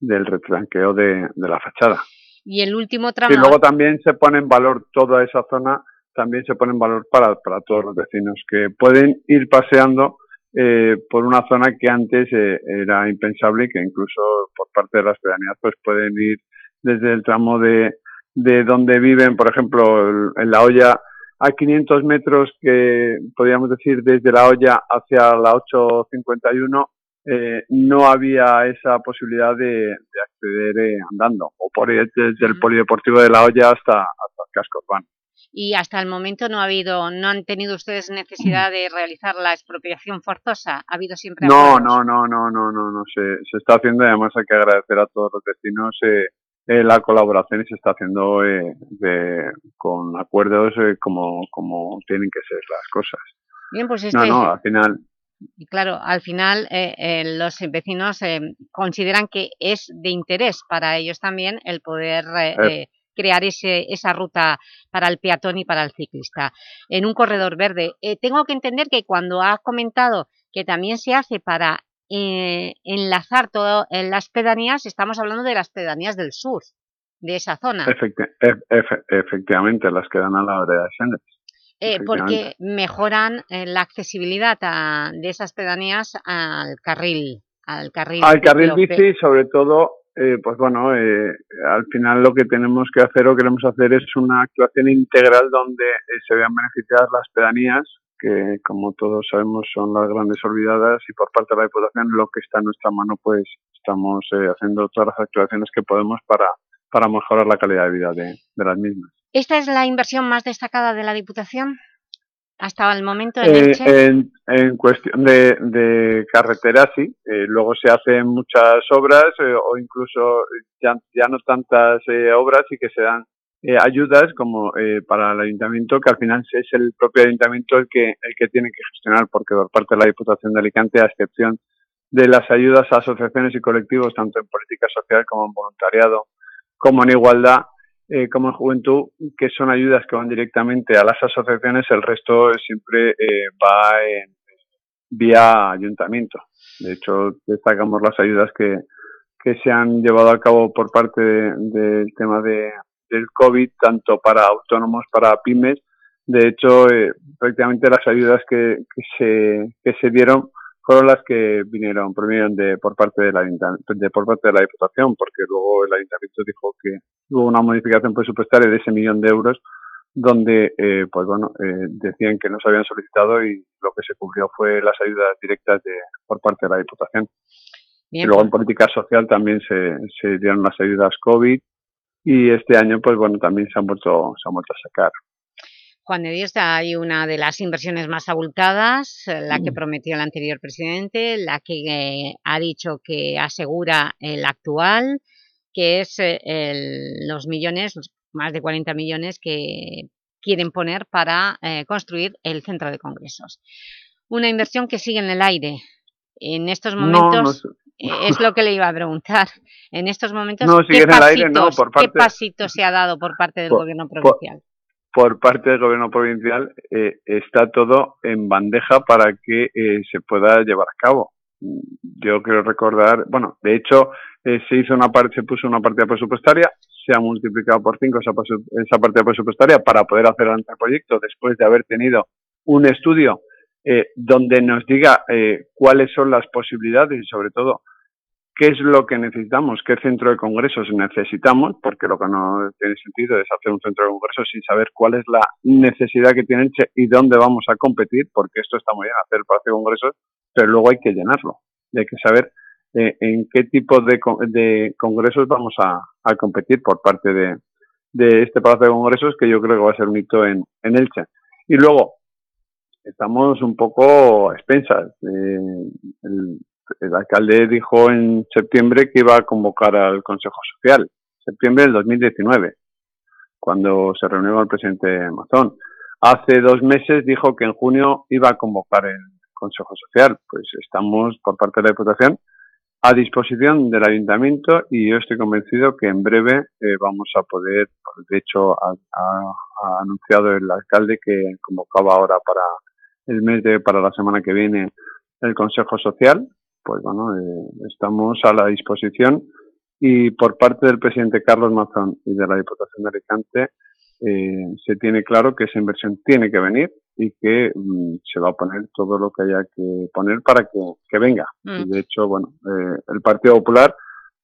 del retranqueo de, de la fachada. Y el último tramo... Y luego también se pone en valor toda esa zona, también se pone en valor para, para todos los vecinos, que pueden ir paseando eh, por una zona que antes eh, era impensable y que incluso por parte de las pedanías pues pueden ir desde el tramo de, de donde viven, por ejemplo, en la olla a 500 metros que podríamos decir desde la olla hacia la 851 eh, no había esa posibilidad de, de acceder eh, andando, o por desde el polideportivo de La Hoya hasta, hasta el casco urbano. Y hasta el momento no ha habido, no han tenido ustedes necesidad de realizar la expropiación forzosa. ¿Ha habido siempre No, no, no, no, no, no, no, se, se está haciendo y además hay que agradecer a todos los vecinos eh, eh, la colaboración y se está haciendo eh, de- con acuerdos eh, como, como tienen que ser las cosas. Bien, pues No, este, no, al final, y claro, al final eh, eh, los vecinos eh, consideran que es de interés para ellos también el poder eh, Eh. crear ese, esa ruta para el peatón y para el ciclista en un corredor verde. Tengo que entender que cuando ha comentado que también se hace para enlazar todo en las pedanías, estamos hablando de las pedanías del sur, de esa zona. efecti- efe- efectivamente, las que dan a la vereda de. Eh, porque mejoran eh, la accesibilidad a- de esas pedanías al carril, al carril, Al carril bici, sobre todo, eh, pues bueno, eh, al final lo que tenemos que hacer o queremos hacer es una actuación integral donde eh, se vean beneficiadas las pedanías, que como todos sabemos son las grandes olvidadas y por parte de la Diputación lo que está en nuestra mano pues estamos eh, haciendo todas las actuaciones que podemos para, para mejorar la calidad de vida de, de las mismas. ¿Esta es la inversión más destacada de la Diputación hasta el momento en Eh, en, en cuestión de, de carretera, sí. Eh, luego se hacen muchas obras eh, o incluso ya, ya no tantas eh, obras y que se dan eh, ayudas como eh, para el ayuntamiento, que al final es el propio ayuntamiento el que, el que tiene que gestionar, porque por parte de la Diputación de Alicante, a excepción de las ayudas a asociaciones y colectivos, tanto en política social como en voluntariado, como en igualdad, eh, como en juventud, que son ayudas que van directamente a las asociaciones, el resto siempre eh, va en, vía ayuntamiento. De hecho, destacamos las ayudas que, que se han llevado a cabo por parte de- del tema de, del COVID, tanto para autónomos, para pymes. De hecho, eh, prácticamente las ayudas que, que, se, que se dieron fueron las que vinieron, provinieron de por parte del ayuntamiento, de por parte de la diputación, porque luego el ayuntamiento dijo que hubo una modificación presupuestaria de ese millón de euros donde eh, pues bueno eh, decían que no se habían solicitado y lo que se cubrió fue las ayudas directas de, por parte de la diputación. Bien, y luego en política social también se, se dieron las ayudas covid y este año pues bueno también se han vuelto se han vuelto a sacar Juan de Dios, hay una de las inversiones más abultadas, eh, la Mm. que prometió el anterior presidente, la que eh, ha dicho que asegura el actual, que es eh, el- los millones, más de 40 millones que quieren poner para eh, construir el centro de congresos. Una inversión que sigue en el aire. En estos momentos, no es lo que le iba a preguntar, en estos momentos, No, ¿qué, el aire, no, pasitos, por ¿qué parte- pasitos se ha dado por parte del Por- gobierno provincial? Por parte del gobierno provincial eh, está todo en bandeja para que eh, se pueda llevar a cabo. Yo quiero recordar, bueno, de hecho eh, se hizo una parte, se puso una partida presupuestaria, se ha multiplicado por cinco esa, esa partida presupuestaria para poder hacer el anteproyecto después de haber tenido un estudio eh, donde nos diga cuáles son las posibilidades y sobre todo qué es lo que necesitamos, qué centro de congresos necesitamos, porque lo que no tiene sentido es hacer un centro de congresos sin saber cuál es la necesidad que tiene Elche y dónde vamos a competir, porque esto está muy bien hacer el palacio de congresos, pero luego hay que llenarlo. Hay que saber eh, en qué tipo de, de congresos vamos a, competir por parte de, este palacio de congresos, que yo creo que va a ser un hito en, en Elche. Y luego, estamos un poco a expensas. Eh, el alcalde dijo en septiembre que iba a convocar al Consejo Social, septiembre del 2019, cuando se reunió el presidente Mazón. Hace dos meses dijo que en junio iba a convocar el Consejo Social. Pues estamos, por parte de la Diputación, a disposición del Ayuntamiento y yo estoy convencido que en breve eh, vamos a poder, de hecho ha- ha anunciado el alcalde que convocaba ahora para el mes de, para la semana que viene el Consejo Social, pues bueno, eh, estamos a la disposición y por parte del presidente Carlos Mazón y de la Diputación de Alicante eh, se tiene claro que esa inversión tiene que venir y que mm, se va a poner todo lo que haya que poner para que, que venga. Mm. Y de hecho, bueno, eh, el Partido Popular,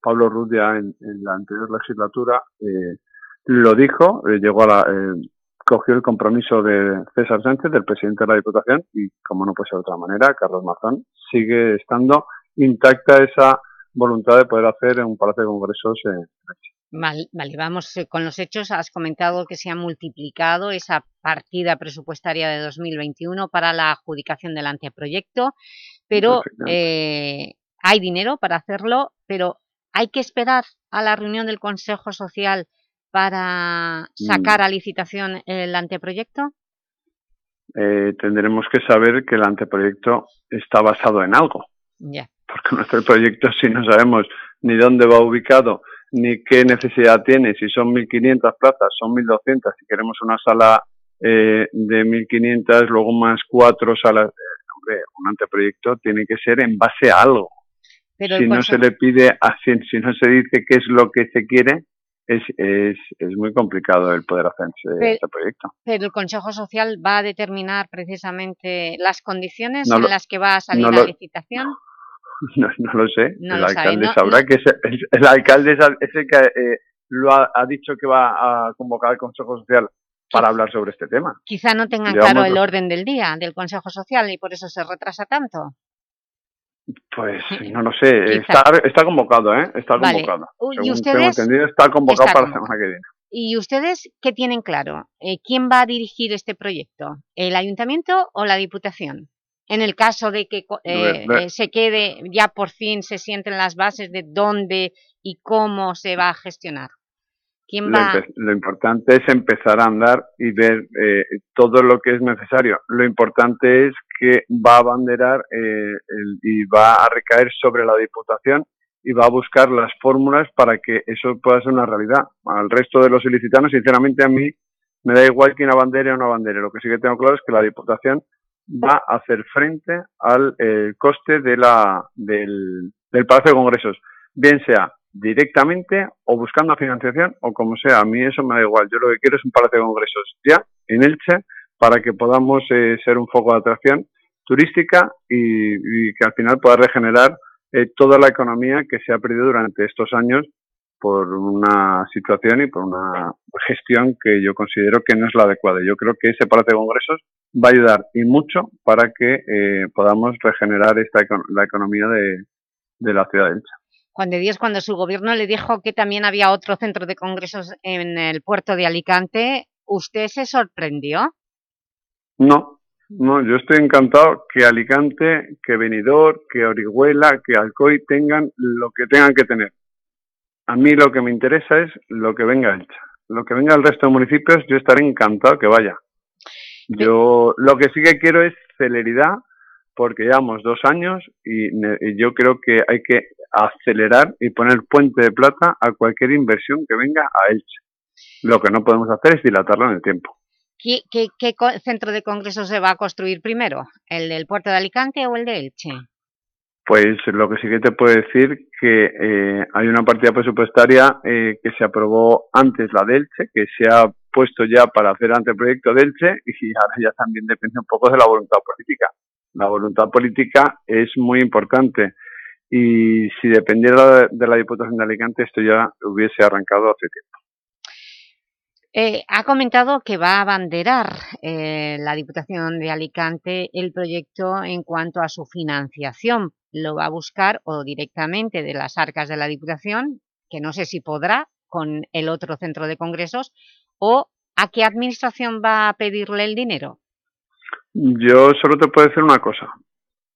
Pablo Ruz ya en, en la anterior legislatura eh, lo dijo, eh, llegó a la, eh, cogió el compromiso de César Sánchez, del presidente de la Diputación, y como no puede ser de otra manera, Carlos Mazón sigue estando intacta esa voluntad de poder hacer un Palacio de Congresos en Vale, vale, vamos eh, con los hechos. Has comentado que se ha multiplicado esa partida presupuestaria de 2021 para la adjudicación del anteproyecto, pero eh, hay dinero para hacerlo, pero ¿hay que esperar a la reunión del Consejo Social para sacar Mm. a licitación el anteproyecto? Eh, tendremos que saber que el anteproyecto está basado en algo, Ya. porque nuestro proyecto si no sabemos ni dónde va ubicado, ni qué necesidad tiene, si son 1.500 plazas, son 1.200, si queremos una sala eh, de 1.500, luego más cuatro salas, eh, hombre, un anteproyecto tiene que ser en base a algo. Pero si no se le pide, así, si no se dice qué es lo que se quiere, es, es, es muy complicado el poder hacer ese, Pero- este proyecto. Pero el Consejo Social va a determinar precisamente las condiciones No en lo- las que va a salir no a lo- licitación. No, no lo sé. El lo alcalde sabrá que es, el alcalde es el que eh, lo ha, ha dicho que va a convocar al Consejo Social para hablar sobre este tema. Quizá no tengan Llevamos claro el orden del día del Consejo Social y por eso se retrasa tanto. Pues no lo sé. Está, está convocado, ¿eh? Está convocado. ¿y Según tengo ustedes? entendido, está convocado Está para la semana que viene. ¿Y ustedes qué tienen claro? Eh, ¿Quién va a dirigir este proyecto? ¿El Ayuntamiento o la Diputación? En el caso de que eh, eh, se quede, ya por fin se sienten las bases de dónde y cómo se va a gestionar. ¿Quién Lo, va? empe- lo importante es empezar a andar y ver eh, todo lo que es necesario. Lo importante es que va a abanderar eh, el- y va a recaer sobre la Diputación y va a buscar las fórmulas para que eso pueda ser una realidad. Al resto de los ilicitanos, sinceramente, a mí me da igual quién abandere o no abandere. Lo que sí que tengo claro es que la Diputación va a hacer frente al eh, coste de la, del, del Palacio de Congresos, bien sea directamente o buscando financiación o como sea. A mí eso me da igual. Yo lo que quiero es un Palacio de Congresos ya en Elche para que podamos eh, ser un foco de atracción turística y, que al final pueda regenerar eh, toda la economía que se ha perdido durante estos años por una situación y por una gestión que yo considero que no es la adecuada. Yo creo que ese Palacio de Congresos va a ayudar y mucho para que eh, podamos regenerar esta la economía de, de la ciudad de Elche. Juan de Dios, cuando su gobierno le dijo que también había otro centro de congresos en el puerto de Alicante, ¿usted se sorprendió? No, no, yo estoy encantado que Alicante, que Benidorm, que Orihuela, que Alcoy tengan lo que tengan que tener. A mí lo que me interesa es lo que venga a Elche. Lo que venga al resto de municipios, yo estaré encantado que vaya. Yo lo que sí que quiero es celeridad, porque llevamos dos años y, y yo creo que hay que acelerar y poner puente de plata a cualquier inversión que venga a Elche. Lo que no podemos hacer es dilatarlo en el tiempo. ¿Qué, qué- qué centro de congresos se va a construir primero? ¿El del puerto de Alicante o el de Elche? Pues lo que sí que te puedo decir que eh, hay una partida presupuestaria eh, que se aprobó antes la de Elche, que se ha puesto ya para hacer anteproyecto de Elche y ahora ya también depende un poco de la voluntad política. La voluntad política es muy importante y si dependiera de la Diputación de Alicante esto ya hubiese arrancado hace tiempo. Eh, ha comentado que va a abanderar eh, la Diputación de Alicante el proyecto en cuanto a su financiación. Lo va a buscar o directamente de las arcas de la Diputación, que no sé si podrá con el otro centro de congresos, o a qué administración va a pedirle el dinero. Yo solo te puedo decir una cosa.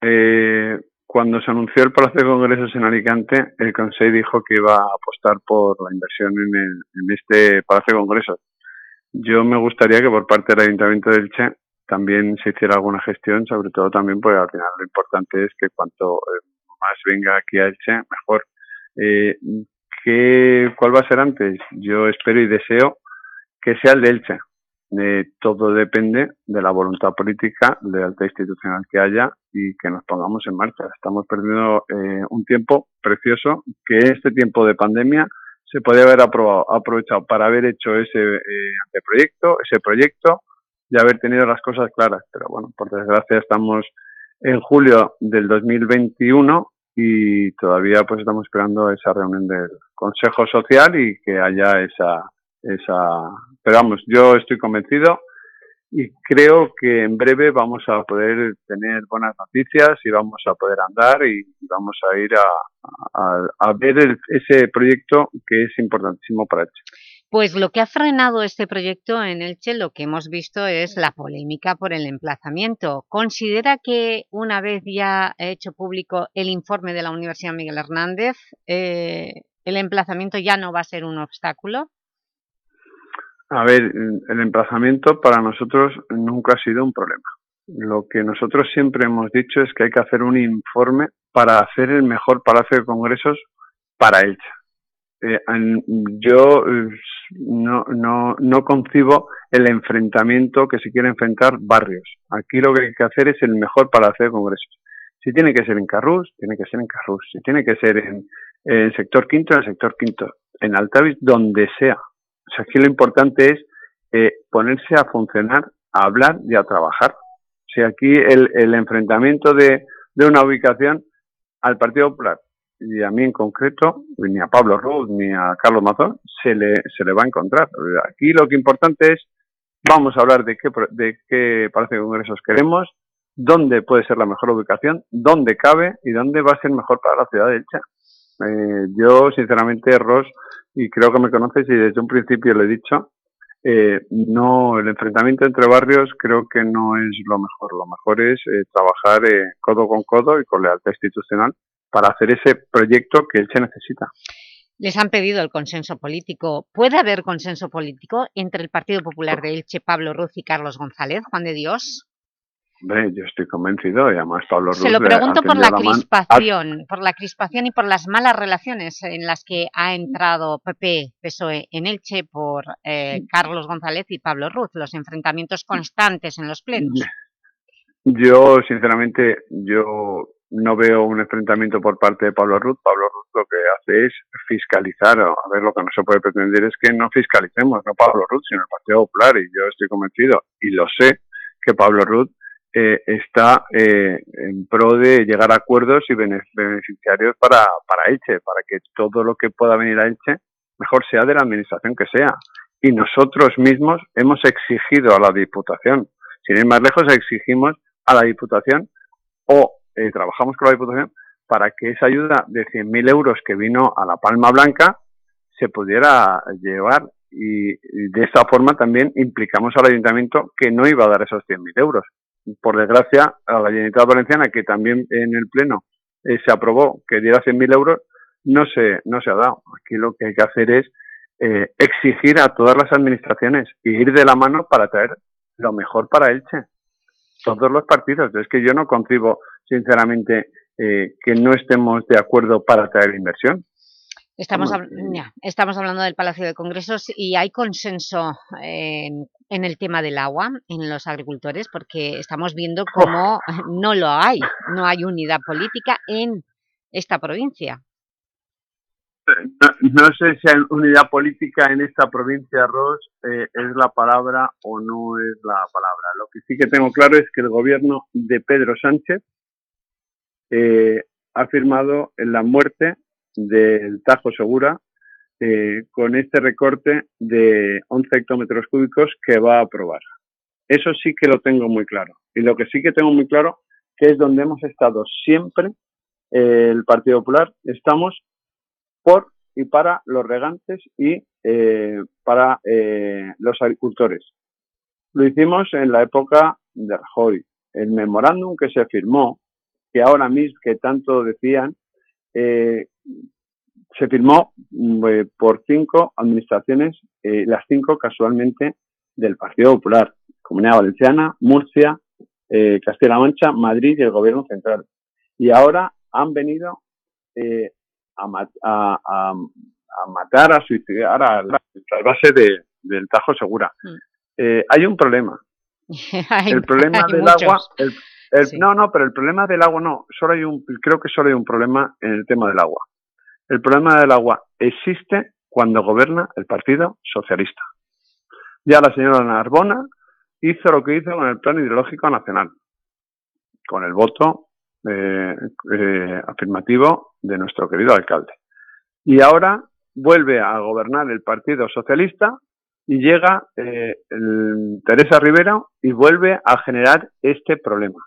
Eh, cuando se anunció el Palacio de Congresos en Alicante, el Consejo dijo que iba a apostar por la inversión en, el- en este Palacio de Congresos. Yo me gustaría que por parte del Ayuntamiento de Elche también se hiciera alguna gestión, sobre todo también porque al final lo importante es que cuanto eh, más venga aquí a Elche, mejor. Eh, ¿qué, ¿Cuál va a ser antes? Yo espero y deseo que sea el de Elche. Eh, todo depende de la voluntad política, de alta institucional que haya y que nos pongamos en marcha. Estamos perdiendo eh, un tiempo precioso que este tiempo de pandemia se podía haber aprobado, aprovechado para haber hecho ese eh, anteproyecto, ese proyecto y haber tenido las cosas claras. Pero bueno, por desgracia estamos en julio del 2021 y todavía pues estamos esperando esa reunión del Consejo Social y que haya esa esa pero vamos yo estoy convencido y creo que en breve vamos a poder tener buenas noticias y vamos a poder andar y, vamos a ir a, a- ver ese proyecto que es importantísimo para Elche. Pues lo que ha frenado este proyecto en Elche, lo que hemos visto es la polémica por el emplazamiento. ¿Considera que una vez ya hecho público el informe de la Universidad Miguel Hernández, eh, el emplazamiento ya no va a ser un obstáculo? A ver, el emplazamiento para nosotros nunca ha sido un problema. Lo que nosotros siempre hemos dicho es que hay que hacer un informe para hacer el mejor palacio de congresos para Elche. Eh, yo eh, no, no, no concibo el enfrentamiento que se quiere enfrentar barrios. Aquí lo que hay que hacer es el mejor palacio de congresos. Si tiene que ser en Carrús, tiene que ser en Carrús. Si tiene que ser en, en sector quinto, en el sector quinto. En Altavis, donde sea. O aquí lo importante es eh, ponerse a funcionar, a hablar y a trabajar. O aquí el, el enfrentamiento de, de una ubicación al Partido Popular y a mí en concreto, ni a Pablo Ruz ni a Carlos Mazón, se le, se le va a encontrar. Aquí lo que importante es, vamos a hablar de qué, de qué Palacio de Congresos queremos, dónde puede ser la mejor ubicación, dónde cabe y dónde va a ser mejor para la ciudad de Elche. Eh, yo, sinceramente, Ross, y creo que me conoces y desde un principio lo he dicho, eh, no, el enfrentamiento entre barrios creo que no es lo mejor. Lo mejor es eh, trabajar eh, codo con codo y con lealtad institucional para hacer ese proyecto que Elche necesita. Les han pedido el consenso político. ¿Puede haber consenso político entre el Partido Popular de Elche, Pablo Ruz y Carlos González, Juan de Dios? Hombre, yo estoy convencido y además Pablo Se lo Ruz, pregunto por la man- crispación, por la crispación y por las malas relaciones en las que ha entrado PP, PSOE en Elche por eh, Carlos González y Pablo Ruz, los enfrentamientos constantes en los plenos. Yo, sinceramente, yo no veo un enfrentamiento por parte de Pablo Ruz. Pablo Ruz lo que hace es fiscalizar. A ver, lo que no se puede pretender es que no fiscalicemos, no Pablo Ruz, sino el Partido Popular. Y yo estoy convencido, y lo sé, que Pablo Ruz eh, está eh, en pro de llegar a acuerdos y bene- beneficiarios para, para Elche, para que todo lo que pueda venir a Elche mejor sea de la administración que sea. Y nosotros mismos hemos exigido a la Diputación, sin ir más lejos, exigimos a la Diputación o eh, trabajamos con la Diputación para que esa ayuda de 100.000 euros que vino a la Palma Blanca se pudiera llevar y, y de esa forma también implicamos al Ayuntamiento que no iba a dar esos 100.000 euros. Por desgracia, a la Generalitat Valenciana, que también en el Pleno eh, se aprobó que diera 100.000 euros, no se, no se ha dado. Aquí lo que hay que hacer es eh, exigir a todas las administraciones y ir de la mano para traer lo mejor para Elche. Todos los partidos. Es que yo no concibo, sinceramente, eh, que no estemos de acuerdo para traer inversión. Estamos, Vamos, hab- ya, estamos hablando del Palacio de Congresos y hay consenso en, en el tema del agua en los agricultores porque estamos viendo cómo no lo hay, no hay unidad política en esta provincia. No, no sé si hay unidad política en esta provincia, Ross, eh, es la palabra o no es la palabra. Lo que sí que tengo claro es que el gobierno de Pedro Sánchez eh, ha firmado en la muerte del Tajo Segura eh, con este recorte de 11 hectómetros cúbicos que va a aprobar. Eso sí que lo tengo muy claro. Y lo que sí que tengo muy claro que es donde hemos estado siempre eh, el Partido Popular, estamos por y para los regantes y eh, para eh, los agricultores. Lo hicimos en la época de Rajoy. El memorándum que se firmó, que ahora mismo, que tanto decían, eh, se firmó mm, eh, por cinco administraciones, eh, las cinco casualmente del Partido Popular, Comunidad Valenciana, Murcia, eh, Castilla-La Mancha, Madrid y el Gobierno Central. Y ahora han venido eh, a, a- a- a matar, a suicidar a la, a base de, del Tajo Segura. Eh, hay un problema. El problema del muchos. agua, el, el- no, no, pero el problema del agua no, solo hay un, creo que solo hay un problema en el tema del agua. El problema del agua existe cuando gobierna el Partido Socialista. Ya la señora Narbona hizo lo que hizo con el Plan Hidrológico Nacional, con el voto eh, eh, afirmativo de nuestro querido alcalde. Y ahora vuelve a gobernar el Partido Socialista y llega eh, el- Teresa Rivera y vuelve a generar este problema.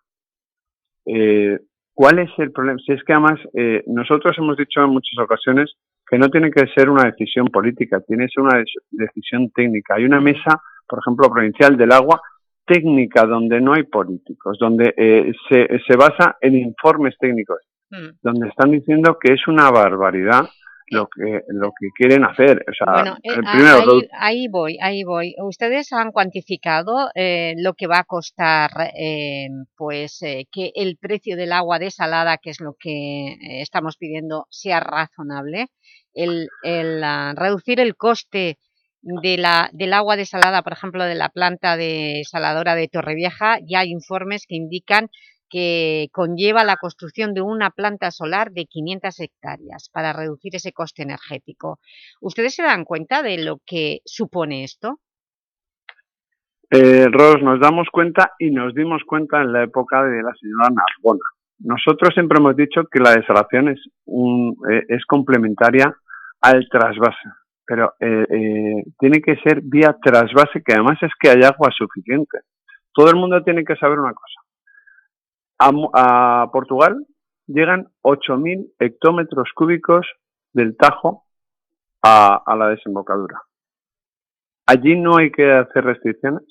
Eh, ¿Cuál es el problema? Si es que además eh, nosotros hemos dicho en muchas ocasiones que no tiene que ser una decisión política, tiene que ser una decisión técnica. Hay una mesa, por ejemplo, provincial del agua técnica donde no hay políticos, donde eh, se, se basa en informes técnicos, Mm. donde están diciendo que es una barbaridad lo que lo que quieren hacer. O sea, Bueno, eh, primero, ahí, ahí voy, ahí voy. ¿Ustedes han cuantificado eh, lo que va a costar eh, pues eh, que el precio del agua desalada, que es lo que estamos pidiendo, sea razonable? El, el, ah, reducir el coste de la, del agua desalada, por ejemplo, de la planta desaladora de Torrevieja, ya hay informes que indican que conlleva la construcción de una planta solar de 500 hectáreas para reducir ese coste energético. ¿Ustedes se dan cuenta de lo que supone esto? Eh, Ros, nos damos cuenta y nos dimos cuenta en la época de la señora Narbona. Nosotros siempre hemos dicho que la desalación es, un, eh, es complementaria al trasvase, pero eh, eh, tiene que ser vía trasvase, que además es que hay agua suficiente. Todo el mundo tiene que saber una cosa. A, a Portugal llegan 8.000 hectómetros cúbicos del Tajo a, a la desembocadura. Allí no hay que hacer restricciones.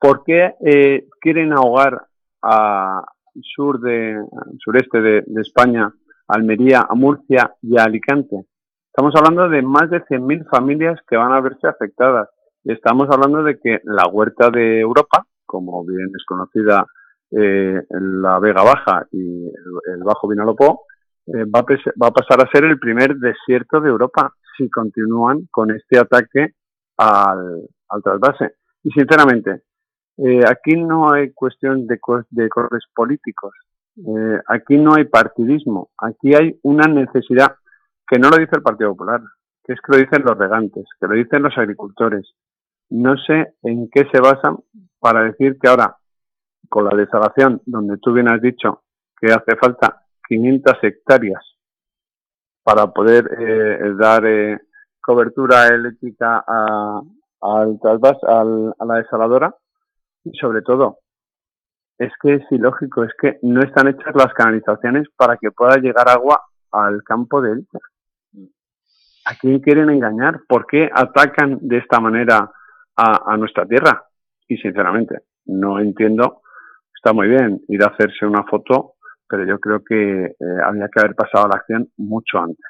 ¿Por qué eh, quieren ahogar a sur de, sureste de, España, Almería, a Murcia y a Alicante? Estamos hablando de más de 100.000 familias que van a verse afectadas. Estamos hablando de que la huerta de Europa, como bien es conocida eh, la Vega Baja y el, el Bajo Vinalopó, eh, va, a va a pasar a ser el primer desierto de Europa si continúan con este ataque al, trasvase. Y sinceramente, eh, aquí no hay cuestión de, co- de colores políticos, eh, aquí no hay partidismo, aquí hay una necesidad que no lo dice el Partido Popular, que es que lo dicen los regantes, que lo dicen los agricultores. No sé en qué se basan para decir que ahora, con la desalación, donde tú bien has dicho que hace falta 500 hectáreas para poder eh, dar eh, cobertura eléctrica a, al trasvas- al- a la desaladora, y sobre todo, es que es ilógico, es que no están hechas las canalizaciones para que pueda llegar agua al campo de Elche. ¿A quién quieren engañar? ¿Por qué atacan de esta manera a, a nuestra tierra? Y sinceramente, no entiendo. Está muy bien ir a hacerse una foto, pero yo creo que eh, había que haber pasado a la acción mucho antes.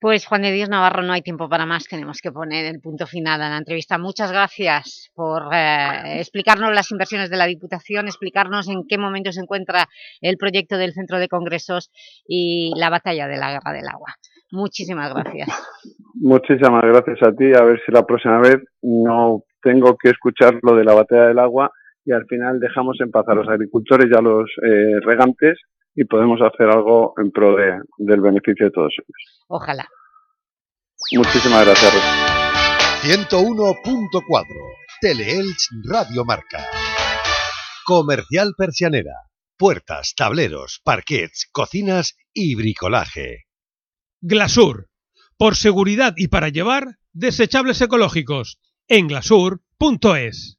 Pues Juan de Dios Navarro, no hay tiempo para más, tenemos que poner el punto final a la entrevista. Muchas gracias por eh, explicarnos las inversiones de la Diputación, explicarnos en qué momento se encuentra el proyecto del Centro de Congresos y la batalla de la Guerra del Agua. Muchísimas gracias. Muchísimas gracias a ti. A ver si la próxima vez no tengo que escuchar lo de la batalla del agua y al final dejamos en paz a los agricultores y a los eh, regantes y podemos hacer algo en pro de- del beneficio de todos ellos. Ojalá. Muchísimas gracias. Rosa. 101.4 Teleelch Radio Marca. Comercial Persianera. Puertas, tableros, parquets, cocinas y bricolaje. Glasur. Por seguridad y para llevar, desechables ecológicos. En glasur.es.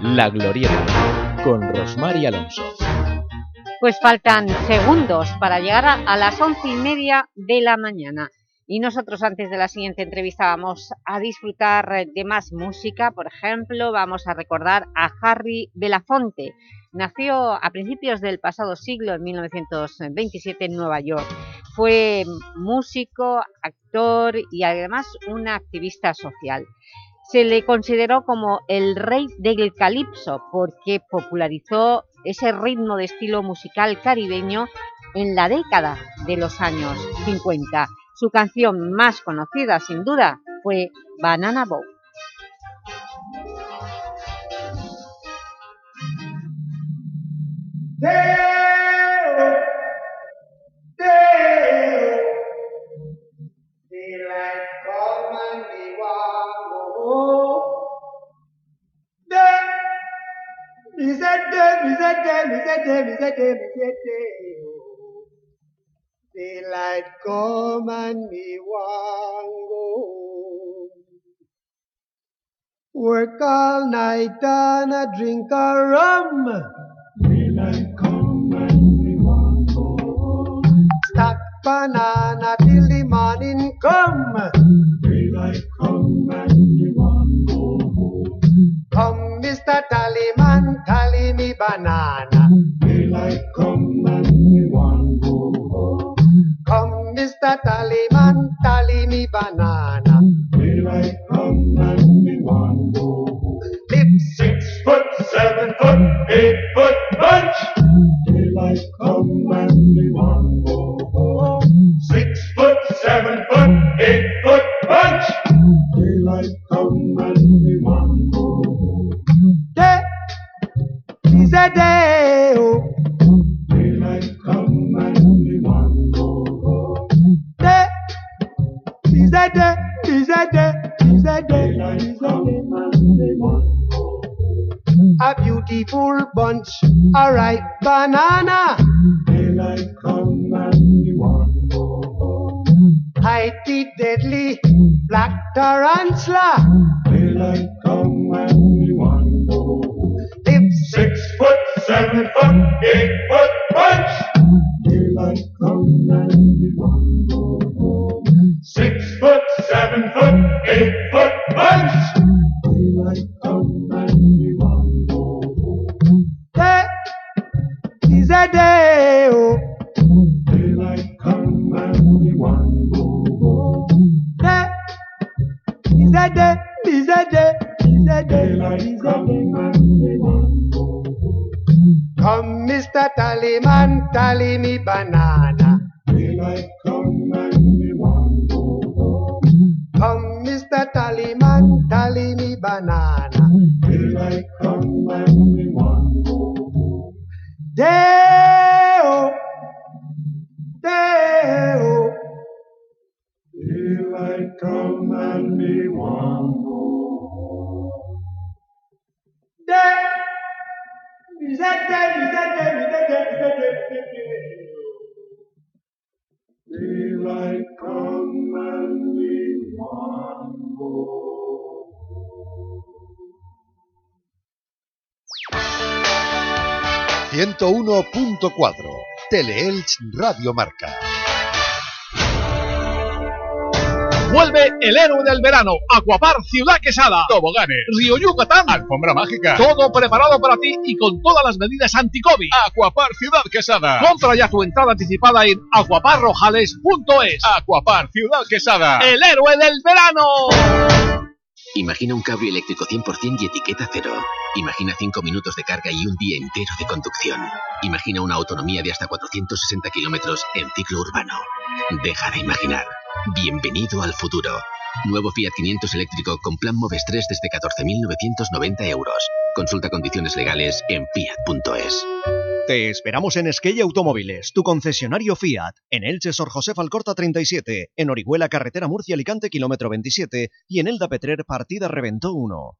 La Glorieta, con Rosmar y Alonso. Pues faltan segundos para llegar a, a las once y media de la mañana. Y nosotros antes de la siguiente entrevista vamos a disfrutar de más música. Por ejemplo, vamos a recordar a Harry Belafonte. Nació a principios del pasado siglo, en 1927, en Nueva York. Fue músico, actor y además un activista social. Se le consideró como el rey del calipso porque popularizó ese ritmo de estilo musical caribeño en la década de los años 50. Su canción más conocida, sin duda, fue Banana Boat. Day, me said day. oh. Daylight come and me want go. Work all night and a drink a rum. Daylight come and we want go. Stack banana till the morning come. Daylight come and we want go home. Come, Mr. Me banana. Daylight come and go home. Come, Mr. Tallyman, tally me banana. Daylight come and we want go six foot, seven foot, eight 101.4 Teleelch Radio Marca. Vuelve el héroe del verano, Acuapar Ciudad Quesada, Toboganes, Río Yucatán, Alfombra Mágica, todo preparado para ti y con todas las medidas anti-COVID. Acuapar Ciudad Quesada. Compra ya tu entrada anticipada en acuaparrojales.es. Acuapar Ciudad Quesada, el héroe del verano. Imagina un cable eléctrico 100% y etiqueta cero. Imagina 5 minutos de carga y un día entero de conducción. Imagina una autonomía de hasta 460 kilómetros en ciclo urbano. Deja de imaginar. Bienvenido al futuro. Nuevo Fiat 500 eléctrico con plan Moves 3 desde 14.990 euros. Consulta condiciones legales en fiat.es. Te esperamos en Esquella Automóviles, tu concesionario Fiat, en Elche Sor José Falcorta 37, en Orihuela Carretera Murcia Alicante kilómetro 27 y en Elda Petrer Partida Reventó 1.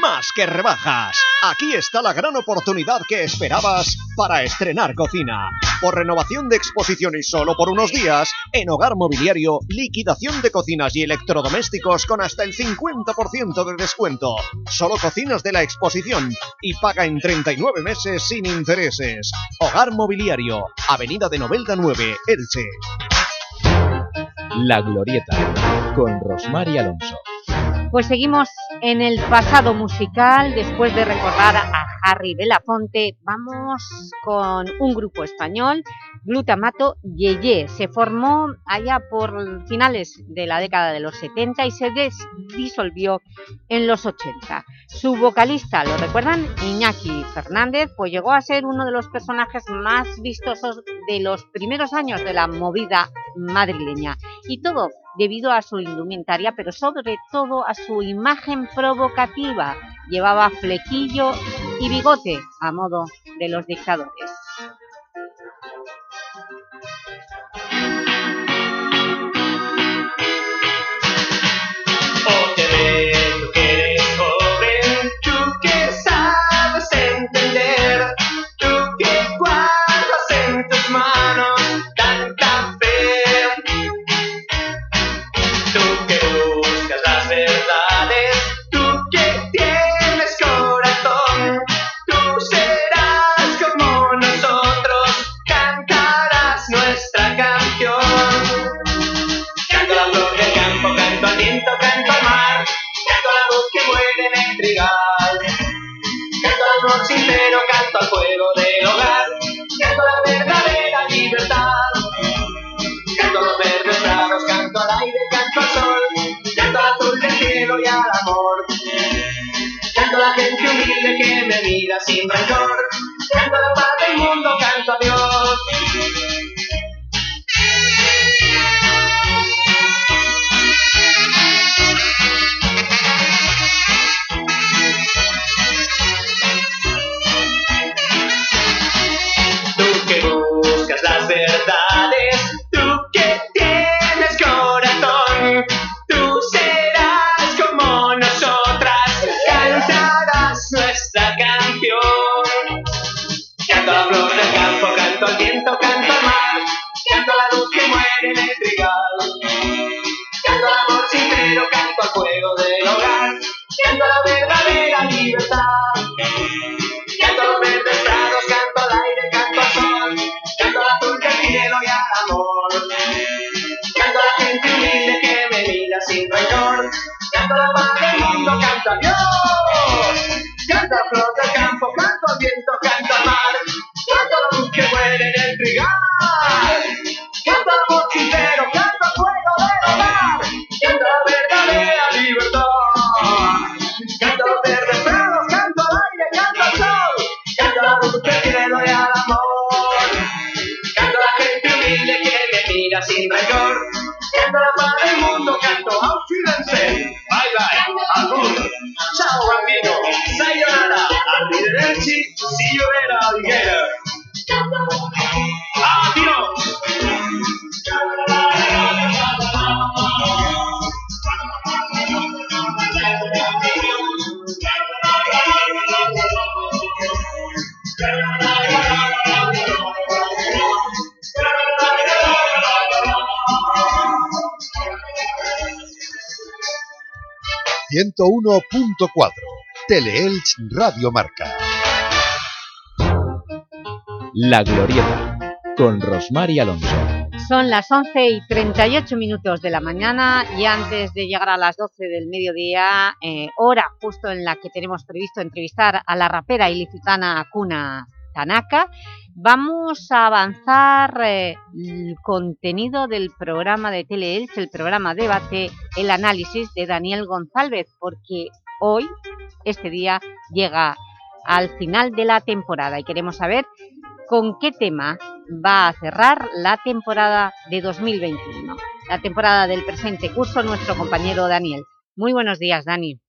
Más que rebajas. Aquí está la gran oportunidad que esperabas para estrenar cocina. por renovación de exposición y solo por unos días, en Hogar Mobiliario, liquidación de cocinas y electrodomésticos con hasta el 50% de descuento. Solo cocinas de la exposición y paga en 39 meses sin intereses. Hogar Mobiliario, Avenida de Novelda 9, Elche. La Glorieta, con Rosmar y Alonso. Pues seguimos en el pasado musical, después de recordar a Harry Belafonte, vamos con un grupo español, Glutamato Yeye. Se formó allá por finales de la década de los 70 y se disolvió en los 80. Su vocalista, ¿lo recuerdan? Iñaki Fernández, pues llegó a ser uno de los personajes más vistosos de los primeros años de la movida madrileña. Y todo debido a su indumentaria, pero sobre todo a su imagen provocativa. Llevaba flequillo y bigote a modo de los dictadores. Que me mira sin rencor, Love. ...101.4... Teleelch Radio Marca. La Glorieta, con Rosmar y Alonso. Son las 11 y 38 minutos de la mañana y antes de llegar a las 12 del mediodía, eh, hora justo en la que tenemos previsto entrevistar a la rapera ilicitana Kuna Tanaka, vamos a avanzar eh, el contenido del programa de Teleelch, el programa Debate, el análisis de Daniel González, porque hoy, este día, llega al final de la temporada y queremos saber con qué tema va a cerrar la temporada de 2021, la temporada del presente curso, nuestro compañero Daniel. Muy buenos días, Dani.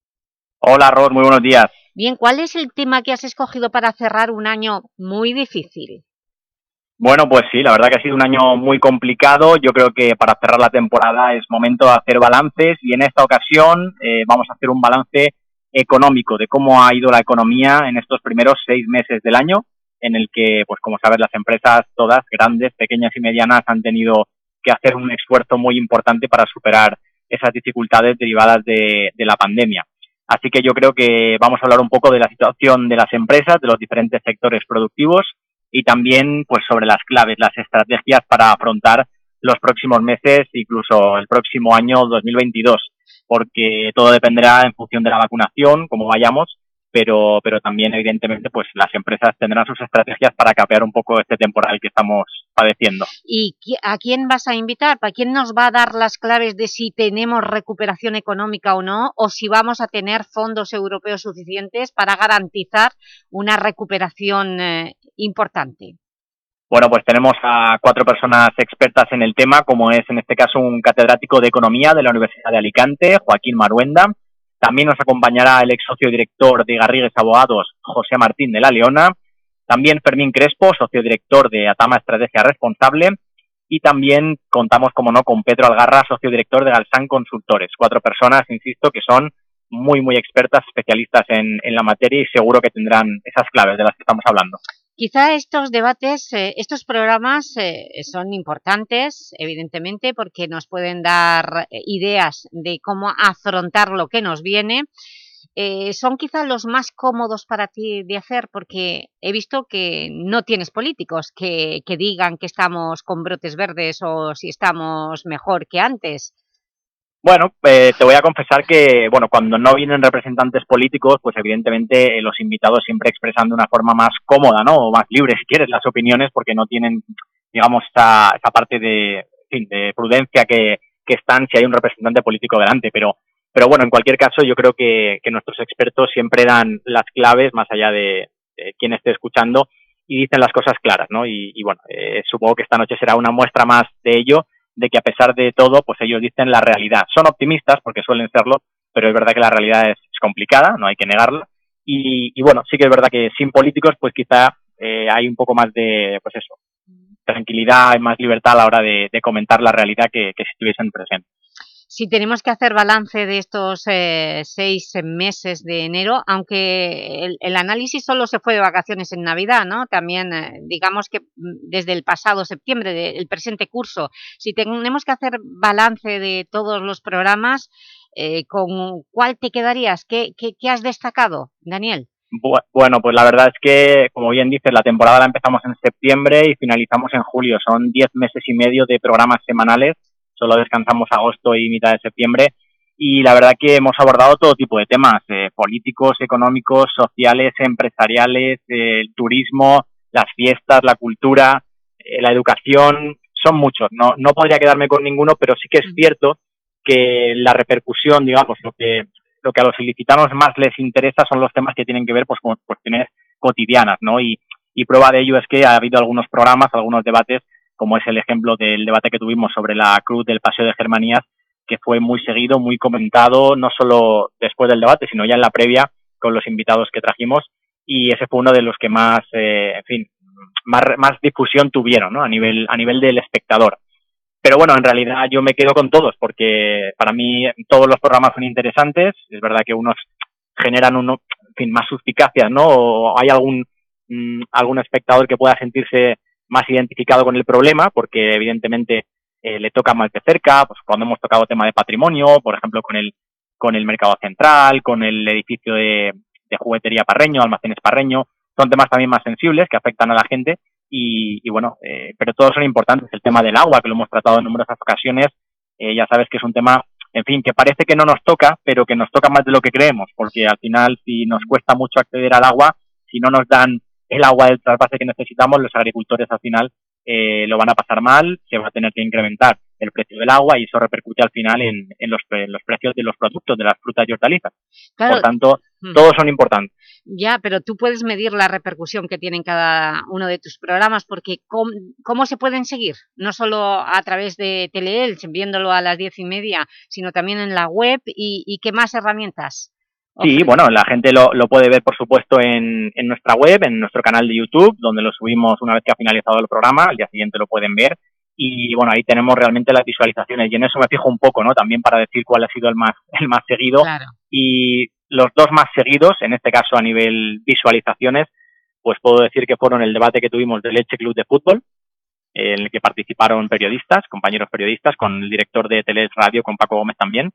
Hola, Ros, muy buenos días. Bien, ¿cuál es el tema que has escogido para cerrar un año muy difícil? Bueno, pues sí, la verdad que ha sido un año muy complicado. Yo creo que para cerrar la temporada es momento de hacer balances y en esta ocasión eh, vamos a hacer un balance económico de cómo ha ido la economía en estos primeros seis meses del año. en el que, pues como sabes, las empresas todas, grandes, pequeñas y medianas, han tenido que hacer un esfuerzo muy importante para superar esas dificultades derivadas de, de la pandemia. Así que yo creo que vamos a hablar un poco de la situación de las empresas, de los diferentes sectores productivos y también pues sobre las claves, las estrategias para afrontar los próximos meses, incluso el próximo año 2022, porque todo dependerá en función de la vacunación, como vayamos, pero, pero también evidentemente pues las empresas tendrán sus estrategias para capear un poco este temporal que estamos padeciendo. ¿Y a quién vas a invitar? ¿Para quién nos va a dar las claves de si tenemos recuperación económica o no? ¿O si vamos a tener fondos europeos suficientes para garantizar una recuperación eh, importante? Bueno, pues tenemos a cuatro personas expertas en el tema, como es en este caso un catedrático de Economía de la Universidad de Alicante, Joaquín Maruenda, también nos acompañará el ex socio director de Garrigues Abogados, José Martín de la Leona. También Fermín Crespo, socio director de Atama Estrategia Responsable. Y también contamos, como no, con Pedro Algarra, socio director de Galsán Consultores. Cuatro personas, insisto, que son muy, muy expertas, especialistas en, en la materia y seguro que tendrán esas claves de las que estamos hablando. Quizá estos debates, eh, estos programas eh, son importantes, evidentemente, porque nos pueden dar eh, ideas de cómo afrontar lo que nos viene. son quizá los más cómodos para ti de hacer, porque he visto que no tienes políticos que, que digan que estamos con brotes verdes o si estamos mejor que antes. Bueno, eh, te voy a confesar que, bueno, cuando no vienen representantes políticos, pues evidentemente eh, los invitados siempre expresan de una forma más cómoda, ¿no? O más libre, si quieres, las opiniones, porque no tienen, digamos, esa, esa parte de, fin, de prudencia que, que están si hay un representante político delante. Pero, pero bueno, en cualquier caso, yo creo que, que nuestros expertos siempre dan las claves, más allá de, de quien esté escuchando, y dicen las cosas claras, ¿no? Y, y bueno, eh, supongo que esta noche será una muestra más de ello de que a pesar de todo, pues ellos dicen la realidad. Son optimistas porque suelen serlo, pero es verdad que la realidad es, complicada, no hay que negarla. Y, bueno, sí que es verdad que sin políticos, pues quizá eh, hay un poco más de, pues eso, tranquilidad y más libertad a la hora de, comentar la realidad que, que si estuviesen presentes si tenemos que hacer balance de estos eh, seis meses de enero, aunque el, análisis solo se fue de vacaciones en Navidad, ¿no? También, eh, digamos que mm, desde el pasado septiembre, del presente curso, si tenemos que hacer balance de todos los programas, eh, ¿con cuál te quedarías? ¿Qué, qué, has destacado, Daniel? Bueno, pues la verdad es que, como bien dices, la temporada la empezamos en septiembre y finalizamos en julio. Son diez meses y medio de programas semanales solo descansamos agosto y mitad de septiembre y la verdad que hemos abordado todo tipo de temas, eh, políticos, económicos, sociales, empresariales, eh, el turismo, las fiestas, la cultura, eh, la educación, son muchos. No, no podría quedarme con ninguno, pero sí que es cierto que la repercusión, digamos, lo que, lo que a los ilicitanos más les interesa son los temas que tienen que ver pues, con cuestiones cotidianas, ¿no? Y, y prueba de ello es que ha habido algunos programas, algunos debates como es el ejemplo del debate que tuvimos sobre la cruz del Paseo de Germanías, que fue muy seguido, muy comentado, no solo después del debate, sino ya en la previa con los invitados que trajimos, y ese fue uno de los que más, eh, en fin, más, más difusión tuvieron, ¿no? A nivel, a nivel del espectador. Pero bueno, en realidad yo me quedo con todos, porque para mí todos los programas son interesantes, es verdad que unos generan uno, más suspicacias, ¿no? O hay algún, mm, algún espectador que pueda sentirse más identificado con el problema, porque evidentemente eh, le toca más de cerca, pues cuando hemos tocado tema de patrimonio, por ejemplo, con el, con el mercado central, con el edificio de, juguetería Parreño, almacenes Parreño, son temas también más sensibles que afectan a la gente y, bueno, eh, pero todos son importantes. El tema del agua, que lo hemos tratado en numerosas ocasiones, eh, ya sabes que es un tema, en fin, que parece que no nos toca, pero que nos toca más de lo que creemos, porque al final si nos cuesta mucho acceder al agua, si no nos dan el agua del trasvase que necesitamos, los agricultores al final eh, lo van a pasar mal, se va a tener que incrementar el precio del agua y eso repercute al final en, los, los, precios de los productos, de las frutas y hortalizas. Por tanto, hmm. todos son importantes. Ya, pero tú puedes medir la repercusión que tienen cada uno de tus programas, porque ¿cómo, se pueden seguir? No solo a través de Teleel, viéndolo a las diez y media, sino también en la web y, y qué más herramientas. Sí, bueno, la gente lo, lo puede ver, por supuesto, en, en, nuestra web, en nuestro canal de YouTube, donde lo subimos una vez que ha finalizado el programa, al día siguiente lo pueden ver. Y bueno, ahí tenemos realmente las visualizaciones y en eso me fijo un poco, ¿no? También para decir cuál ha sido el más, el más seguido. Y los dos más seguidos, en este caso a nivel visualizaciones, pues puedo decir que fueron el debate que tuvimos del Leche Club de Fútbol, en el que participaron periodistas, compañeros periodistas, con el director de Teles Radio, con Paco Gómez también,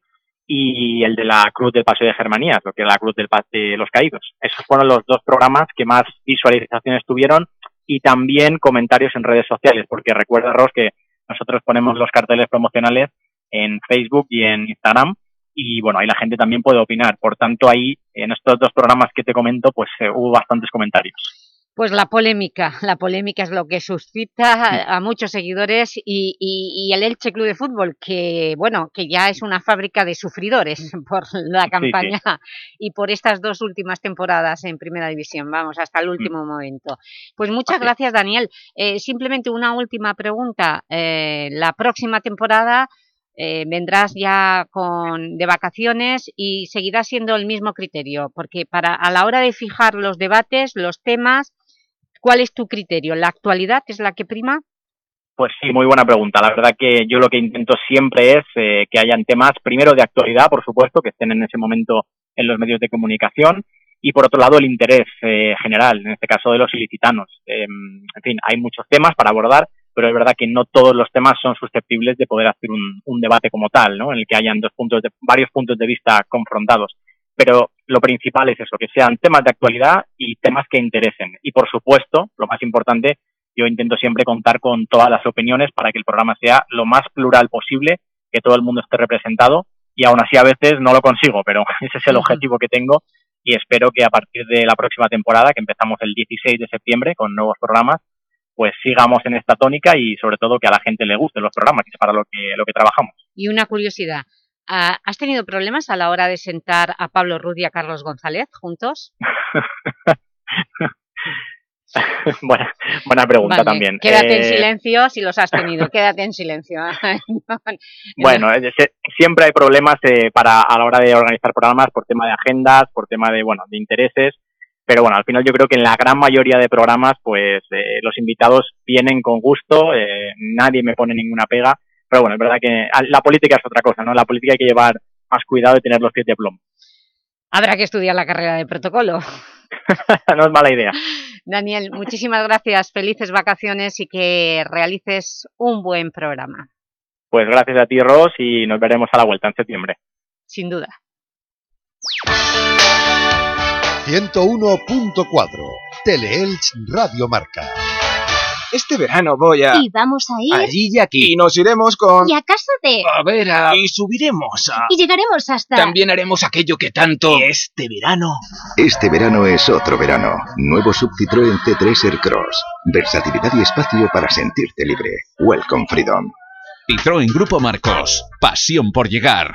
y el de la Cruz del Paseo de Germanías, lo que es la Cruz del de los Caídos. Esos fueron los dos programas que más visualizaciones tuvieron y también comentarios en redes sociales, porque recuerda, Ros, que nosotros ponemos los carteles promocionales en Facebook y en Instagram y bueno, ahí la gente también puede opinar. Por tanto, ahí en estos dos programas que te comento, pues eh, hubo bastantes comentarios. Pues la polémica, la polémica es lo que suscita a, muchos seguidores y, y, el Elche Club de Fútbol, que bueno, que ya es una fábrica de sufridores por la campaña y por estas dos últimas temporadas en Primera División, vamos, hasta el mm. último momento. Pues muchas gracias, Daniel. Eh, simplemente una última pregunta. Eh, la próxima temporada eh, vendrás ya con, de vacaciones y seguirá siendo el mismo criterio, porque para, a la hora de fijar los debates, los temas, ¿cuál es tu criterio? ¿La actualidad es la que prima? Pues sí, muy buena pregunta. La verdad que yo lo que intento siempre es eh, que hayan temas, primero de actualidad, por supuesto, que estén en ese momento en los medios de comunicación, y por otro lado el interés eh, general, en este caso de los ilicitanos. Em, en fin, hay muchos temas para abordar, pero es verdad que no todos los temas son susceptibles de poder hacer un, debate como tal, ¿no? En el que hayan dos puntos de, varios puntos de vista confrontados. Pero lo principal es eso, que sean temas de actualidad y temas que interesen. Y por supuesto, lo más importante, yo intento siempre contar con todas las opiniones para que el programa sea lo más plural posible, que todo el mundo esté representado y aún así a veces no lo consigo, pero ese es el objetivo que tengo y espero que a partir de la próxima temporada, que empezamos el 16 de septiembre con nuevos programas, pues sigamos en esta tónica y sobre todo que a la gente le gusten los programas, que es para lo que, lo que trabajamos. Y una curiosidad, ¿has tenido problemas a la hora de sentar a Pablo Rudi y a Carlos González juntos? buena, buena pregunta también. Quédate en eh, silencio si los has tenido, quédate en silencio. bueno, siempre hay problemas eh, para, a la hora de organizar programas por tema de agendas, por tema de, bueno, de intereses, pero bueno, al final yo creo que en la gran mayoría de programas, pues eh, los invitados vienen con gusto, eh, nadie me pone ninguna pega, pero bueno, es verdad que la política es otra cosa, ¿no? La política hay que llevar más cuidado y tener los pies de plomo. Habrá que estudiar la carrera de protocolo. no es mala idea. Daniel, muchísimas gracias, felices vacaciones y que realices un buen programa. Pues gracias a ti, Ros, y nos veremos a la vuelta en septiembre. Sin duda. 101.4 Teleelch Radio Marca. Este verano voy a... Y vamos a ir... Allí y aquí. Y nos iremos con... Y a casa de... A ver, a... Y subiremos a... Y llegaremos hasta... También haremos aquello que tanto... este verano... Este verano es otro verano. Nuevo sub Citroën C3 Aircross. Versatilidad y espacio para sentirte libre. Welcome Freedom. Citroën Grupo Marcos. Pasión por llegar.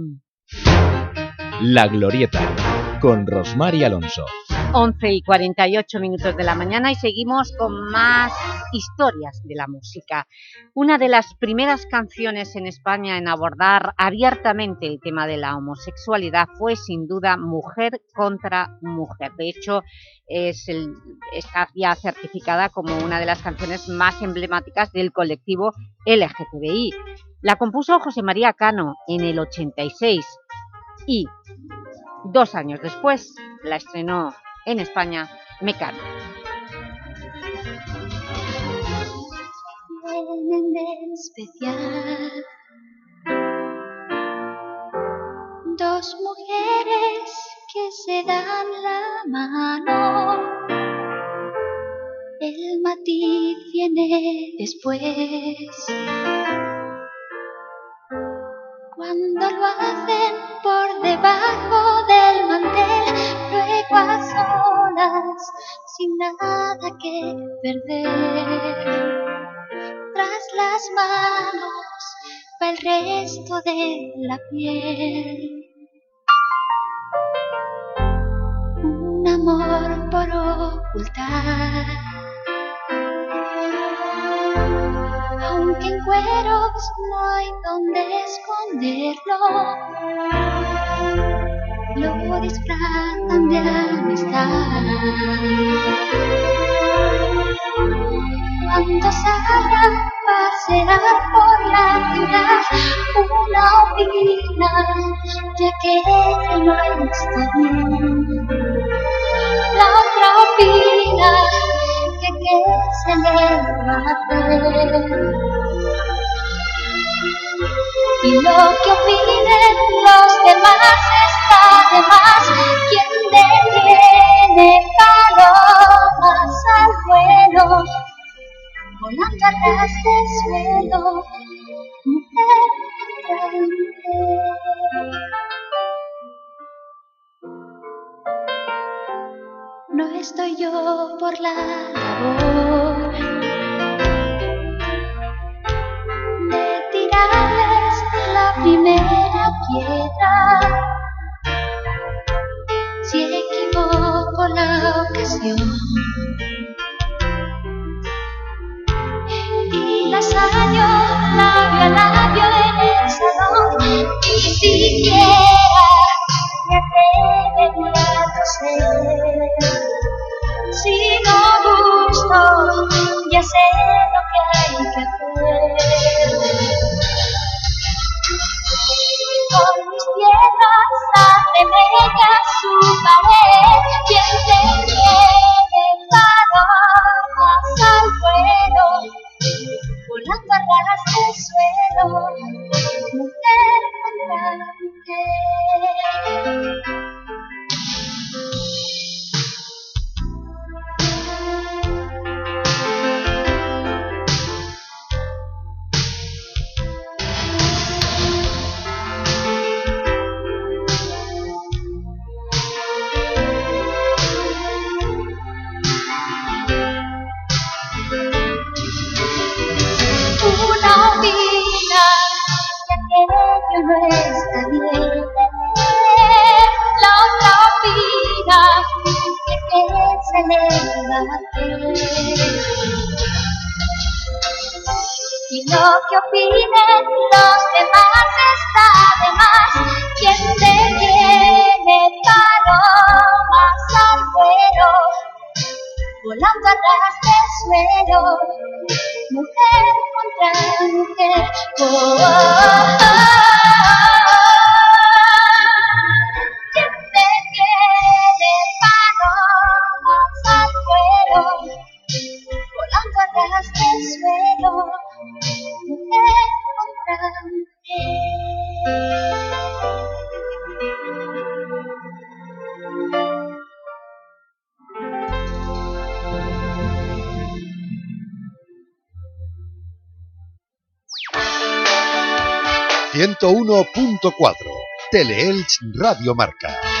La Glorieta, con Rosmar y Alonso. 11 y 48 minutos de la mañana y seguimos con más historias de la música. Una de las primeras canciones en España en abordar abiertamente el tema de la homosexualidad fue sin duda Mujer contra Mujer. De hecho, es está ya certificada como una de las canciones más emblemáticas del colectivo LGTBI. La compuso José María Cano en el 86 y dos años después la estrenó en España Mecano. especial dos mujeres que se dan la mano. El matiz viene después cuando lo hacen por debajo del mantel, luego a solas, sin nada que perder. Tras las manos va el resto de la piel. Una amor por ocultar. Aunque en cueros no hay donde esconderlo, lo disfrazan de amistad. Cuando salga a pasear por la ciudad, una opina que no está bien. La otra opina se hacer. Y lo que opinen los demás está de más. Quien detiene palomas al vuelo, volando a de suelo, mujer. No estoy yo por la labor de tirarles la primera piedra. Si equivoco la ocasión y las hallo labio a labio en el salón, ni siquiera me atrevería a toser. Si no gusto, ya sé lo que hay que hacer. Con mis piernas hacen ellas su pared, quien te tiene palomas al vuelo, volando a ras de suelo, mujer contra mujer. Y lo que opinen los demás está de más. Quien detiene palomas al vuelo, volando a ras de suelo, mujer contra mujer. Oh, oh, oh, ras de suelo, mujer mujer. 101.4 Teleelch Radio Marca.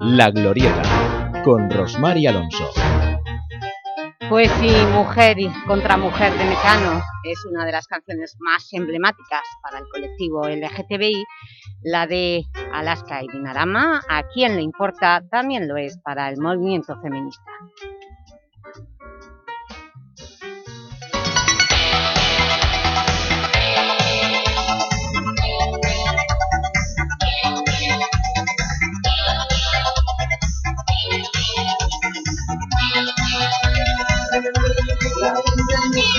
La Glorieta, con Rosmar y Alonso. Pues sí, Mujer y contra Mujer de Mecano es una de las canciones más emblemáticas para el colectivo LGTBI. La de Alaska y Dinarama, a quien le importa, también lo es para el movimiento feminista.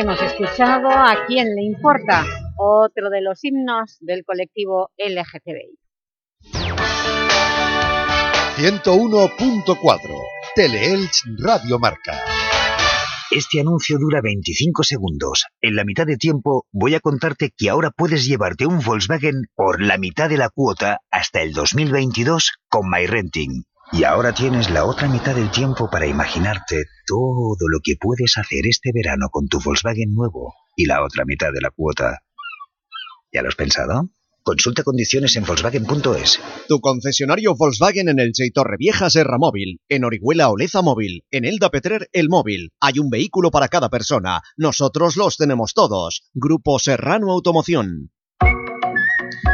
hemos escuchado a quién le importa, otro de los himnos del colectivo LGTBI. 101.4 Teleelch Radio Marca. Este anuncio dura 25 segundos. En la mitad de tiempo voy a contarte que ahora puedes llevarte un Volkswagen por la mitad de la cuota hasta el 2022 con MyRenting. Y ahora tienes la otra mitad del tiempo para imaginarte todo lo que puedes hacer este verano con tu Volkswagen nuevo y la otra mitad de la cuota. ¿Ya lo has pensado? Consulta condiciones en Volkswagen.es. Tu concesionario Volkswagen en el y Torrevieja Serra Móvil, en Orihuela Oleza Móvil, en Elda Petrer El Móvil. Hay un vehículo para cada persona. Nosotros los tenemos todos. Grupo Serrano Automoción.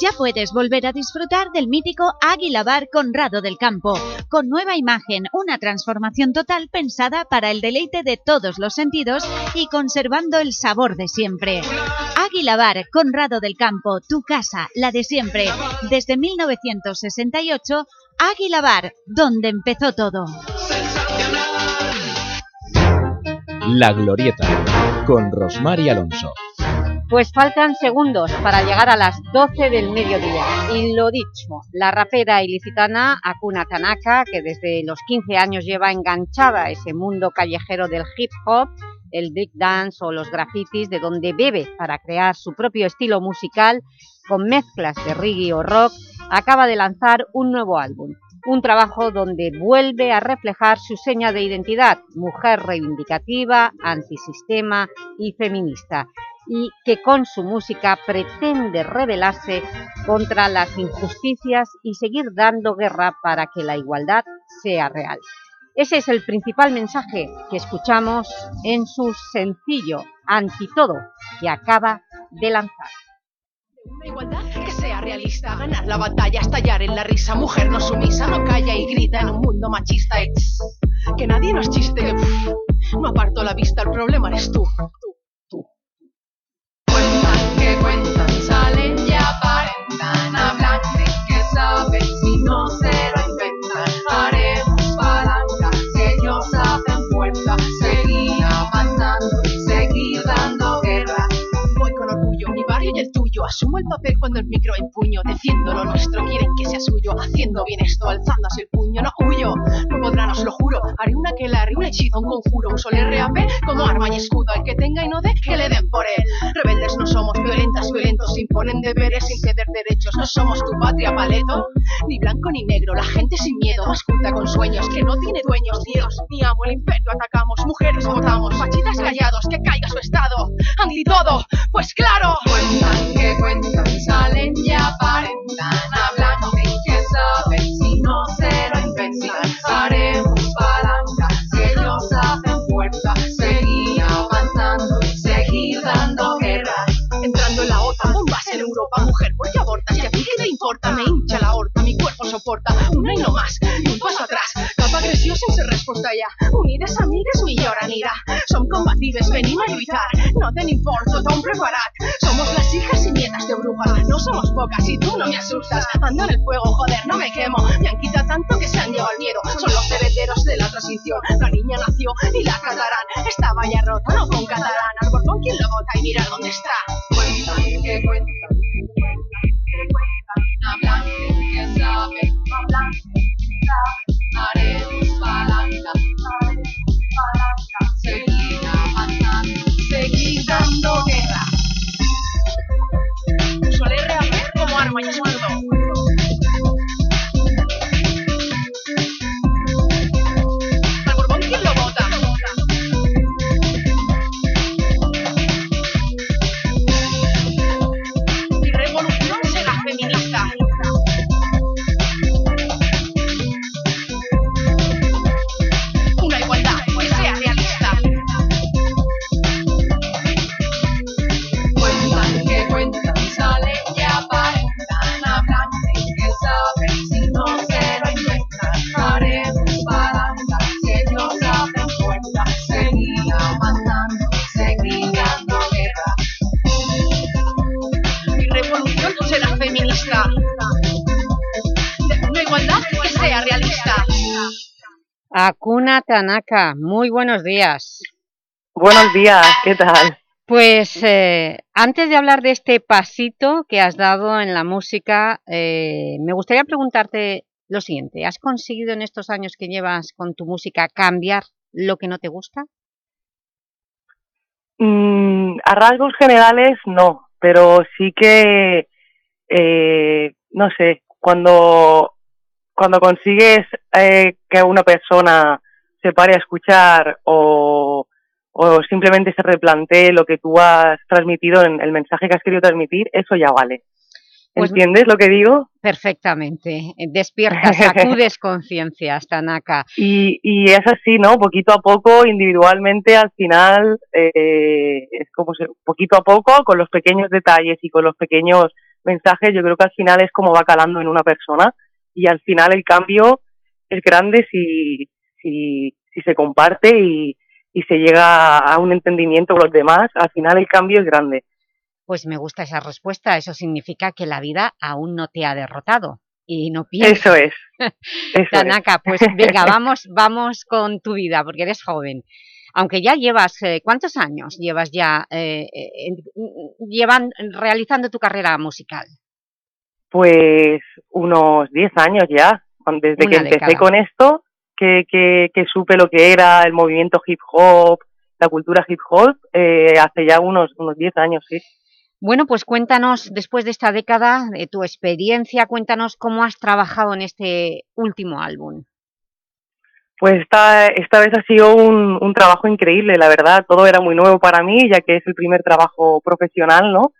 Ya puedes volver a disfrutar del mítico Águila Bar Conrado del Campo, con nueva imagen, una transformación total pensada para el deleite de todos los sentidos y conservando el sabor de siempre. Águila Bar Conrado del Campo, tu casa, la de siempre, desde 1968, Águila Bar, donde empezó todo. La Glorieta, con Rosmar y Alonso. Pues faltan segundos para llegar a las 12 del mediodía. Y lo dicho, la rapera ilicitana Akuna Tanaka, que desde los 15 años lleva enganchada ese mundo callejero del hip hop, el dance o los grafitis, de donde bebe para crear su propio estilo musical con mezclas de reggae o rock, acaba de lanzar un nuevo álbum. Un trabajo donde vuelve a reflejar su seña de identidad, mujer reivindicativa, antisistema y feminista, y que con su música pretende rebelarse contra las injusticias y seguir dando guerra para que la igualdad sea real. Ese es el principal mensaje que escuchamos en su sencillo Antitodo que acaba de lanzar. Una igualdad que sea realista, ganar la batalla, estallar en la risa, mujer no sumisa, no calla y grita en un mundo machista. que nadie nos chiste, que no aparto la vista, el problema eres tú. tú, tú. Cuentan que cuentan, salen y aparentan, barrio y el tuyo, asumo el papel cuando el micro empuño, defiendo lo nuestro, quieren que sea suyo, haciendo bien esto, alzando así el puño, no huyo, no podrán, os lo juro, haré una que la haré un hechizo, un conjuro, uso el RAP como arma y escudo, el que tenga y no dé, que le den por él. Rebeldes no somos, violentas, violentos, imponen deberes sin ceder derechos, no somos tu patria, paleto, ni blanco ni negro, la gente sin miedo, más culta con sueños, que no tiene dueños, Dios, ni amo el imperio, atacamos, mujeres votamos, machitas callados, que caiga su estado, anti todo, pues claro, cuentan que cuentan, salen y aparentan, hablan de que saben si no se lo haremos palancas, ellos hacen fuerza, seguir avanzando y seguir dando guerra. Entrando en la OTAN, bombas en Europa, mujer, ¿por qué abortas? ¿Y a ti qué te importa? Me hincha la horta, mi cuerpo soporta una y no más, y un paso atrás, agressió sense resposta ja. Unides amigues millor anirà. Som combatives, venim a lluitar, no tenim por, tothom preparat. Somos las hijas y nietas de bruja, no somos pocas y tú no me asustas. Ando en el fuego, joder, no me quemo, me han quitado tanto que se han llevado el miedo. Son los herederos de la transición, la niña nació y la catarán. Estaba ya rota, no con catalán, al Borbón quien lo vota y mira dónde está. Cuentan, que cuentan, que cuentan, que saben, Uso el RAP como arma y Akuna Tanaka, muy buenos días. Buenos días, ¿qué tal? Pues eh, antes de hablar de este pasito que has dado en la música, eh, me gustaría preguntarte lo siguiente. ¿Has conseguido en estos años que llevas con tu música cambiar lo que no te gusta? Mm, a rasgos generales no, pero sí que, eh, no sé, cuando, cuando consigues eh, que una persona se pare a escuchar o, o simplemente se replantee lo que tú has transmitido en el mensaje que has querido transmitir, eso ya vale. Pues- ¿Entiendes lo que digo? Perfectamente. Eh, Despiertas, sacudes conciencias, Tanaka. Y, y es así, ¿no? Poquito a poco, individualmente, al final, eh, es como se, poquito a poco, con los pequeños detalles y con los pequeños mensajes, yo creo que al final es como va calando en una persona y al final el cambio es grande si, si, si se comparte y, y se llega a un entendimiento con los demás, al final el cambio es grande. Pues me gusta esa respuesta. Eso significa que la vida aún no te ha derrotado. Y no piensas. Eso es. Eso Tanaka, es. pues venga, vamos, vamos con tu vida, porque eres joven. Aunque ya llevas, eh, ¿cuántos años llevas ya eh, eh, llevan, realizando tu carrera musical? Pues unos 10 años ya, desde que empecé década. con esto, que, que, que supe lo que era el movimiento hip hop, la cultura hip hop eh, hace ya unos, unos 10 años, sí. Bueno, pues cuéntanos, después de esta década, de tu experiencia, cuéntanos cómo has trabajado en este último álbum. Pues esta, esta vez ha sido un, un trabajo increíble, la verdad. Todo era muy nuevo para mí, ya que es el primer trabajo profesional, ¿no?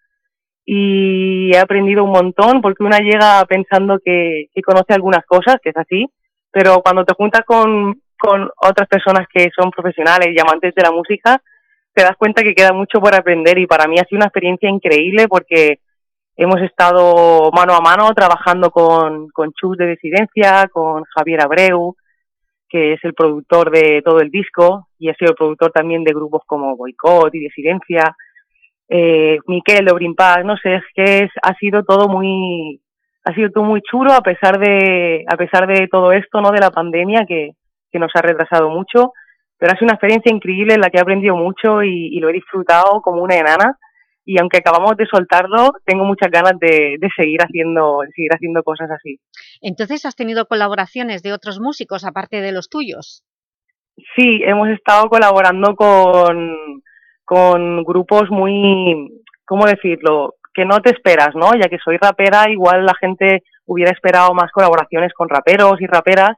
Y he aprendido un montón, porque una llega pensando que, conoce algunas cosas, que es así, pero cuando te juntas con, con otras personas que son profesionales y amantes de la música, te das cuenta que queda mucho por aprender y para mí ha sido una experiencia increíble porque hemos estado mano a mano trabajando con, con Chus de Desidencia, con Javier Abreu, que es el productor de todo el disco y ha sido el productor también de grupos como Boicot y Desidencia, eh, Miquel de Brimpas, no sé, es que es, ha sido todo muy, ha sido todo muy chulo a pesar de, a pesar de todo esto, ¿no? De la pandemia que, que nos ha retrasado mucho, pero ha sido una experiencia increíble en la que he aprendido mucho y, y lo he disfrutado como una enana y aunque acabamos de soltarlo, tengo muchas ganas de, de, seguir haciendo de seguir haciendo cosas así. Entonces, ¿has tenido colaboraciones de otros músicos aparte de los tuyos? Sí, hemos estado colaborando con, con grupos muy, ¿cómo decirlo?, que no te esperas, ¿no? Ya que soy rapera, igual la gente hubiera esperado más colaboraciones con raperos y raperas,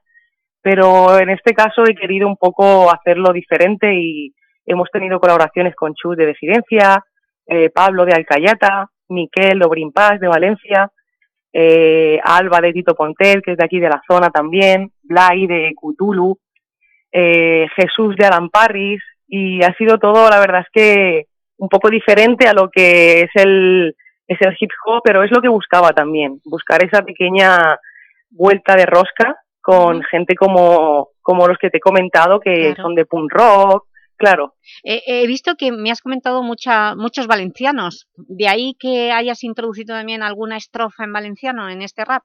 pero en este caso he querido un poco hacerlo diferente y hemos tenido colaboraciones con Chus de Desidencia, eh, Pablo de Alcayata, Miquel Obrin Paz de Valencia, eh, Alba de Tito Pontel, que es de aquí de la zona también, Blay de Cthulhu, eh, Jesús de Alamparris, y ha sido todo, la verdad es que un poco diferente a lo que es el, es el hip hop, pero es lo que buscaba también, buscar esa pequeña vuelta de rosca con gente como, como los que te he comentado, que Claro. son de punk rock, claro. Eh, he visto que me has comentado mucha, muchos valencianos, de ahí que hayas introducido también alguna estrofa en valenciano en este rap,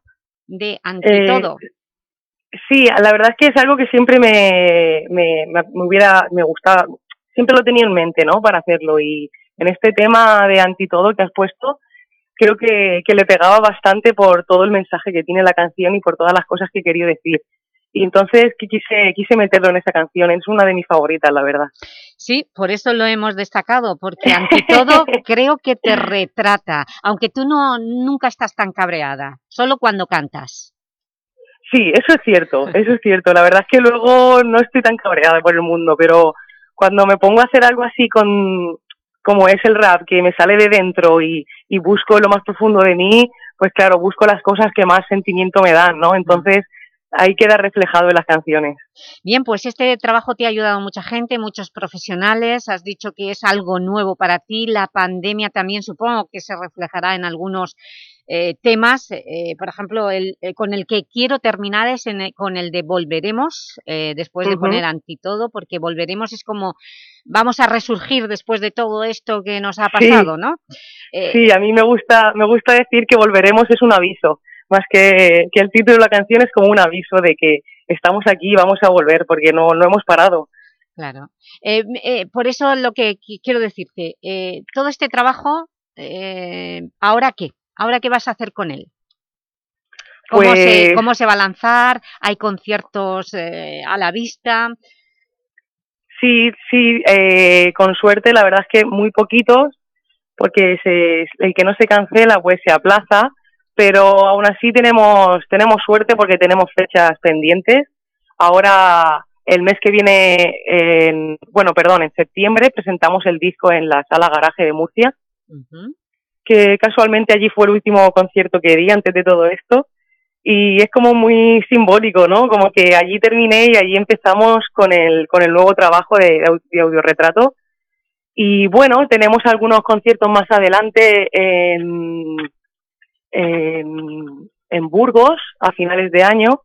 de ante Eh, todo. Sí, la verdad es que es algo que siempre me, me, me, hubiera, me gustaba, siempre lo tenía en mente, ¿no? Para hacerlo y en este tema de antitodo que has puesto, creo que, que le pegaba bastante por todo el mensaje que tiene la canción y por todas las cosas que quería decir. Y entonces quise, quise meterlo en esa canción, es una de mis favoritas, la verdad. Sí, por eso lo hemos destacado, porque ante todo creo que te retrata, aunque tú no nunca estás tan cabreada, solo cuando cantas. Sí, eso es cierto, eso es cierto. La verdad es que luego no estoy tan cabreada por el mundo, pero cuando me pongo a hacer algo así con como es el rap, que me sale de dentro y, y busco lo más profundo de mí, pues claro, busco las cosas que más sentimiento me dan, ¿no? Entonces ahí queda reflejado en las canciones. Bien, pues este trabajo te ha ayudado a mucha gente, muchos profesionales, has dicho que es algo nuevo para ti, la pandemia también supongo que se reflejará en algunos eh, temas, eh, por ejemplo, el, eh, con el que quiero terminar es en con el de Volveremos, eh, después de poner Antitodo, porque Volveremos es como vamos a resurgir después de todo esto que nos ha Sí. pasado, ¿no? Eh, Sí, a mí me gusta, me gusta decir que volveremos es un aviso, más que, que el título de la canción es como un aviso de que estamos aquí y vamos a volver, porque no, no hemos parado. Claro. Eh, eh, por eso lo que qui- quiero decirte, eh, todo este trabajo, eh, ¿ahora qué? ¿Ahora qué vas a hacer con él? ¿Cómo, se, Pues- cómo se va a lanzar? ¿Hay conciertos eh, a la vista? Sí, sí, eh, con suerte, la verdad es que muy poquitos, porque se, el que no se cancela pues se aplaza, pero aún así tenemos, tenemos suerte porque tenemos fechas pendientes. Ahora, el mes que viene, en, bueno, perdón, en septiembre presentamos el disco en la Sala Garaje de Murcia, que casualmente allí fue el último concierto que di antes de todo esto y es como muy simbólico, ¿no? Como que allí terminé y allí empezamos con el, con el nuevo trabajo de, de au- de audiorretrato. Y bueno, tenemos algunos conciertos más adelante en, en, en Burgos a finales de año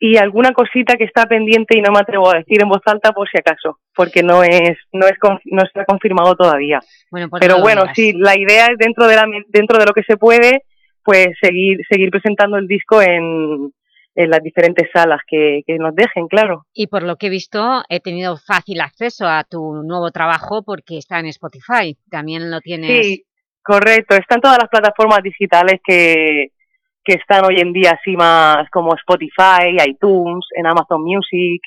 y alguna cosita que está pendiente y no me atrevo a decir en voz alta por si acaso, porque no es no es no está confirmado todavía. Bueno, Pero bueno, sí, la idea es dentro de la dentro de lo que se puede, pues seguir seguir presentando el disco en, en las diferentes salas que, que nos dejen, claro. Y por lo que he visto, he tenido fácil acceso a tu nuevo trabajo porque está en Spotify. También lo tienes... Sí, correcto. Están todas las plataformas digitales que, que están hoy en día así más como Spotify, iTunes, en Amazon Music.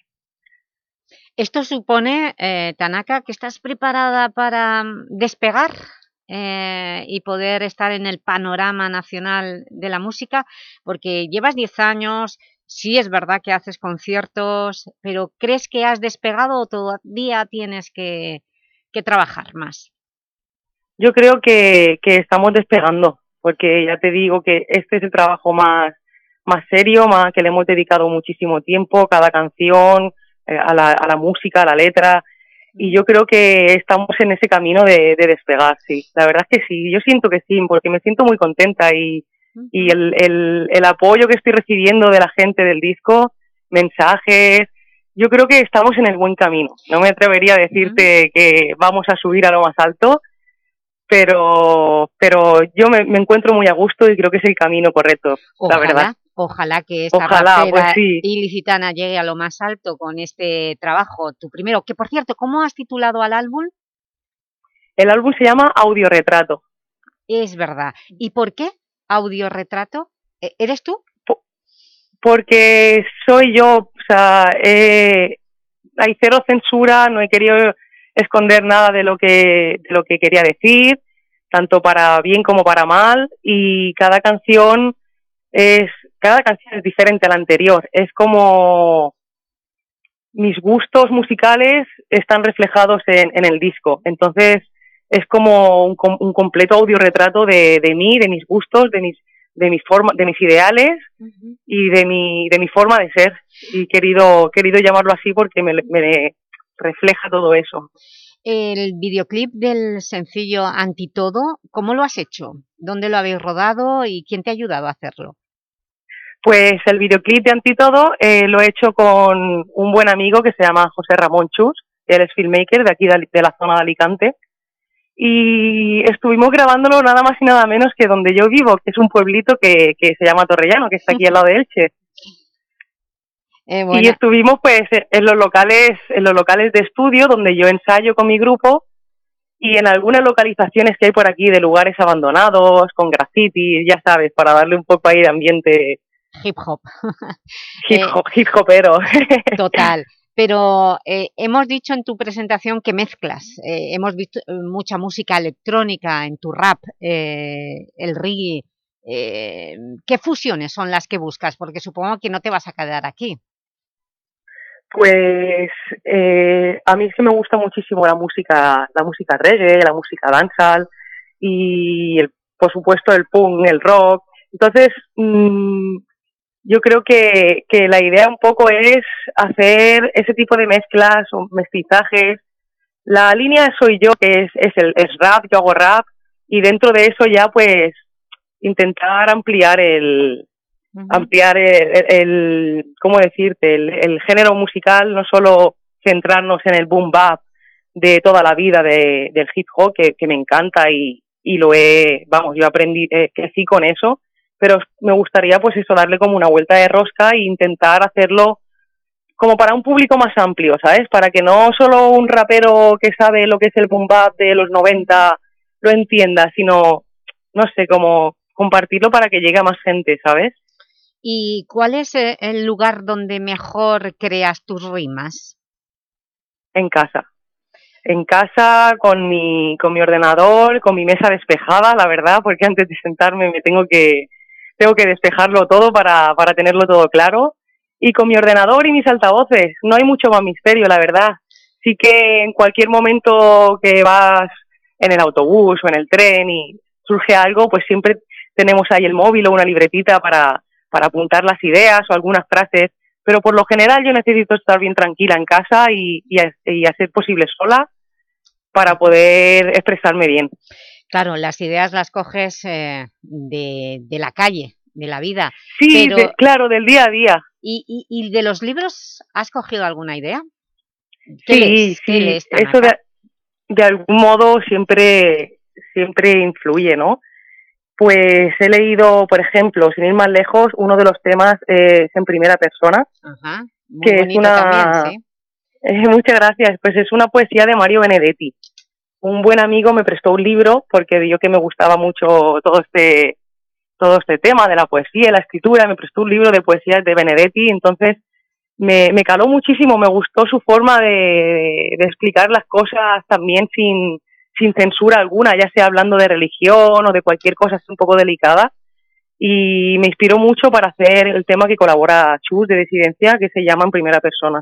¿Esto supone, eh, Tanaka, que estás preparada para mm, despegar eh, y poder estar en el panorama nacional de la música? Porque llevas 10 años, sí es verdad que haces conciertos, pero ¿crees que has despegado o todavía tienes que, que trabajar más? Yo creo que, que estamos despegando, porque ya te digo que este es el trabajo más, más serio, más que le hemos dedicado muchísimo tiempo, cada canción, eh, a, la, a la música, a la letra, y yo creo que estamos en ese camino de, de despegar, sí. La verdad es que sí, yo siento que sí, porque me siento muy contenta y, y el, el, el apoyo que estoy recibiendo de la gente del disco, mensajes, yo creo que estamos en el buen camino. No me atrevería a decirte que vamos a subir a lo más alto, pero, pero yo me, me encuentro muy a gusto y creo que es el camino correcto, la verdad. Ojalá que esta Ojalá, pues sí. ilicitana llegue a lo más alto con este trabajo, tu primero. Que, por cierto, ¿cómo has titulado al álbum? El álbum se llama Audioretrato. Es verdad. ¿Y por qué Audioretrato? ¿E- ¿Eres tú? porque soy yo, o sea, eh, hay cero censura, no he querido esconder nada de lo que de lo que quería decir, tanto para bien como para mal, y cada canción es cada canción es diferente a la anterior, es como mis gustos musicales están reflejados en, en el disco, entonces es como un, un completo audiorretrato de, de mí, de mis gustos, de mis de mi forma, de mis ideales y de mi de mi forma de ser. Y querido querido llamarlo así porque me, me refleja todo eso. El videoclip del sencillo Antitodo, ¿cómo lo has hecho? ¿Dónde lo habéis rodado y quién te ha ayudado a hacerlo? Pues el videoclip de Antitodo eh, lo he hecho con un buen amigo que se llama José Ramón Chus, él es filmmaker de aquí de, la zona de Alicante y estuvimos grabándolo nada más y nada menos que donde yo vivo, que es un pueblito que, que se llama Torrellano, que está aquí al lado de Elche. Eh, Y estuvimos pues en los locales, en los locales de estudio donde yo ensayo con mi grupo y en algunas localizaciones que hay por aquí de lugares abandonados, con graffiti, ya sabes, para darle un poco ahí de ambiente hip hop. hip, Eh, hip hopero. Total. Pero eh, hemos dicho en tu presentación que mezclas. Eh, hemos visto mucha música electrónica en tu rap, eh, el reggae. Eh, ¿Qué fusiones son las que buscas? Porque supongo que no te vas a quedar aquí. Pues eh, a mí es que me gusta muchísimo la música, la música reggae, la música dancehall y el, por supuesto el punk, el rock. Entonces, mm, yo creo que, que la idea un poco es hacer ese tipo de mezclas o mestizajes. La línea soy yo, que es, es el es rap, yo hago rap, y dentro de eso ya pues intentar ampliar el, ampliar el, ¿cómo decirte? El, el género musical, no solo centrarnos en el boom bap de toda la vida de, del hip hop, que, que me encanta y, y lo he, vamos, yo aprendí, eh, crecí con eso, pero me gustaría pues eso, darle como una vuelta de rosca e intentar hacerlo como para un público más amplio, ¿sabes? Para que no solo un rapero que sabe lo que es el boom bap de los 90 lo entienda, sino, no sé, como compartirlo para que llegue a más gente, ¿sabes? ¿Y cuál es eh, el lugar donde mejor creas tus rimas? En casa. En casa, con mi, con mi ordenador, con mi mesa despejada, la verdad, porque antes de sentarme me tengo que, tengo que despejarlo todo para, para tenerlo todo claro. Y con mi ordenador y mis altavoces, no hay mucho más misterio, la verdad. Sí que en cualquier momento que vas en el autobús o en el tren y surge algo, pues siempre tenemos ahí el móvil o una libretita para, para apuntar las ideas o algunas frases, pero por lo general yo necesito estar bien tranquila en casa y, y, a, y a ser posible sola para poder expresarme bien. Claro, las ideas las coges eh, de, de la calle, de la vida. Sí, pero... de- claro, del día a día. ¿Y, y, y de los libros has cogido alguna idea? ¿Qué Sí, lees? ¿Qué sí, lees, eso de, de algún modo siempre, siempre influye, ¿no? Pues he leído, por ejemplo, sin ir más lejos, uno de los temas es en primera persona, Ajá, muy que es una... también, sí. Eh, muchas gracias, pues es una poesía de Mario Benedetti. Un buen amigo me prestó un libro porque vio que me gustaba mucho todo este, todo este tema de la poesía y la escritura, me prestó un libro de poesías de Benedetti, entonces me, me caló muchísimo, me gustó su forma de, de explicar las cosas también sin, sin censura alguna, ya sea hablando de religión o de cualquier cosa así un poco delicada. Y me inspiró mucho para hacer el tema que colabora Chus de Desidencia, que se llama En Primera Persona.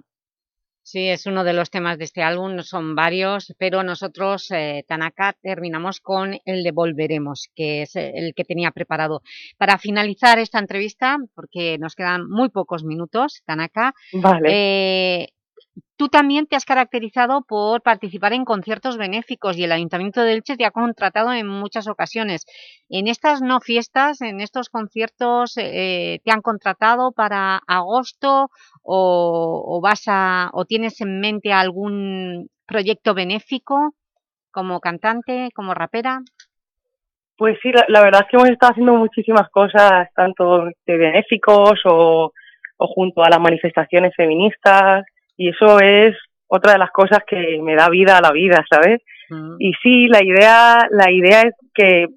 Sí, es uno de los temas de este álbum, son varios, pero nosotros, eh, Tanaka, terminamos con el de Volveremos, que es el que tenía preparado. Para finalizar esta entrevista, porque nos quedan muy pocos minutos, Tanaka, Vale. eh, tú también te has caracterizado por participar en conciertos benéficos y el Ayuntamiento de Elche te ha contratado en muchas ocasiones. En estas no fiestas, en estos conciertos, eh, ¿te han contratado para agosto o, vas a, o tienes en mente algún proyecto benéfico como cantante, como rapera? Pues sí, la, verdad es que hemos estado haciendo muchísimas cosas, tanto de benéficos o junto a las manifestaciones feministas, y eso es otra de las cosas que me da vida a la vida, ¿sabes? Y sí, la idea, la idea es que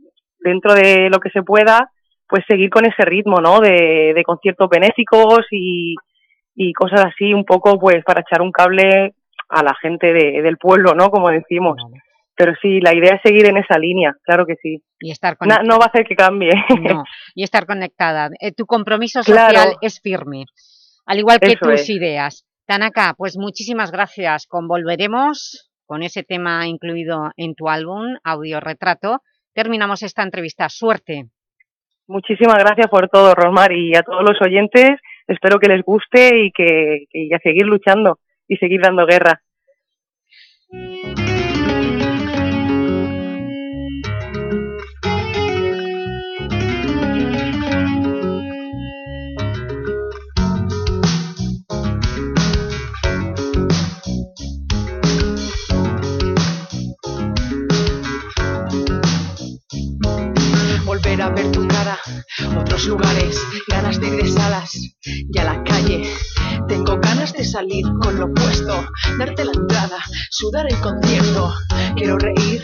dentro de lo que se pueda, pues seguir con ese ritmo, ¿no? De, de conciertos benéficos y, y cosas así, un poco pues para echar un cable a la gente de, del pueblo, ¿no? Como decimos. Pero sí, la idea es seguir en esa línea, claro que sí. Y estar conectada. no va a hacer que cambie. No, y estar conectada. Eh, tu compromiso Claro. social es firme, al igual que Eso tus es. ideas. Tanaka, pues muchísimas gracias. Con Volveremos, con ese tema incluido en tu álbum, Audio Retrato, terminamos esta entrevista. Suerte. Muchísimas gracias por todo, Rosmar, y a todos los oyentes. Espero que les guste y que, que- y a seguir luchando y seguir dando guerra. otros lugares, ganas de ir de salas y a la calle. Tengo ganas de salir con lo puesto, darte la entrada, sudar el concierto. Quiero reír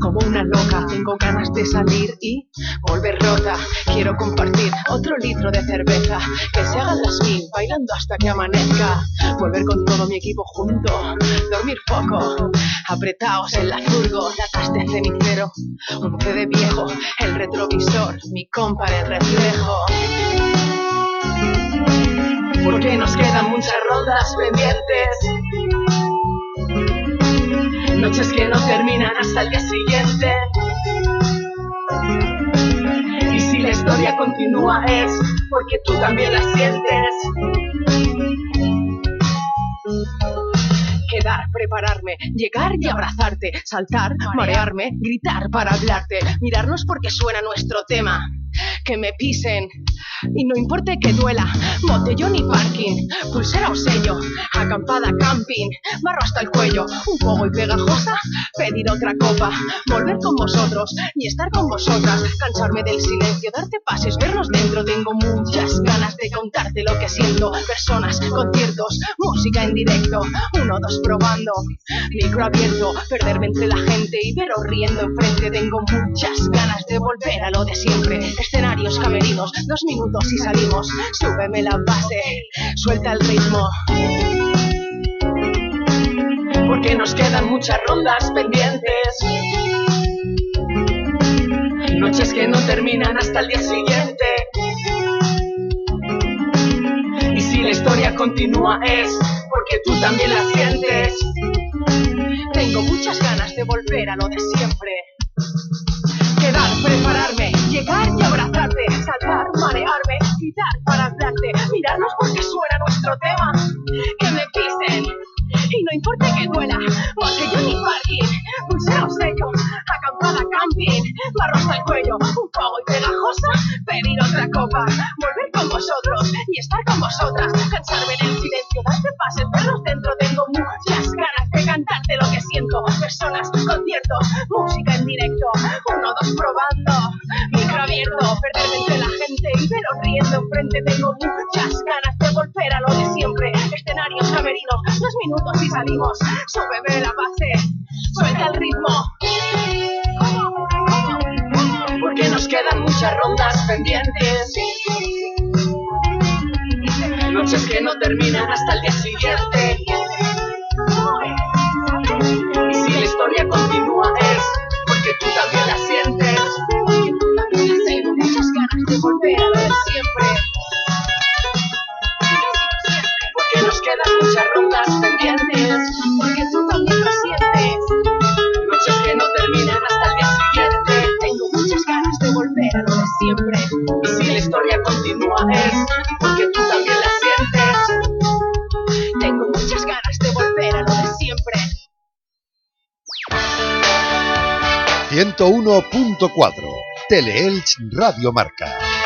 como una loca, tengo ganas de salir y volver rota. Quiero compartir otro litro de cerveza, que se hagan las mil bailando hasta que amanezca. Volver con todo mi equipo junto, dormir poco, apretaos en la furgo, latas de cenicero, un CD viejo, el retrovisor, mi compa en el reflejo. Porque nos quedan muchas rondas pendientes. Noches que no terminan hasta el día siguiente. Y si la historia continúa es porque tú también la sientes. Quedar, prepararme, llegar y abrazarte, saltar, marearme, gritar para hablarte, mirarnos porque suena nuestro tema. Que me pisen. Y no importe que duela, botellón y parking, pulsera o sello, acampada camping, barro hasta el cuello, un poco y pegajosa, pedir otra copa, volver con vosotros y estar con vosotras, cansarme del silencio, darte pases, vernos dentro, tengo muchas ganas de contarte lo que siento, personas, conciertos, música en directo, uno, dos probando, micro abierto, perderme entre la gente y veros riendo enfrente, tengo muchas ganas de volver a lo de siempre, escenarios, camerinos, dos minutos y salimos, súbeme la base, suelta el ritmo. Porque nos quedan muchas rondas pendientes. Noches que no terminan hasta el día siguiente. Y si la historia continúa es porque tú también la sientes. Tengo muchas ganas de volver a lo de siempre. Quedar, prepararme, llegar y abrazarte, saltar, marearme, gritar para hablarte, mirarnos porque suena nuestro tema. Que me pisen y no importa que duela, porque yo ni parking, pulsera o sello, acampada camping, barro hasta el cuello, un poco y pegajosa, pedir otra copa, volver con vosotros y estar con vosotras, cansarme del silencio, darte pases, vernos dentro, tengo muchas ganas de cantarte lo que siento, personas, conciertos, música en directo, uno, dos probando, micro abierto, perderme entre la gente y veros riendo enfrente, tengo muchas ganas de volver a lo de siempre, escenarios, camerinos, dos minutos y salimos, súbeme la base, suelta el ritmo. Porque nos quedan muchas rondas pendientes. Noches que no terminan hasta el día siguiente. Y si la historia continúa es porque tú también la sientes. Porque ganas de volver a de siempre. Porque nos quedan muchas rondas. Porque tú también lo sientes. Noches que no terminan hasta el día siguiente. Tengo muchas ganas de volver a lo de siempre. Y si la historia continúa es porque tú también la sientes. Tengo muchas ganas de volver a lo de siempre. 101.4 Teleelch Radio Marca.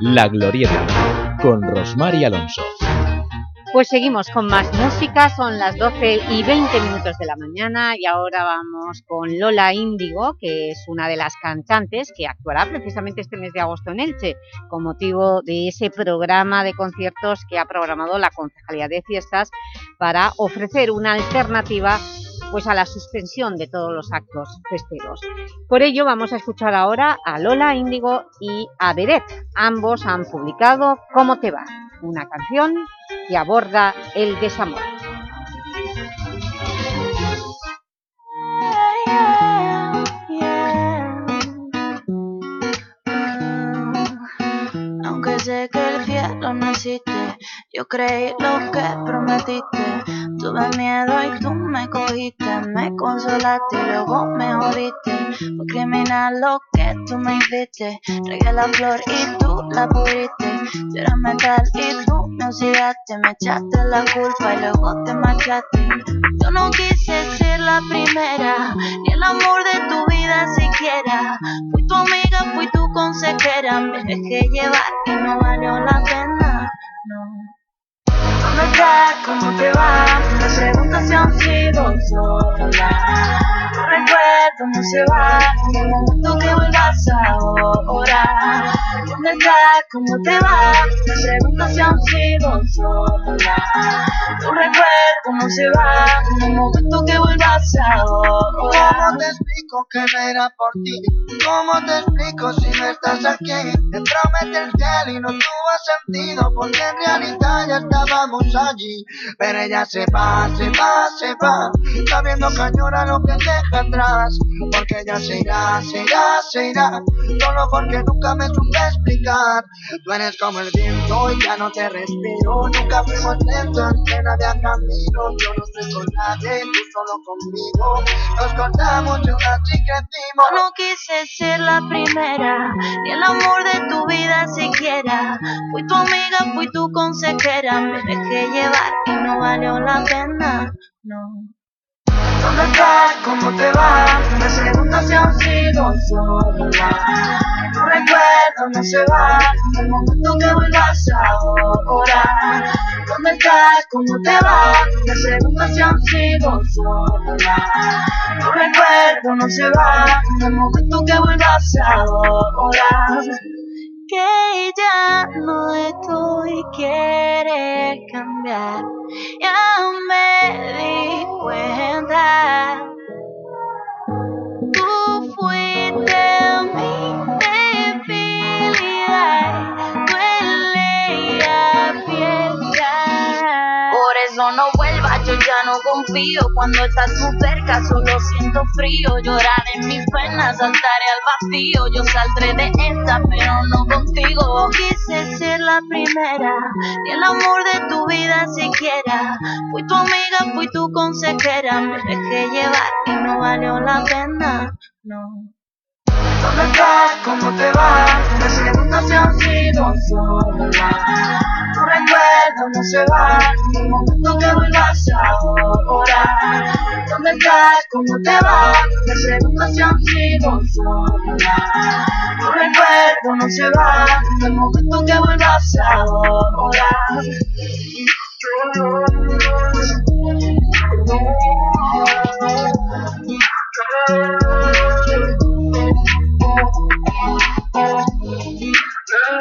La Glorieta, con Rosmar y Alonso. Pues seguimos con más música, son las 12 y 20 minutos de la mañana y ahora vamos con Lola Índigo, que es una de las cantantes que actuará precisamente este mes de agosto en Elche, con motivo de ese programa de conciertos que ha programado la Concejalía de Fiestas para ofrecer una alternativa pues a la suspensión de todos los actos festeros. Por ello vamos a escuchar ahora a Lola Índigo y a Beret. Ambos han publicado ¿Cómo te va? Una canción que aborda el desamor. Sé que el cielo no existe, yo creí lo que prometiste. Tuve miedo y tú me cogiste, me consolaste y luego me jodiste. Fue criminal lo que tú me hiciste. Regué la flor y tú la pudriste. Tú eras metal y tú me oxidaste. Me echaste la culpa y luego te marchaste. Yo no quise ser la primera, ni el amor de tu vida siquiera. Fui tu amiga, fui tu consejera. Me dejé llevar y no valió la pena. No. ¿Cómo estás? ¿Cómo te va? Las preguntas se han sido solas. Tu recuerdo no se va en el momento que vuelvas ahora. ¿Dónde estás? ¿Cómo te va? Las preguntas han sido solas. Tu recuerdo no se va en el momento que vuelvas ahora. ¿Cómo te explico que no era por ti? ¿Cómo te explico si no estás aquí? Prometí el cielo y no tuvo sentido porque en realidad ya estábamos allí. Pero ella se va, se va, se va, sabiendo que añora lo que deja atrás. Porque ella se irá, se irá, se irá, solo porque nunca me supe explicar. Tú eres como el viento y ya no te respiro. Nunca fuimos lentos, que no había camino. Yo no estoy con nadie, tú solo conmigo. Nos cortamos y aún así crecimos. No quise ser la primera, ni el amor de tu vida siquiera. Fui tu amiga, fui tu consejera. Me dejé llevar y no valió la pena. No. ¿Dónde estás? ¿Cómo te va? Las preguntas se han sido solas. Tu recuerdo no se va el momento que vuelvas ahora. ¿Dónde estás? ¿Cómo te va? Las preguntas se han sido solas. Tu recuerdo no se va el momento que vuelvas ahora. Que ya no estoy quiere cambiar. Ya me di cuenta. Tú fuiste no confío. Cuando estás muy cerca, solo siento frío. Llorar en mis penas, saltaré al vacío. Yo saldré de esta, pero no contigo. Quise ser la primera, ni el amor de tu vida siquiera. Fui tu amiga, fui tu consejera. Me dejé llevar y no valió la pena. No. ¿Dónde estás? ¿Cómo te va? Las preguntas se han sido solas. Tu recuerdo no se va, el momento que vuelvas ahora. ¿Dónde estás? ¿Cómo te va? Me pregunto si aún sigo sola. Tu recuerdo no se va, el momento que vuelvas ahora.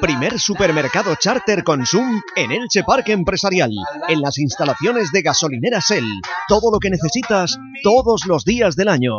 Primer supermercado charter Consum en Elche Parque Empresarial, en las instalaciones de gasolinera Shell. Todo lo que necesitas todos los días del año.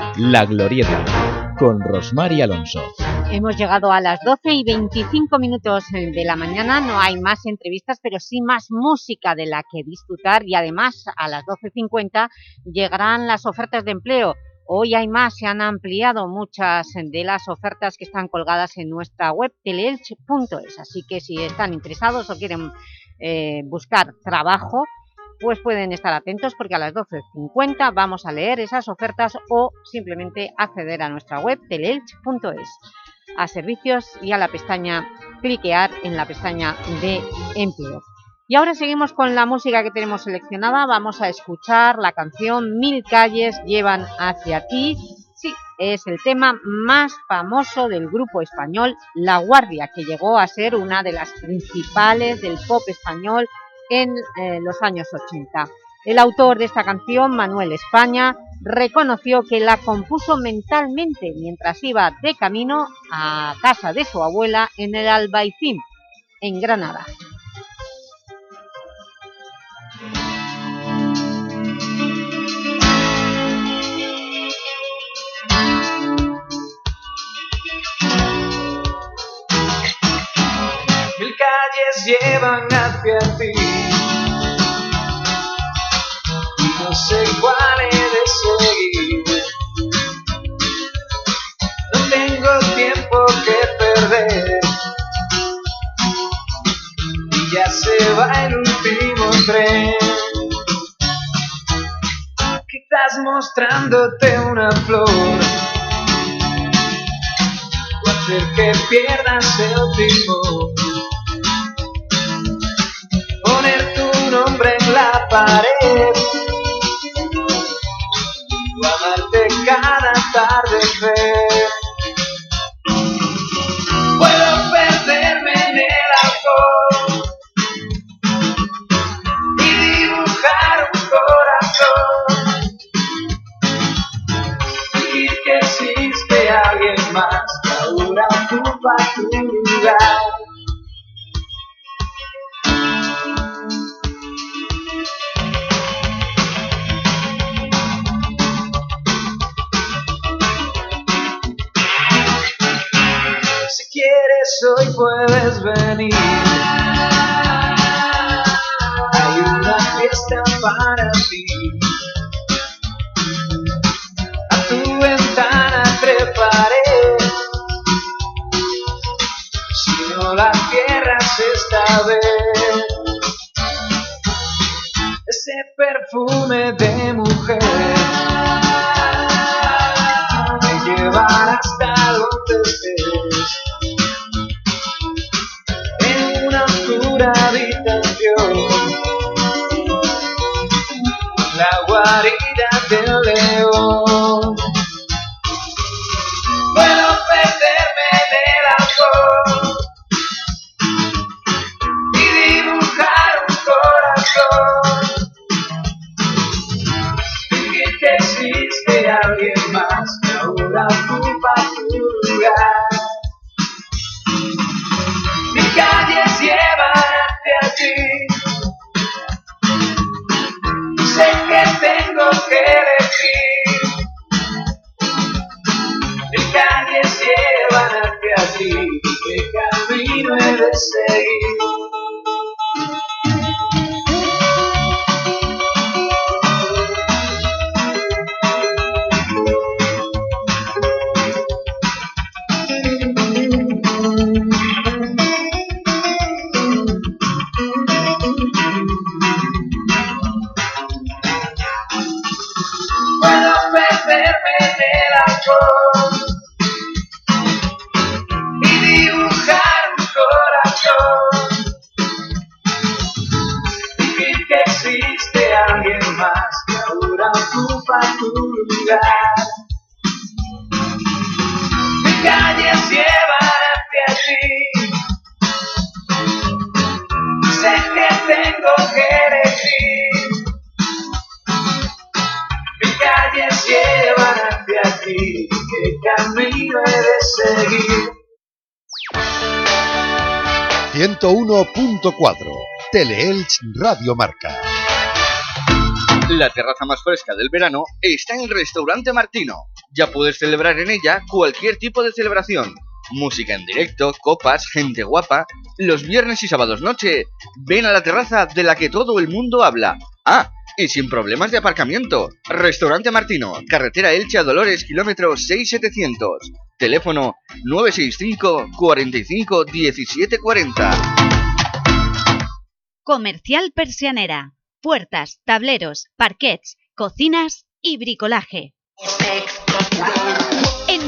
La Glorieta, con Rosmar y Alonso. Hemos llegado a las 12 y 25 minutos de la mañana, no hay más entrevistas, pero sí más música de la que disfrutar y además a las 12.50 llegarán las ofertas de empleo. Hoy hay más, se han ampliado muchas de las ofertas que están colgadas en nuestra web teleelch.es, así que si están interesados o quieren eh, buscar trabajo, pues pueden estar atentos porque a las 12.50 vamos a leer esas ofertas o simplemente acceder a nuestra web teleelch.es a servicios y a la pestaña cliquear en la pestaña de empleo. Y ahora seguimos con la música que tenemos seleccionada, vamos a escuchar la canción Mil calles llevan hacia ti, sí, es el tema más famoso del grupo español La Guardia, que llegó a ser una de las principales del pop español en eh, los años 80. El autor de esta canción, Manuel España, reconoció que la compuso mentalmente mientras iba de camino a casa de su abuela en el Albaicín, en Granada. Calles llevan hacia ti y no sé cuál he de seguir. No tengo tiempo que perder y ya se va el último tren. Quizás mostrándote una flor o hacer que pierdas el timón. La pared o amarte cada atardecer. Puedo perderme en el alcohol y dibujar un corazón y que existe alguien más que ahora tu lugar. Hoy puedes venir. Hay una fiesta para ti. A tu ventana treparé. Si no la cierras esta vez. Ese perfume de mujer y dibujar un corazón. Fingir que existe alguien más que ahora ocupa tu lugar. 101.4 Teleelch Radio Marca. La terraza más fresca del verano está en el restaurante Martino. Ya puedes celebrar en ella cualquier tipo de celebración. Música en directo, copas, gente guapa. Los viernes y sábados noche, ven a la terraza de la que todo el mundo habla. Ah, y sin problemas de aparcamiento. Restaurante Martino, carretera Elche a Dolores, kilómetro 6700. Teléfono 965 45 1740. Comercial Persianera. Puertas, tableros, parquets, cocinas y bricolaje.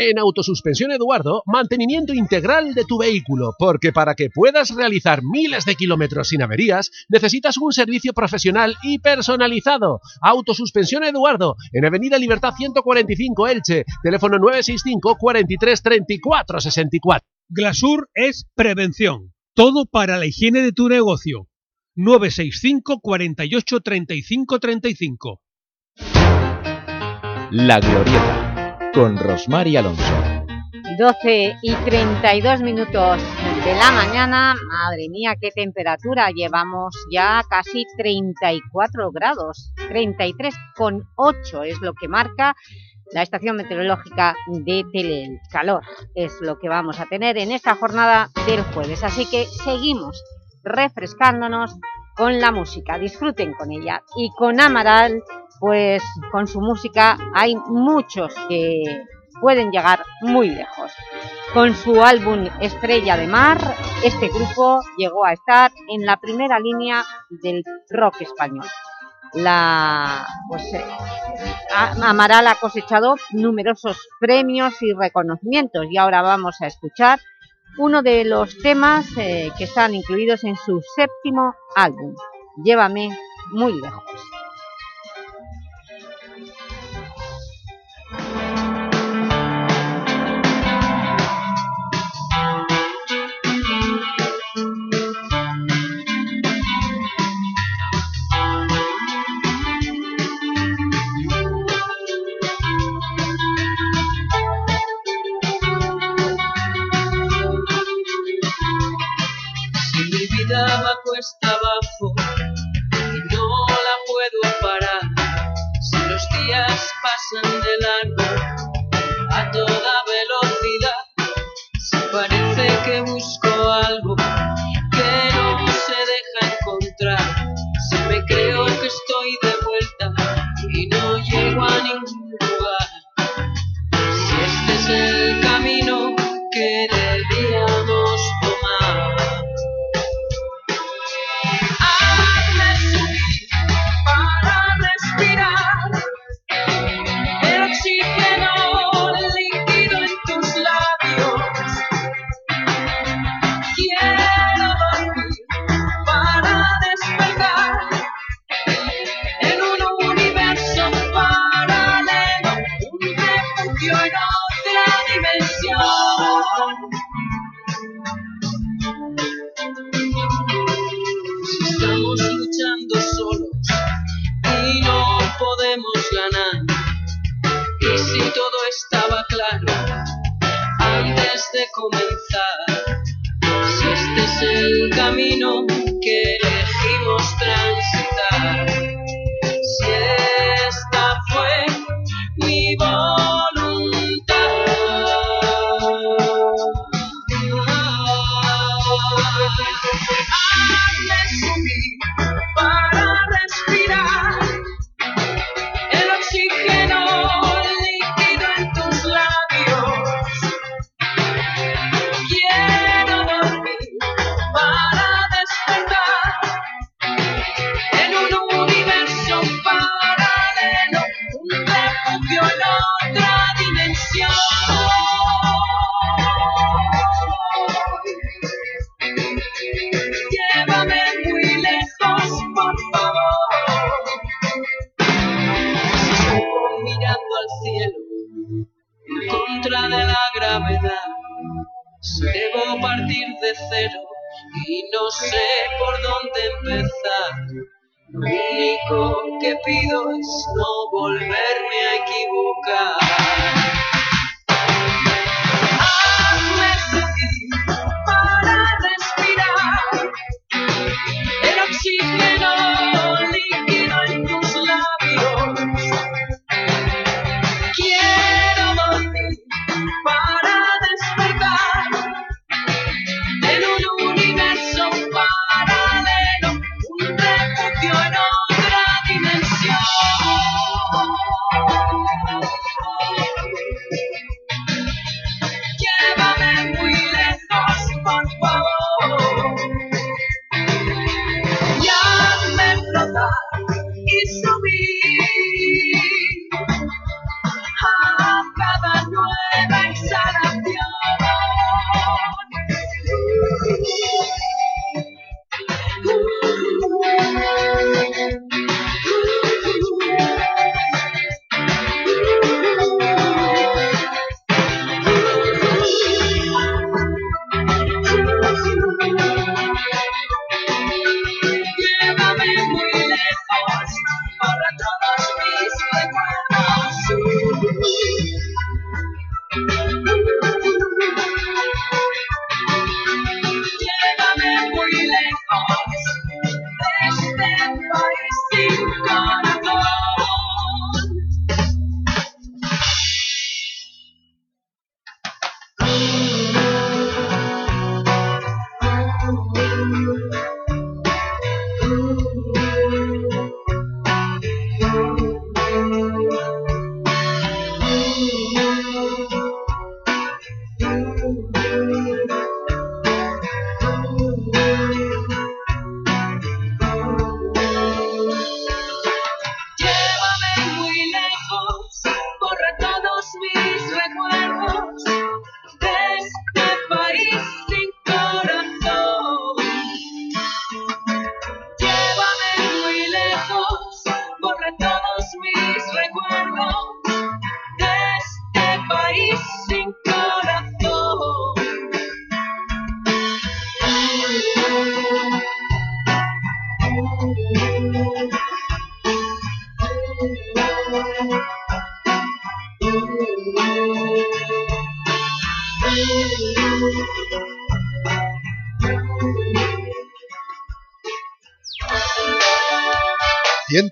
En Autosuspensión Eduardo, mantenimiento integral de tu vehículo, porque para que puedas realizar miles de kilómetros sin averías, necesitas un servicio profesional y personalizado. Autosuspensión Eduardo, en Avenida Libertad 145 Elche, teléfono 965 43 34 64. Glasur es prevención. Todo para la higiene de tu negocio. 965 48 35 35. La Glorieta, con Rosmar y Alonso. 12 y 32 minutos de la mañana, madre mía, qué temperatura, llevamos ya casi 34 grados, 33,8 es lo que marca la estación meteorológica de Tele. Calor es lo que vamos a tener en esta jornada del jueves, así que seguimos refrescándonos con la música, disfruten con ella y con Amaral, pues con su música hay muchos que pueden llegar muy lejos. Con su álbum Estrella de Mar, este grupo llegó a estar en la primera línea del rock español. La, pues, eh, Amaral ha cosechado numerosos premios y reconocimientos y ahora vamos a escuchar uno de los temas eh, que están incluidos en su séptimo álbum, Llévame muy lejos. Cuesta abajo. Y no la puedo parar, si los días pasan de largo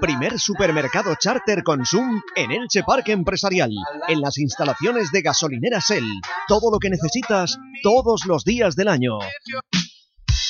Primer supermercado charter Consum en Elche Parque Empresarial, en las instalaciones de gasolinera Shell. Todo lo que necesitas todos los días del año.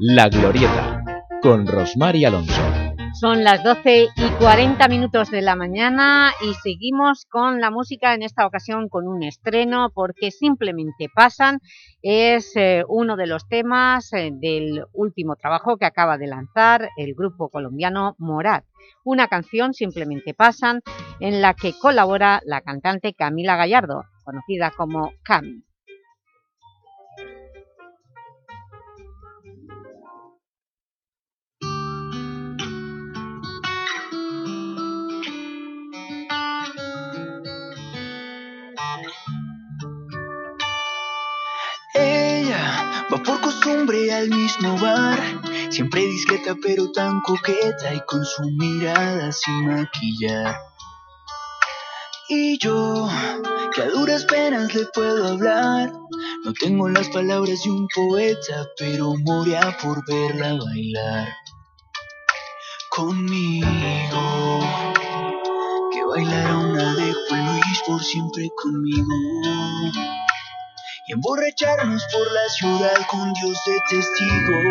La Glorieta, con Rosmar y Alonso. Son las 12 y 40 minutos de la mañana y seguimos con la música, en esta ocasión con un estreno, porque Simplemente Pasan es eh, uno de los temas eh, del último trabajo que acaba de lanzar el grupo colombiano Morat. Una canción, Simplemente Pasan, en la que colabora la cantante Camila Gallardo, conocida como Cami. Al mismo bar, siempre discreta pero tan coqueta y con su mirada sin maquillar. Y yo, que a duras penas le puedo hablar, no tengo las palabras de un poeta, pero moría por verla bailar. Conmigo, que bailará una de Juan Luis por siempre conmigo y emborracharnos por la ciudad con Dios de testigo.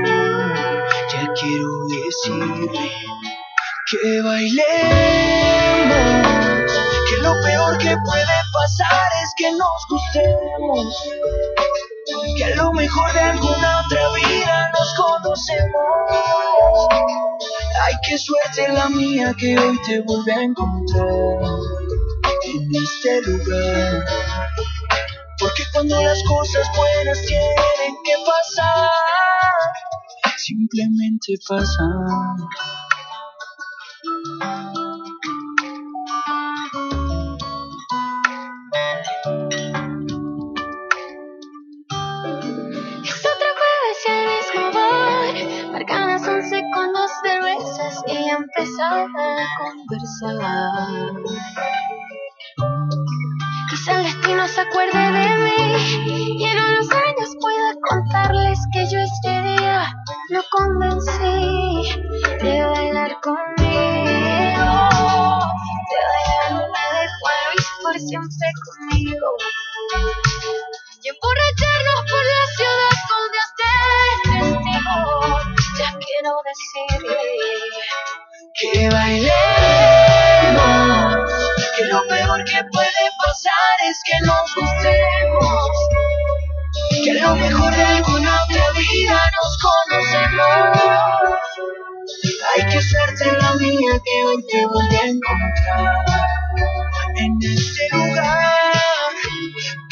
Ya quiero decirle que bailemos, que lo peor que puede pasar es que nos gustemos, que a lo mejor de alguna otra vida nos conocemos. Ay, qué suerte la mía que hoy te vuelve a encontrar en este lugar. Porque cuando las cosas buenas tienen que pasar, simplemente pasan. Es otro jueves y el mismo bar. Marcan las once con dos cervezas y ya empezaba a conversar. Quizá se acuerde de mí y en unos años pueda contarles que yo este día lo convencí de bailar conmigo, de bailar una de Juan Luis por siempre conmigo. Y emborracharnos por la ciudad con Dios de testigo. Ya quiero decirle que bailemos, que lo peor que puede pasar es que nos gustemos, que a lo mejor de alguna otra vida nos conocemos. Ay, qué suerte la mía que hoy te voy a encontrar. En este lugar,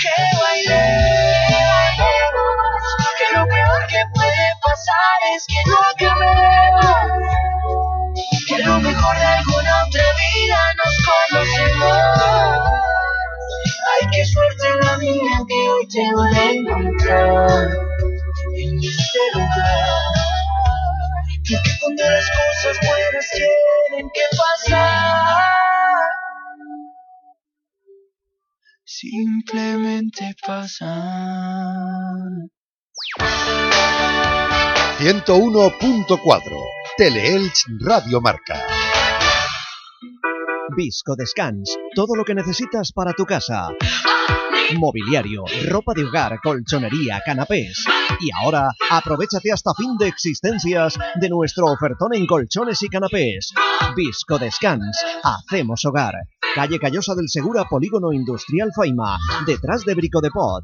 que bailemos, que lo peor que puede pasar es que no acabemos que a lo mejor de alguna otra vida nos conocemos. Ay, qué suerte la mía que hoy te voy a encontrar en este lugar. Porque cuando las cosas buenas tienen que pasar, simplemente pasan. 101.4 Teleelch Radio Marca. Visco Descans, todo lo que necesitas para tu casa. Mobiliario, ropa de hogar, colchonería, canapés. Y ahora, aprovechate hasta fin de existencias de nuestro ofertón en colchones y canapés. Visco Descans, hacemos hogar. Calle Callosa del Segura, Polígono Industrial Faima, detrás de Brico de Pot.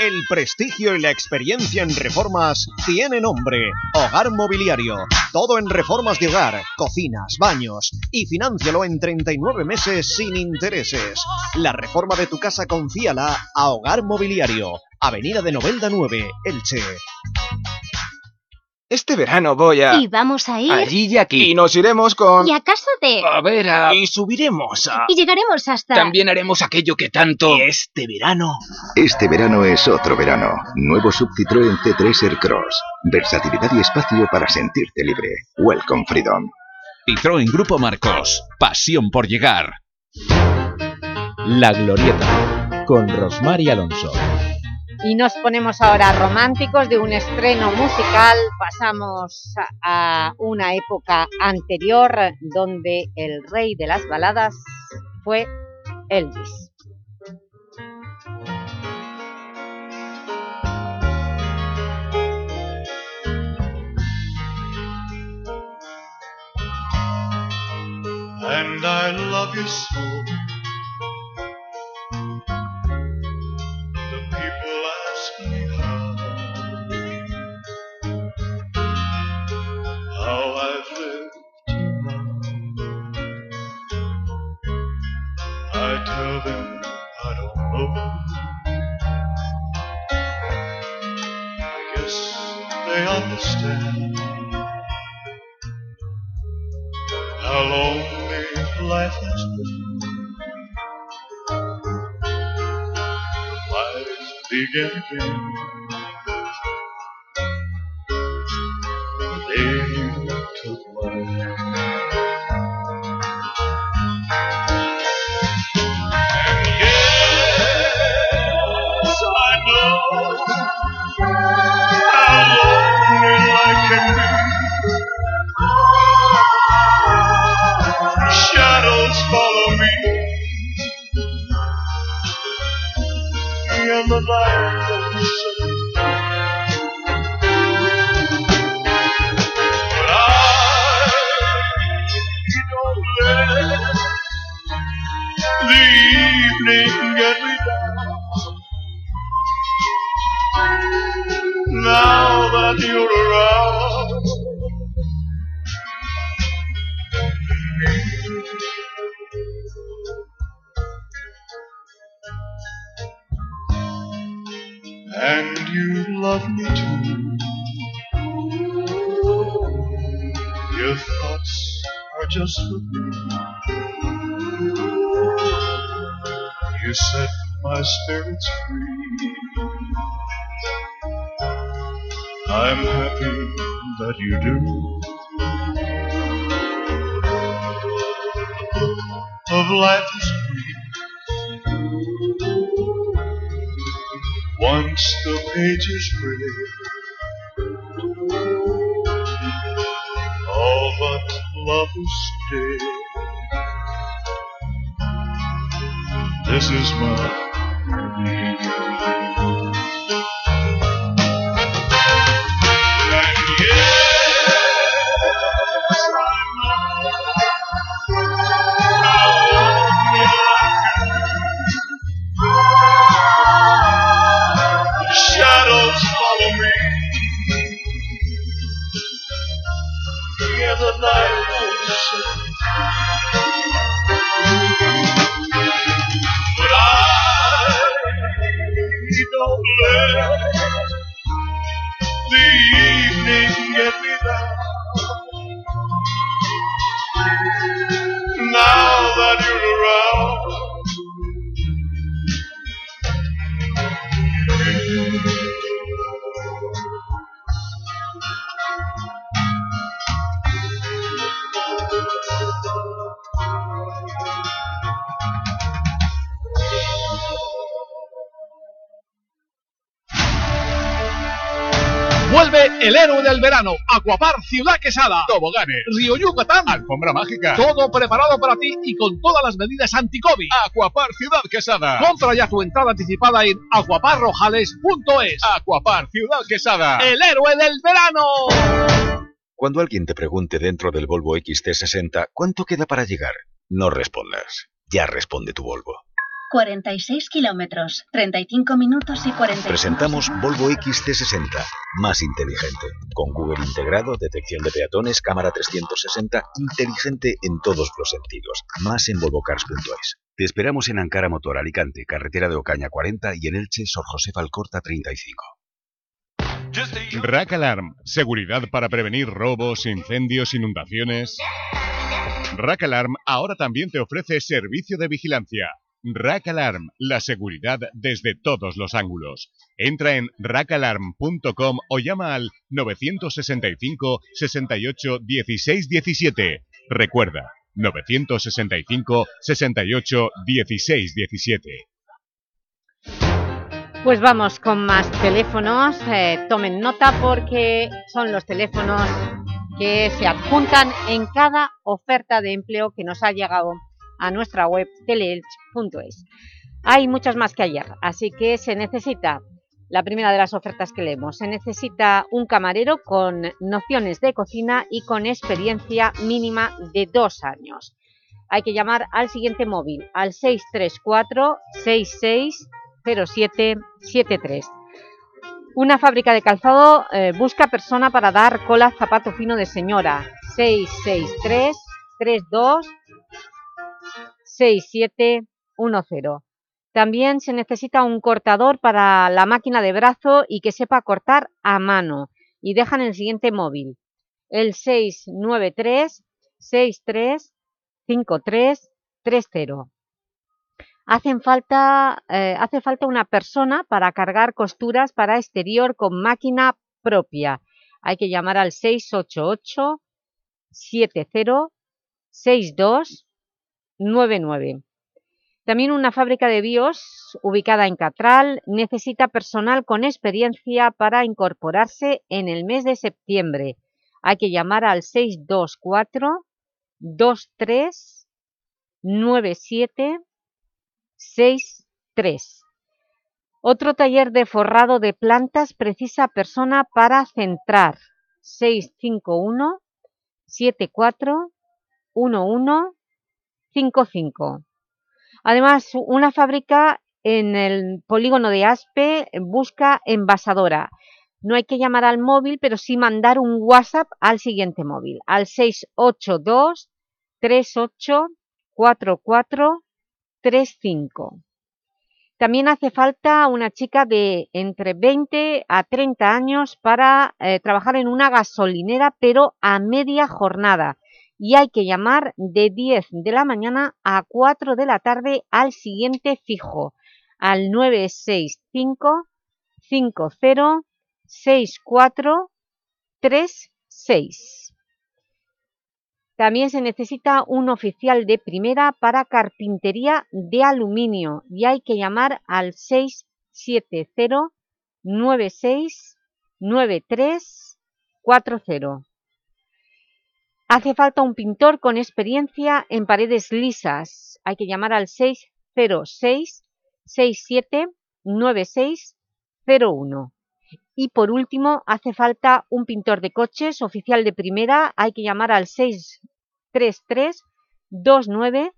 El prestigio y la experiencia en reformas tiene nombre. Hogar Mobiliario. Todo en reformas de hogar, cocinas, baños. Y financialo en 39 meses sin intereses. La reforma de tu casa confíala a Hogar Mobiliario. Avenida de Novelda 9, Elche. Este verano voy a... Y vamos a ir... Allí y aquí. Y nos iremos con... ¿Y a casa de...? A ver, a... Y subiremos a... Y llegaremos hasta... También haremos aquello que tanto... Este verano... Este verano es otro verano. Nuevo sub Citroën C3 Aircross. Versatilidad y espacio para sentirte libre. Welcome Freedom. Citroën Grupo Marcos. Pasión por llegar. La Glorieta, con Rosmar y Alonso. Y nos ponemos ahora románticos de un estreno musical, pasamos a una época anterior donde el rey de las baladas fue Elvis. I I don't know. I guess they understand how lonely life has been. Life begin again. Shadows follow me in the night goes But I don't let the evening get me down. Now that you're spirits free. I'm happy that you do. Of life is free. Once the page is read, all but love is stay. This is my Aquapar Ciudad Quesada, Toboganes, Río Yucatán, Alfombra Mágica, todo preparado para ti y con todas las medidas anti-COVID. Aquapar Ciudad Quesada. Compra ya tu entrada anticipada en acuaparrojales.es. Aquapar Ciudad Quesada, el héroe del verano. Cuando alguien te pregunte dentro del Volvo XT60 cuánto queda para llegar, no respondas. Ya responde tu Volvo. 46 kilómetros, 35 minutos y 45 Presentamos Volvo XC60, más inteligente. Con Google integrado, detección de peatones, cámara 360, inteligente en todos los sentidos. Más en volvocars.es. Te esperamos en Ankara Motor Alicante, carretera de Ocaña 40 y en Elche, Sor José Alcorta 35. Rack Alarm, seguridad para prevenir robos, incendios, inundaciones. Rack Alarm ahora también te ofrece servicio de vigilancia. Rack Alarm, la seguridad desde todos los ángulos. Entra en rackalarm.com o llama al 965 68 16 17. Recuerda, 965 68 16 17. Pues vamos con más teléfonos, eh, tomen nota porque son los teléfonos que se adjuntan en cada oferta de empleo que nos ha llegado a nuestra web teleelch.es. Hay muchas más que ayer, así que se necesita, la primera de las ofertas que leemos, se necesita un camarero con nociones de cocina y con experiencia mínima de dos años. Hay que llamar al siguiente móvil, al 634-660773. Una fábrica de calzado eh, busca persona para dar cola zapato fino de señora. 663 32 6710. También se necesita un cortador para la máquina de brazo y que sepa cortar a mano. Y dejan el siguiente móvil, el 693 63 53 30. Hacen falta, eh, hace falta una persona para cargar costuras para exterior con máquina propia. Hay que llamar al 688 70 62 99. También una fábrica de BIOS ubicada en Catral necesita personal con experiencia para incorporarse en el mes de septiembre. Hay que llamar al 624 23 97 63. Otro taller de forrado de plantas precisa persona para centrar. 651 74 11 55. Además, una fábrica en el polígono de Aspe busca envasadora. No hay que llamar al móvil, pero sí mandar un WhatsApp al siguiente móvil, al 682 38 44 35. También hace falta una chica de entre 20 a 30 años para eh, trabajar en una gasolinera, pero a media jornada y hay que llamar de 10 de la mañana a 4 de la tarde al siguiente fijo, al 965 50 64 36. También se necesita un oficial de primera para carpintería de aluminio y hay que llamar al 670 96 93 40. Hace falta un pintor con experiencia en paredes lisas. Hay que llamar al 606 67 9601. Y por último, hace falta un pintor de coches oficial de primera. Hay que llamar al 633 29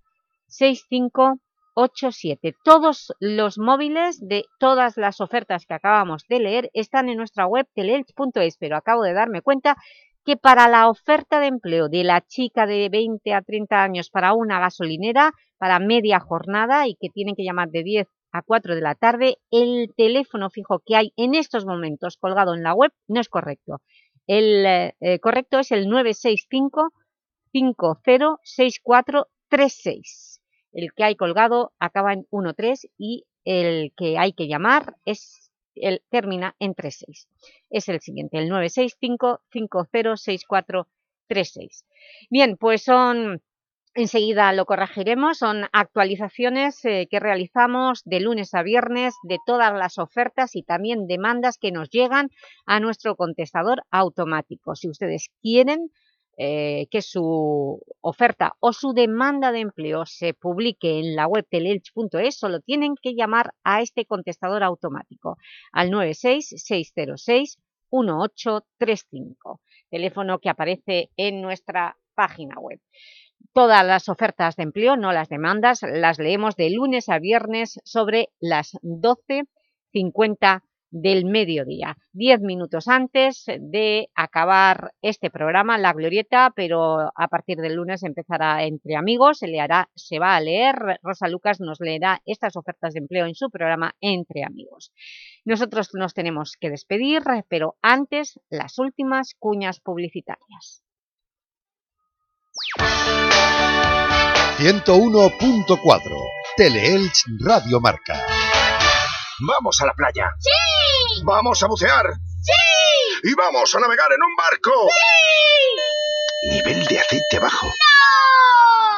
6587. Todos los móviles de todas las ofertas que acabamos de leer están en nuestra web teleelch.es, pero acabo de darme cuenta que para la oferta de empleo de la chica de 20 a 30 años para una gasolinera, para media jornada y que tienen que llamar de 10 a 4 de la tarde, el teléfono fijo que hay en estos momentos colgado en la web no es correcto. El eh, correcto es el 965 506436. El que hay colgado acaba en 13 y el que hay que llamar es el, termina en 36. Es el siguiente, el 965-506436. Bien, pues son Enseguida lo corregiremos, son actualizaciones eh, que realizamos de lunes a viernes de todas las ofertas y también demandas que nos llegan a nuestro contestador automático. Si ustedes quieren eh, que su oferta o su demanda de empleo se publique en la web telelch.es, solo tienen que llamar a este contestador automático al 966061835, teléfono que aparece en nuestra página web. Todas las ofertas de empleo, no las demandas, las leemos de lunes a viernes sobre las 12.50 del mediodía, diez minutos antes de acabar este programa, La Glorieta, pero a partir del lunes empezará Entre Amigos, se, le hará, se va a leer, Rosa Lucas nos leerá estas ofertas de empleo en su programa Entre Amigos. Nosotros nos tenemos que despedir, pero antes las últimas cuñas publicitarias. 101.4 Teleelch Radio Marca. Vamos a la playa. ¡Sí! Vamos a bucear. ¡Sí! Y vamos a navegar en un barco. ¡Sí! Nivel de aceite bajo. ¡No!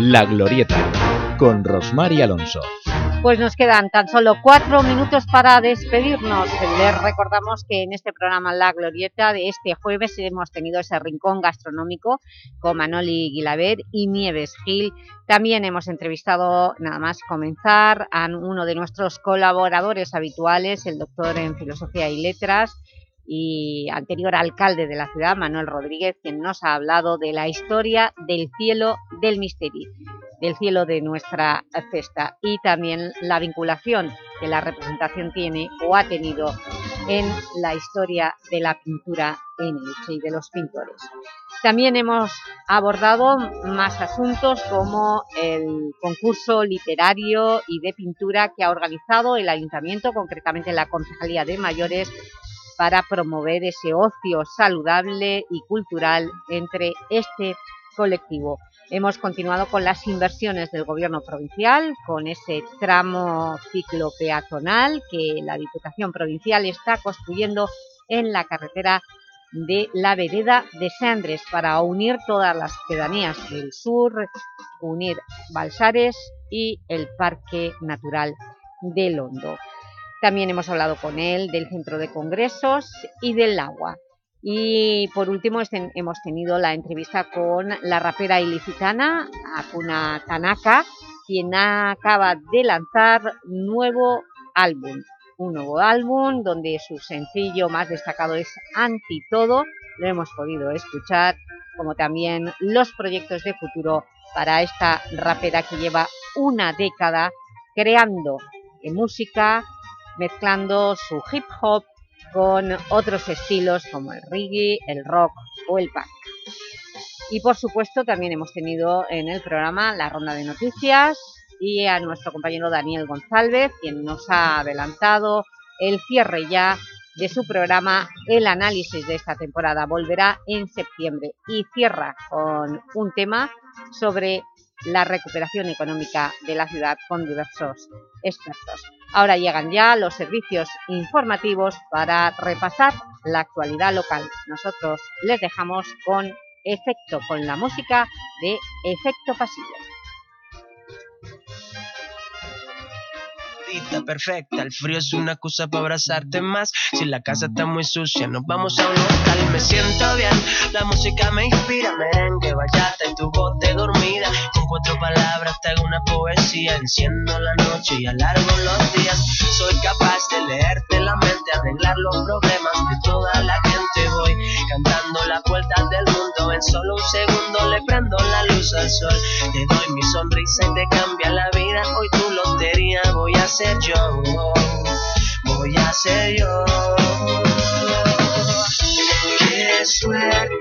la Glorieta, con Rosmar y Alonso. Pues nos quedan tan solo cuatro minutos para despedirnos. Les recordamos que en este programa La Glorieta de este jueves hemos tenido ese rincón gastronómico con Manoli Guilaber y Nieves Gil. También hemos entrevistado, nada más comenzar, a uno de nuestros colaboradores habituales, el doctor en Filosofía y Letras, y anterior alcalde de la ciudad, Manuel Rodríguez, quien nos ha hablado de la historia del cielo del misterio, del cielo de nuestra festa y también la vinculación que la representación tiene o ha tenido en la historia de la pintura en Elche y de los pintores. También hemos abordado más asuntos como el concurso literario y de pintura que ha organizado el Ayuntamiento, concretamente la Concejalía de Mayores, para promover ese ocio saludable y cultural entre este colectivo. Hemos continuado con las inversiones del Gobierno provincial, con ese tramo ciclo peatonal que la Diputación Provincial está construyendo en la carretera de la vereda de Sandres para unir todas las pedanías del sur, unir Balsares y el Parque Natural del Hondo. También hemos hablado con él del centro de congresos y del agua. Y por último hemos tenido la entrevista con la rapera ilicitana Akuna Tanaka, quien acaba de lanzar nuevo álbum. Un nuevo álbum donde su sencillo más destacado es Anti Todo, lo hemos podido escuchar, como también los proyectos de futuro para esta rapera que lleva una década creando música, mezclando su hip hop con otros estilos como el reggae, el rock o el punk. Y por supuesto también hemos tenido en el programa la ronda de noticias y a nuestro compañero Daniel González, quien nos ha adelantado el cierre ya de su programa El Análisis de esta temporada. Volverá en septiembre y cierra con un tema sobre la recuperación económica de la ciudad con diversos expertos. Ahora llegan ya los servicios informativos para repasar la actualidad local. Nosotros les dejamos con Efecto, con la música de Efecto Pasillo. Perfecta. El frío es una excusa para abrazarte más. Si la casa está muy sucia, nos vamos a un local. Me siento bien, la música me inspira. Merengue, vallata y tu bote dormida. Con cuatro palabras te hago día, enciendo la noche y alargo los días. Soy capaz de leerte la mente, arreglar los problemas de toda la gente. Voy cantando las vueltas del mundo, en solo un segundo le prendo la luz al sol. Te doy mi sonrisa y te cambia la vida. Hoy tu lotería voy a ser yo, voy a ser yo. Qué suerte